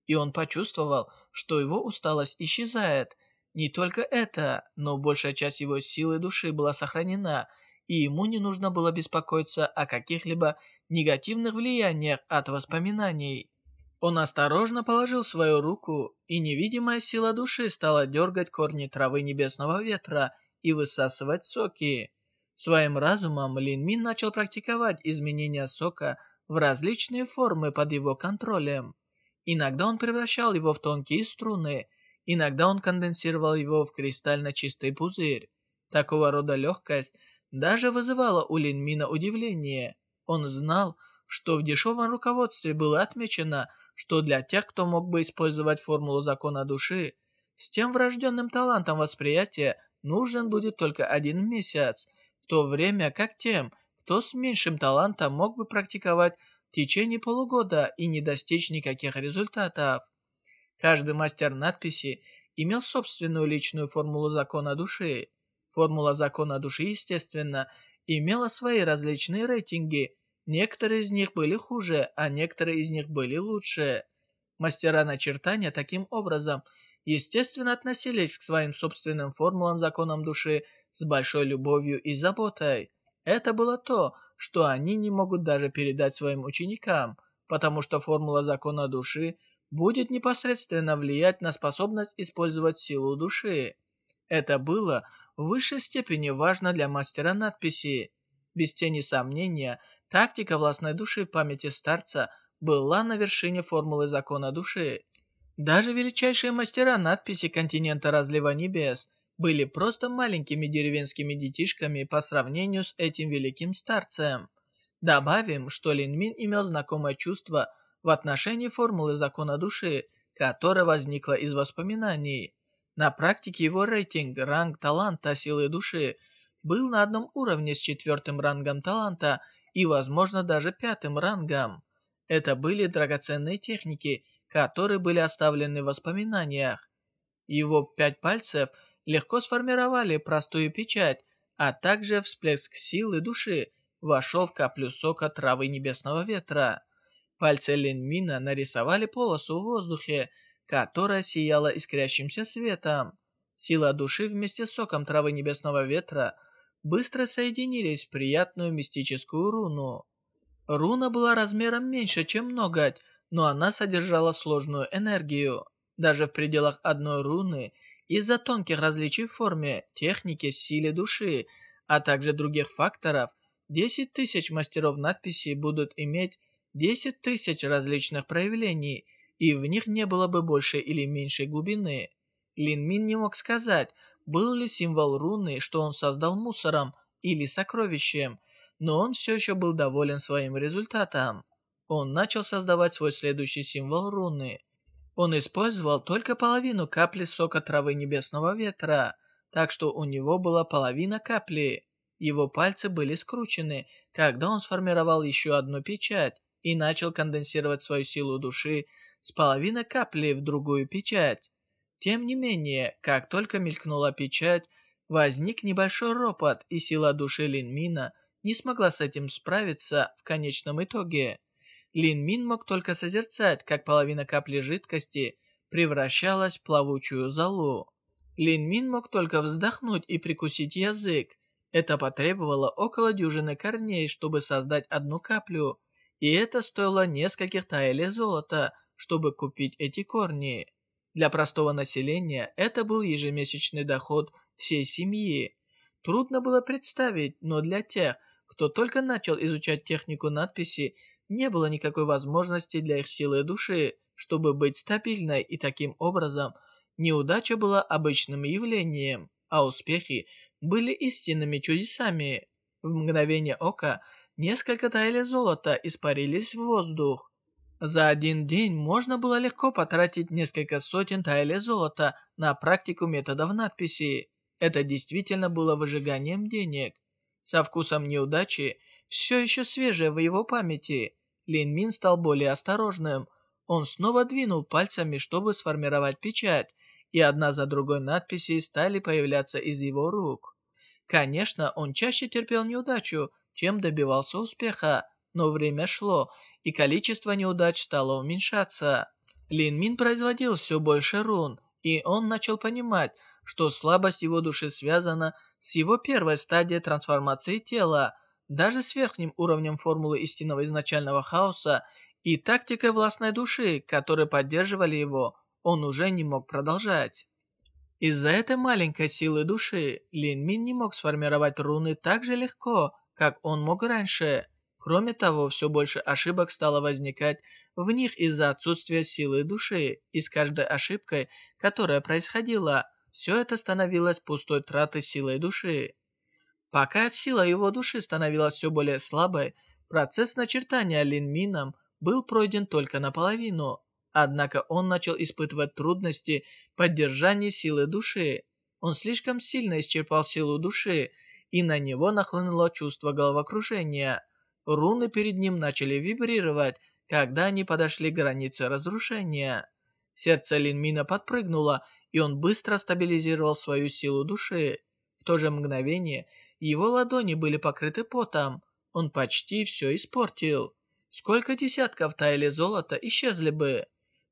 И он почувствовал, что его усталость исчезает. Не только это, но большая часть его силы души была сохранена, и ему не нужно было беспокоиться о каких-либо негативных влияниях от воспоминаний. Он осторожно положил свою руку, и невидимая сила души стала дергать корни травы небесного ветра и высасывать соки. Своим разумом Лин Мин начал практиковать изменения сока в различные формы под его контролем. Иногда он превращал его в тонкие струны, иногда он конденсировал его в кристально чистый пузырь. Такого рода легкость даже вызывала у Лин Мина удивление. Он знал, что в дешевом руководстве было отмечено, что для тех, кто мог бы использовать формулу закона души, с тем врожденным талантом восприятия нужен будет только один месяц – в то время как тем, кто с меньшим талантом мог бы практиковать в течение полугода и не достичь никаких результатов. Каждый мастер надписи имел собственную личную формулу закона души. Формула закона души, естественно, имела свои различные рейтинги. Некоторые из них были хуже, а некоторые из них были лучше. Мастера начертания таким образом, естественно, относились к своим собственным формулам законам души с большой любовью и заботой. Это было то, что они не могут даже передать своим ученикам, потому что формула закона души будет непосредственно влиять на способность использовать силу души. Это было в высшей степени важно для мастера надписи. Без тени сомнения, тактика властной души памяти старца была на вершине формулы закона души. Даже величайшие мастера надписи континента разлива небес – были просто маленькими деревенскими детишками по сравнению с этим великим старцем. Добавим, что Лин Мин имел знакомое чувство в отношении формулы закона души, которая возникла из воспоминаний. На практике его рейтинг, ранг таланта силы души был на одном уровне с четвертым рангом таланта и, возможно, даже пятым рангом. Это были драгоценные техники, которые были оставлены в воспоминаниях. Его пять пальцев – легко сформировали простую печать, а также всплеск силы души вошел в каплю сока травы небесного ветра. Пальцы Ленмина нарисовали полосу в воздухе, которая сияла искрящимся светом. Сила души вместе с соком травы небесного ветра быстро соединились в приятную мистическую руну. Руна была размером меньше, чем ноготь, но она содержала сложную энергию. Даже в пределах одной руны из-за тонких различий в форме, технике, силе души, а также других факторов, 10 тысяч мастеров надписи будут иметь 10 тысяч различных проявлений, и в них не было бы больше или меньшей глубины. Лин Мин не мог сказать, был ли символ руны, что он создал мусором или сокровищем, но он все еще был доволен своим результатом. Он начал создавать свой следующий символ руны – он использовал только половину капли сока травы небесного ветра, так что у него была половина капли. Его пальцы были скручены, когда он сформировал еще одну печать и начал конденсировать свою силу души с половины капли в другую печать. Тем не менее, как только мелькнула печать, возник небольшой ропот, и сила души Линмина не смогла с этим справиться в конечном итоге. Лин Мин мог только созерцать, как половина капли жидкости превращалась в плавучую золу. Лин Мин мог только вздохнуть и прикусить язык. Это потребовало около дюжины корней, чтобы создать одну каплю, и это стоило нескольких таэлей золота, чтобы купить эти корни. Для простого населения это был ежемесячный доход всей семьи. Трудно было представить, но для тех, кто только начал изучать технику надписи не было никакой возможности для их силы души, чтобы быть стабильной, и таким образом неудача была обычным явлением, а успехи были истинными чудесами. В мгновение ока несколько тайли золота испарились в воздух. За один день можно было легко потратить несколько сотен тайли золота на практику методов надписи. Это действительно было выжиганием денег. Со вкусом неудачи, все еще свежее в его памяти, Лин Мин стал более осторожным. Он снова двинул пальцами, чтобы сформировать печать, и одна за другой надписи стали появляться из его рук. Конечно, он чаще терпел неудачу, чем добивался успеха, но время шло, и количество неудач стало уменьшаться. Лин Мин производил все больше рун, и он начал понимать, что слабость его души связана с его первой стадией трансформации тела, даже с верхним уровнем формулы истинного изначального хаоса и тактикой властной души, которые поддерживали его, он уже не мог продолжать. Из-за этой маленькой силы души Лин Мин не мог сформировать руны так же легко, как он мог раньше. Кроме того, все больше ошибок стало возникать в них из-за отсутствия силы души, и с каждой ошибкой, которая происходила, все это становилось пустой тратой силы души. Пока сила его души становилась все более слабой, процесс начертания Линмином был пройден только наполовину. Однако он начал испытывать трудности поддержания силы души. Он слишком сильно исчерпал силу души, и на него нахлынуло чувство головокружения. Руны перед ним начали вибрировать, когда они подошли к границе разрушения. Сердце Линмина подпрыгнуло, и он быстро стабилизировал свою силу души. В то же мгновение его ладони были покрыты потом. Он почти все испортил. Сколько десятков таяли золота исчезли бы.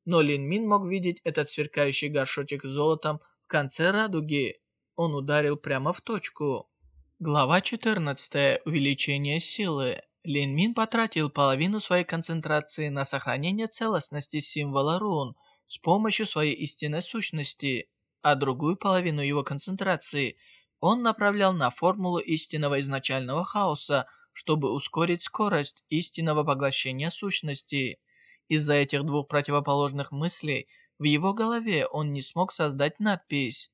Но Лин Мин мог видеть этот сверкающий горшочек с золотом в конце радуги. Он ударил прямо в точку. Глава 14. Увеличение силы. Лин Мин потратил половину своей концентрации на сохранение целостности символа рун с помощью своей истинной сущности, а другую половину его концентрации он направлял на формулу истинного изначального хаоса, чтобы ускорить скорость истинного поглощения сущности. Из-за этих двух противоположных мыслей в его голове он не смог создать надпись.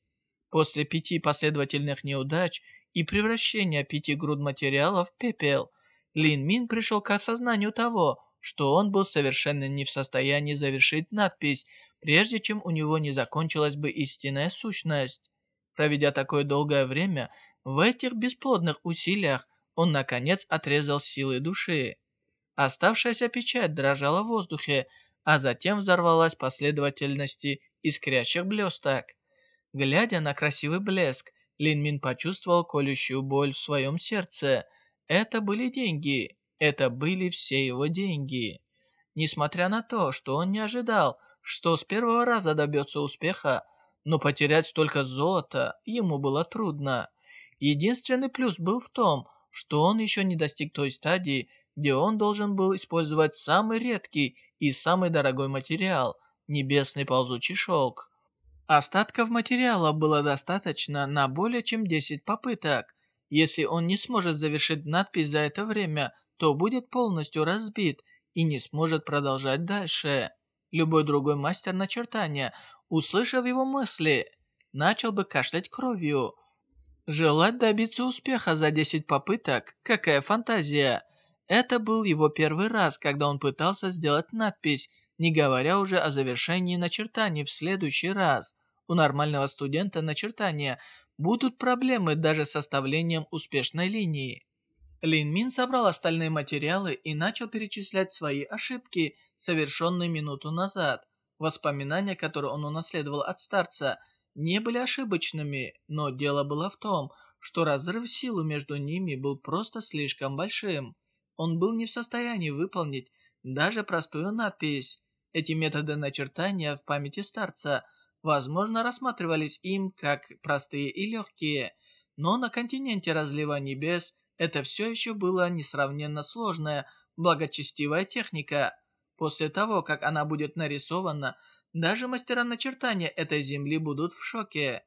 После пяти последовательных неудач и превращения пяти груд материала в пепел, Лин Мин пришел к осознанию того, что он был совершенно не в состоянии завершить надпись, прежде чем у него не закончилась бы истинная сущность. Проведя такое долгое время, в этих бесплодных усилиях он, наконец, отрезал силы души. Оставшаяся печать дрожала в воздухе, а затем взорвалась последовательности искрящих блесток. Глядя на красивый блеск, Лин Мин почувствовал колющую боль в своем сердце – это были деньги. Это были все его деньги. Несмотря на то, что он не ожидал, что с первого раза добьется успеха, но потерять столько золота ему было трудно. Единственный плюс был в том, что он еще не достиг той стадии, где он должен был использовать самый редкий и самый дорогой материал – небесный ползучий шелк. Остатков материала было достаточно на более чем 10 попыток, если он не сможет завершить надпись за это время, то будет полностью разбит и не сможет продолжать дальше. Любой другой мастер начертания, услышав его мысли, начал бы кашлять кровью. Желать добиться успеха за 10 попыток – какая фантазия! Это был его первый раз, когда он пытался сделать надпись, не говоря уже о завершении начертаний в следующий раз. У нормального студента начертания – будут проблемы даже с составлением успешной линии. Лин Мин собрал остальные материалы и начал перечислять свои ошибки, совершенные минуту назад. Воспоминания, которые он унаследовал от старца, не были ошибочными, но дело было в том, что разрыв силы между ними был просто слишком большим. Он был не в состоянии выполнить даже простую надпись. Эти методы начертания в памяти старца – возможно, рассматривались им как простые и легкие, но на континенте разлива небес это все еще была несравненно сложная, благочестивая техника. После того, как она будет нарисована, даже мастера начертания этой земли будут в шоке.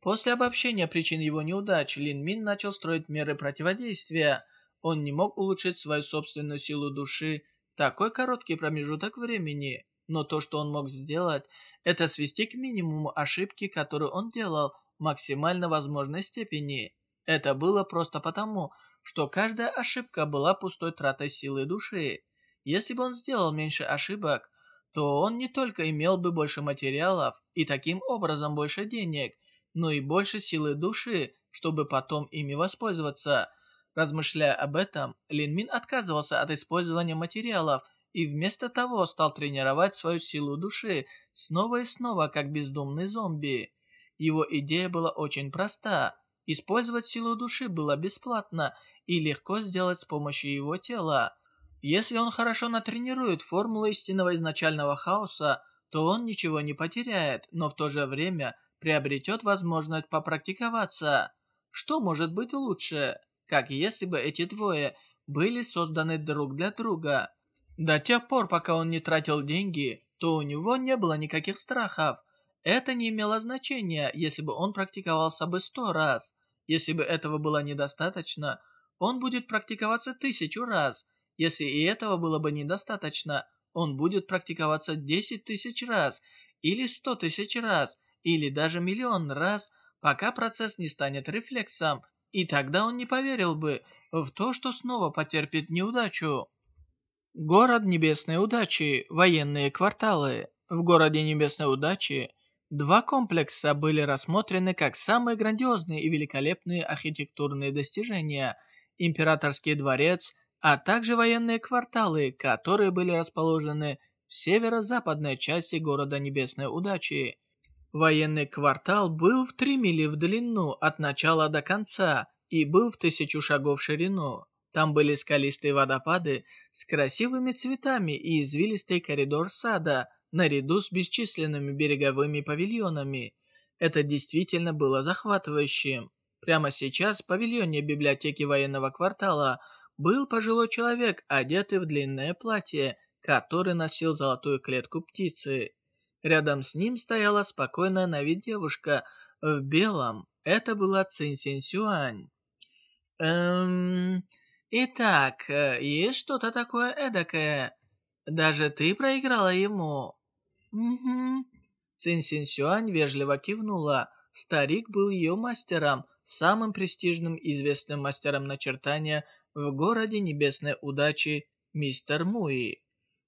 После обобщения причин его неудач, Лин Мин начал строить меры противодействия. Он не мог улучшить свою собственную силу души в такой короткий промежуток времени, но то, что он мог сделать, это свести к минимуму ошибки, которые он делал в максимально возможной степени. Это было просто потому, что каждая ошибка была пустой тратой силы души. Если бы он сделал меньше ошибок, то он не только имел бы больше материалов и таким образом больше денег, но и больше силы души, чтобы потом ими воспользоваться. Размышляя об этом, Лин Мин отказывался от использования материалов и вместо того стал тренировать свою силу души снова и снова, как бездумный зомби. Его идея была очень проста. Использовать силу души было бесплатно и легко сделать с помощью его тела. Если он хорошо натренирует формулу истинного изначального хаоса, то он ничего не потеряет, но в то же время приобретет возможность попрактиковаться. Что может быть лучше, как если бы эти двое были созданы друг для друга? До тех пор, пока он не тратил деньги, то у него не было никаких страхов. Это не имело значения, если бы он практиковался бы сто раз. Если бы этого было недостаточно, он будет практиковаться тысячу раз. Если и этого было бы недостаточно, он будет практиковаться десять тысяч раз, или сто тысяч раз, или даже миллион раз, пока процесс не станет рефлексом, и тогда он не поверил бы в то, что снова потерпит неудачу. Город Небесной Удачи, военные кварталы. В городе Небесной Удачи два комплекса были рассмотрены как самые грандиозные и великолепные архитектурные достижения. Императорский дворец, а также военные кварталы, которые были расположены в северо-западной части города Небесной Удачи. Военный квартал был в три мили в длину от начала до конца и был в тысячу шагов в ширину. Там были скалистые водопады с красивыми цветами и извилистый коридор сада, наряду с бесчисленными береговыми павильонами. Это действительно было захватывающим. Прямо сейчас в павильоне библиотеки военного квартала был пожилой человек, одетый в длинное платье, который носил золотую клетку птицы. Рядом с ним стояла спокойная на вид девушка в белом. Это была Цин Син Сюань. «Эм... Итак, э, есть что-то такое эдакое. Даже ты проиграла ему. Угу. Цин Син Сюань вежливо кивнула. Старик был ее мастером, самым престижным и известным мастером начертания в городе Небесной Удачи, мистер Муи.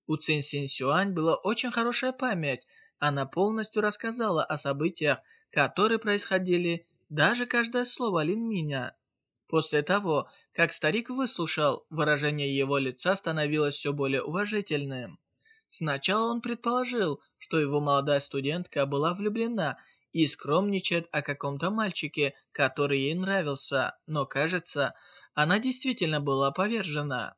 У Цин Син Сюань была очень хорошая память. Она полностью рассказала о событиях, которые происходили, даже каждое слово Лин Миня. После того, как старик выслушал, выражение его лица становилось все более уважительным. Сначала он предположил, что его молодая студентка была влюблена и скромничает о каком-то мальчике, который ей нравился, но, кажется, она действительно была повержена.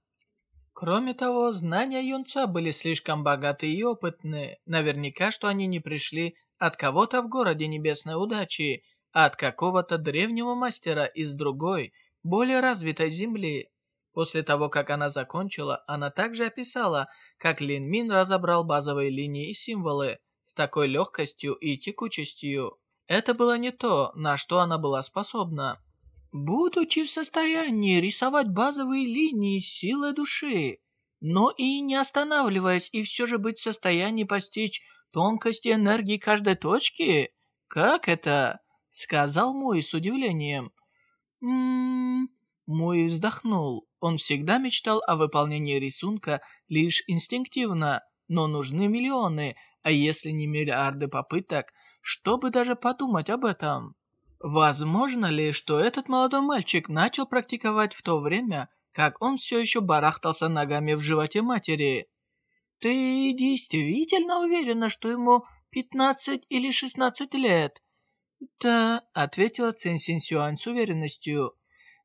Кроме того, знания юнца были слишком богаты и опытны. Наверняка, что они не пришли от кого-то в городе Небесной Удачи, а от какого-то древнего мастера из другой, более развитой земли. После того, как она закончила, она также описала, как Лин Мин разобрал базовые линии и символы с такой легкостью и текучестью. Это было не то, на что она была способна. Будучи в состоянии рисовать базовые линии силой души, но и не останавливаясь и все же быть в состоянии постичь тонкости энергии каждой точки? Как это? Сказал Мой с удивлением. Ммм... Мой вздохнул. Он всегда мечтал о выполнении рисунка лишь инстинктивно, но нужны миллионы, а если не миллиарды попыток, чтобы даже подумать об этом? Возможно ли, что этот молодой мальчик начал практиковать в то время, как он все еще барахтался ногами в животе матери? Ты действительно уверена, что ему 15 или 16 лет? «Да», — ответила Цин Син Сюань с уверенностью.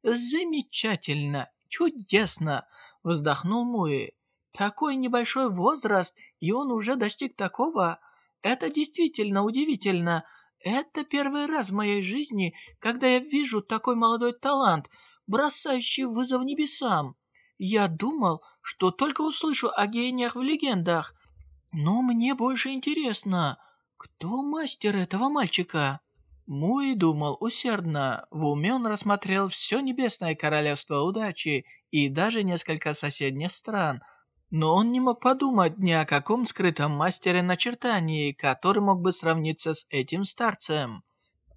«Замечательно, чудесно», — вздохнул Муи. «Такой небольшой возраст, и он уже достиг такого. Это действительно удивительно. Это первый раз в моей жизни, когда я вижу такой молодой талант, бросающий вызов небесам. Я думал, что только услышу о гениях в легендах. Но мне больше интересно, кто мастер этого мальчика?» Муи думал усердно. В уме он рассмотрел все Небесное Королевство Удачи и даже несколько соседних стран. Но он не мог подумать ни о каком скрытом мастере начертаний, который мог бы сравниться с этим старцем.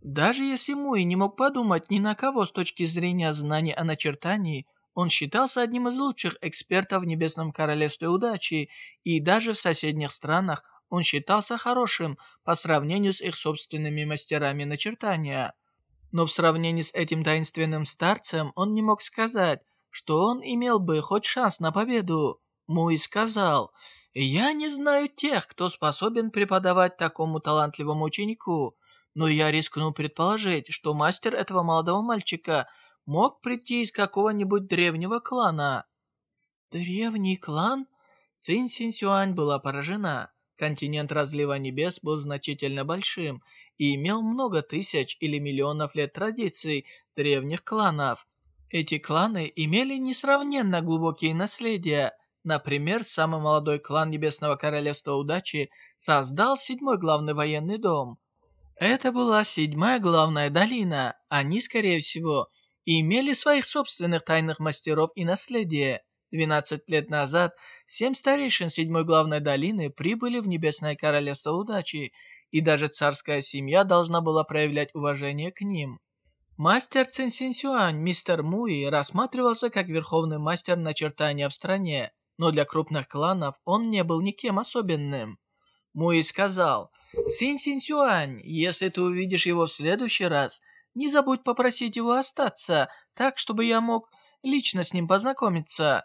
Даже если Муи не мог подумать ни на кого с точки зрения знаний о начертании, он считался одним из лучших экспертов в Небесном Королевстве Удачи, и даже в соседних странах он считался хорошим по сравнению с их собственными мастерами начертания. Но в сравнении с этим таинственным старцем он не мог сказать, что он имел бы хоть шанс на победу. Муи сказал, «Я не знаю тех, кто способен преподавать такому талантливому ученику, но я рискну предположить, что мастер этого молодого мальчика мог прийти из какого-нибудь древнего клана». «Древний клан?» Цин Синь Сюань была поражена. континент разлива небес был значительно большим и имел много тысяч или миллионов лет традиций древних кланов. Эти кланы имели несравненно глубокие наследия. Например, самый молодой клан Небесного Королевства Удачи создал седьмой главный военный дом. Это была седьмая главная долина. Они, скорее всего, имели своих собственных тайных мастеров и наследие. 12 лет назад семь старейшин седьмой главной долины прибыли в Небесное Королевство Удачи, и даже царская семья должна была проявлять уважение к ним. Мастер Цин Сюань, мистер Муи, рассматривался как верховный мастер начертания в стране, но для крупных кланов он не был никем особенным. Муи сказал, «Цин Сюань, если ты увидишь его в следующий раз, не забудь попросить его остаться, так, чтобы я мог лично с ним познакомиться».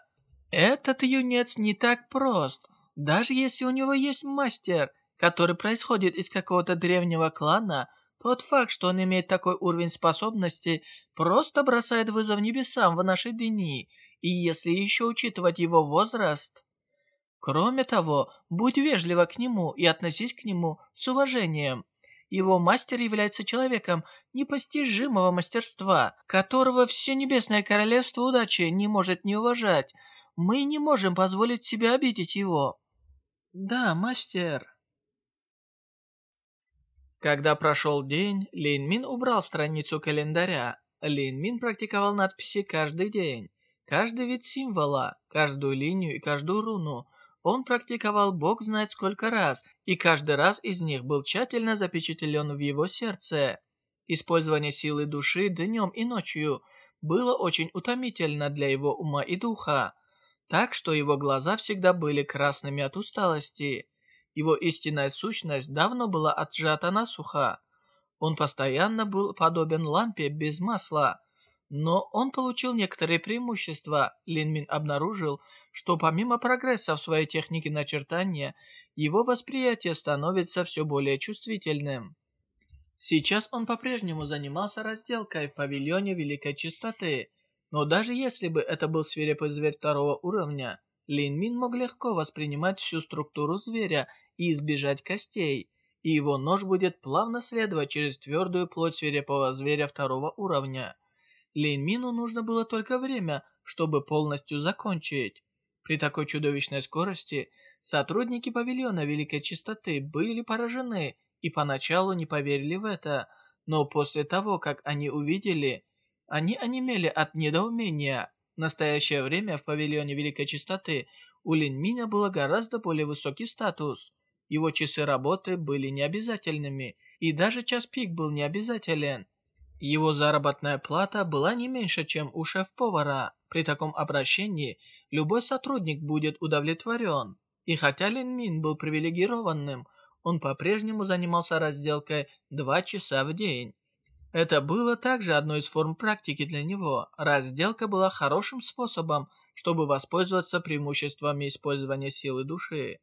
Этот юнец не так прост. Даже если у него есть мастер, который происходит из какого-то древнего клана, тот факт, что он имеет такой уровень способности, просто бросает вызов небесам в наши дни, и если еще учитывать его возраст... Кроме того, будь вежлива к нему и относись к нему с уважением. Его мастер является человеком непостижимого мастерства, которого все Небесное Королевство Удачи не может не уважать, мы не можем позволить себе обидеть его. Да, мастер. Когда прошел день, Лин Мин убрал страницу календаря. Лин Мин практиковал надписи каждый день. Каждый вид символа, каждую линию и каждую руну он практиковал бог знает сколько раз, и каждый раз из них был тщательно запечатлен в его сердце. Использование силы души днем и ночью было очень утомительно для его ума и духа так что его глаза всегда были красными от усталости. Его истинная сущность давно была отжата насухо. Он постоянно был подобен лампе без масла. Но он получил некоторые преимущества. Линмин обнаружил, что помимо прогресса в своей технике начертания, его восприятие становится все более чувствительным. Сейчас он по-прежнему занимался разделкой в павильоне Великой Чистоты, но даже если бы это был свирепый зверь второго уровня, Лин Мин мог легко воспринимать всю структуру зверя и избежать костей, и его нож будет плавно следовать через твердую плоть свирепого зверя второго уровня. Лин Мину нужно было только время, чтобы полностью закончить. При такой чудовищной скорости сотрудники павильона Великой Чистоты были поражены и поначалу не поверили в это, но после того, как они увидели, они онемели от недоумения. В настоящее время в павильоне Великой Чистоты у Лин Миня было гораздо более высокий статус. Его часы работы были необязательными, и даже час пик был необязателен. Его заработная плата была не меньше, чем у шеф-повара. При таком обращении любой сотрудник будет удовлетворен. И хотя Лин Мин был привилегированным, он по-прежнему занимался разделкой два часа в день. Это было также одной из форм практики для него. Разделка была хорошим способом, чтобы воспользоваться преимуществами использования силы души.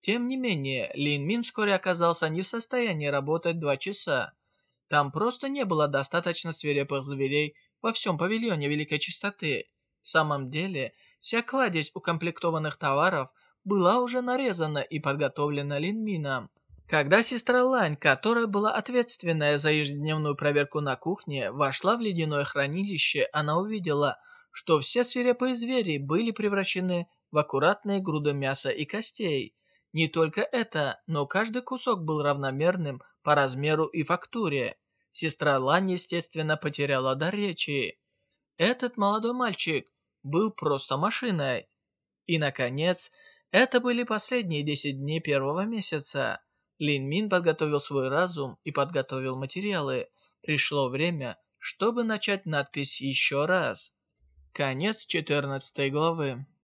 Тем не менее, Лин Мин вскоре оказался не в состоянии работать два часа. Там просто не было достаточно свирепых зверей во всем павильоне Великой Чистоты. В самом деле, вся кладезь укомплектованных товаров была уже нарезана и подготовлена Лин Мином. Когда сестра Лань, которая была ответственная за ежедневную проверку на кухне, вошла в ледяное хранилище, она увидела, что все свирепые звери были превращены в аккуратные груды мяса и костей. Не только это, но каждый кусок был равномерным по размеру и фактуре. Сестра Лань, естественно, потеряла дар речи. Этот молодой мальчик был просто машиной. И, наконец, это были последние 10 дней первого месяца. Лин Мин подготовил свой разум и подготовил материалы. Пришло время, чтобы начать надпись еще раз. Конец 14 главы.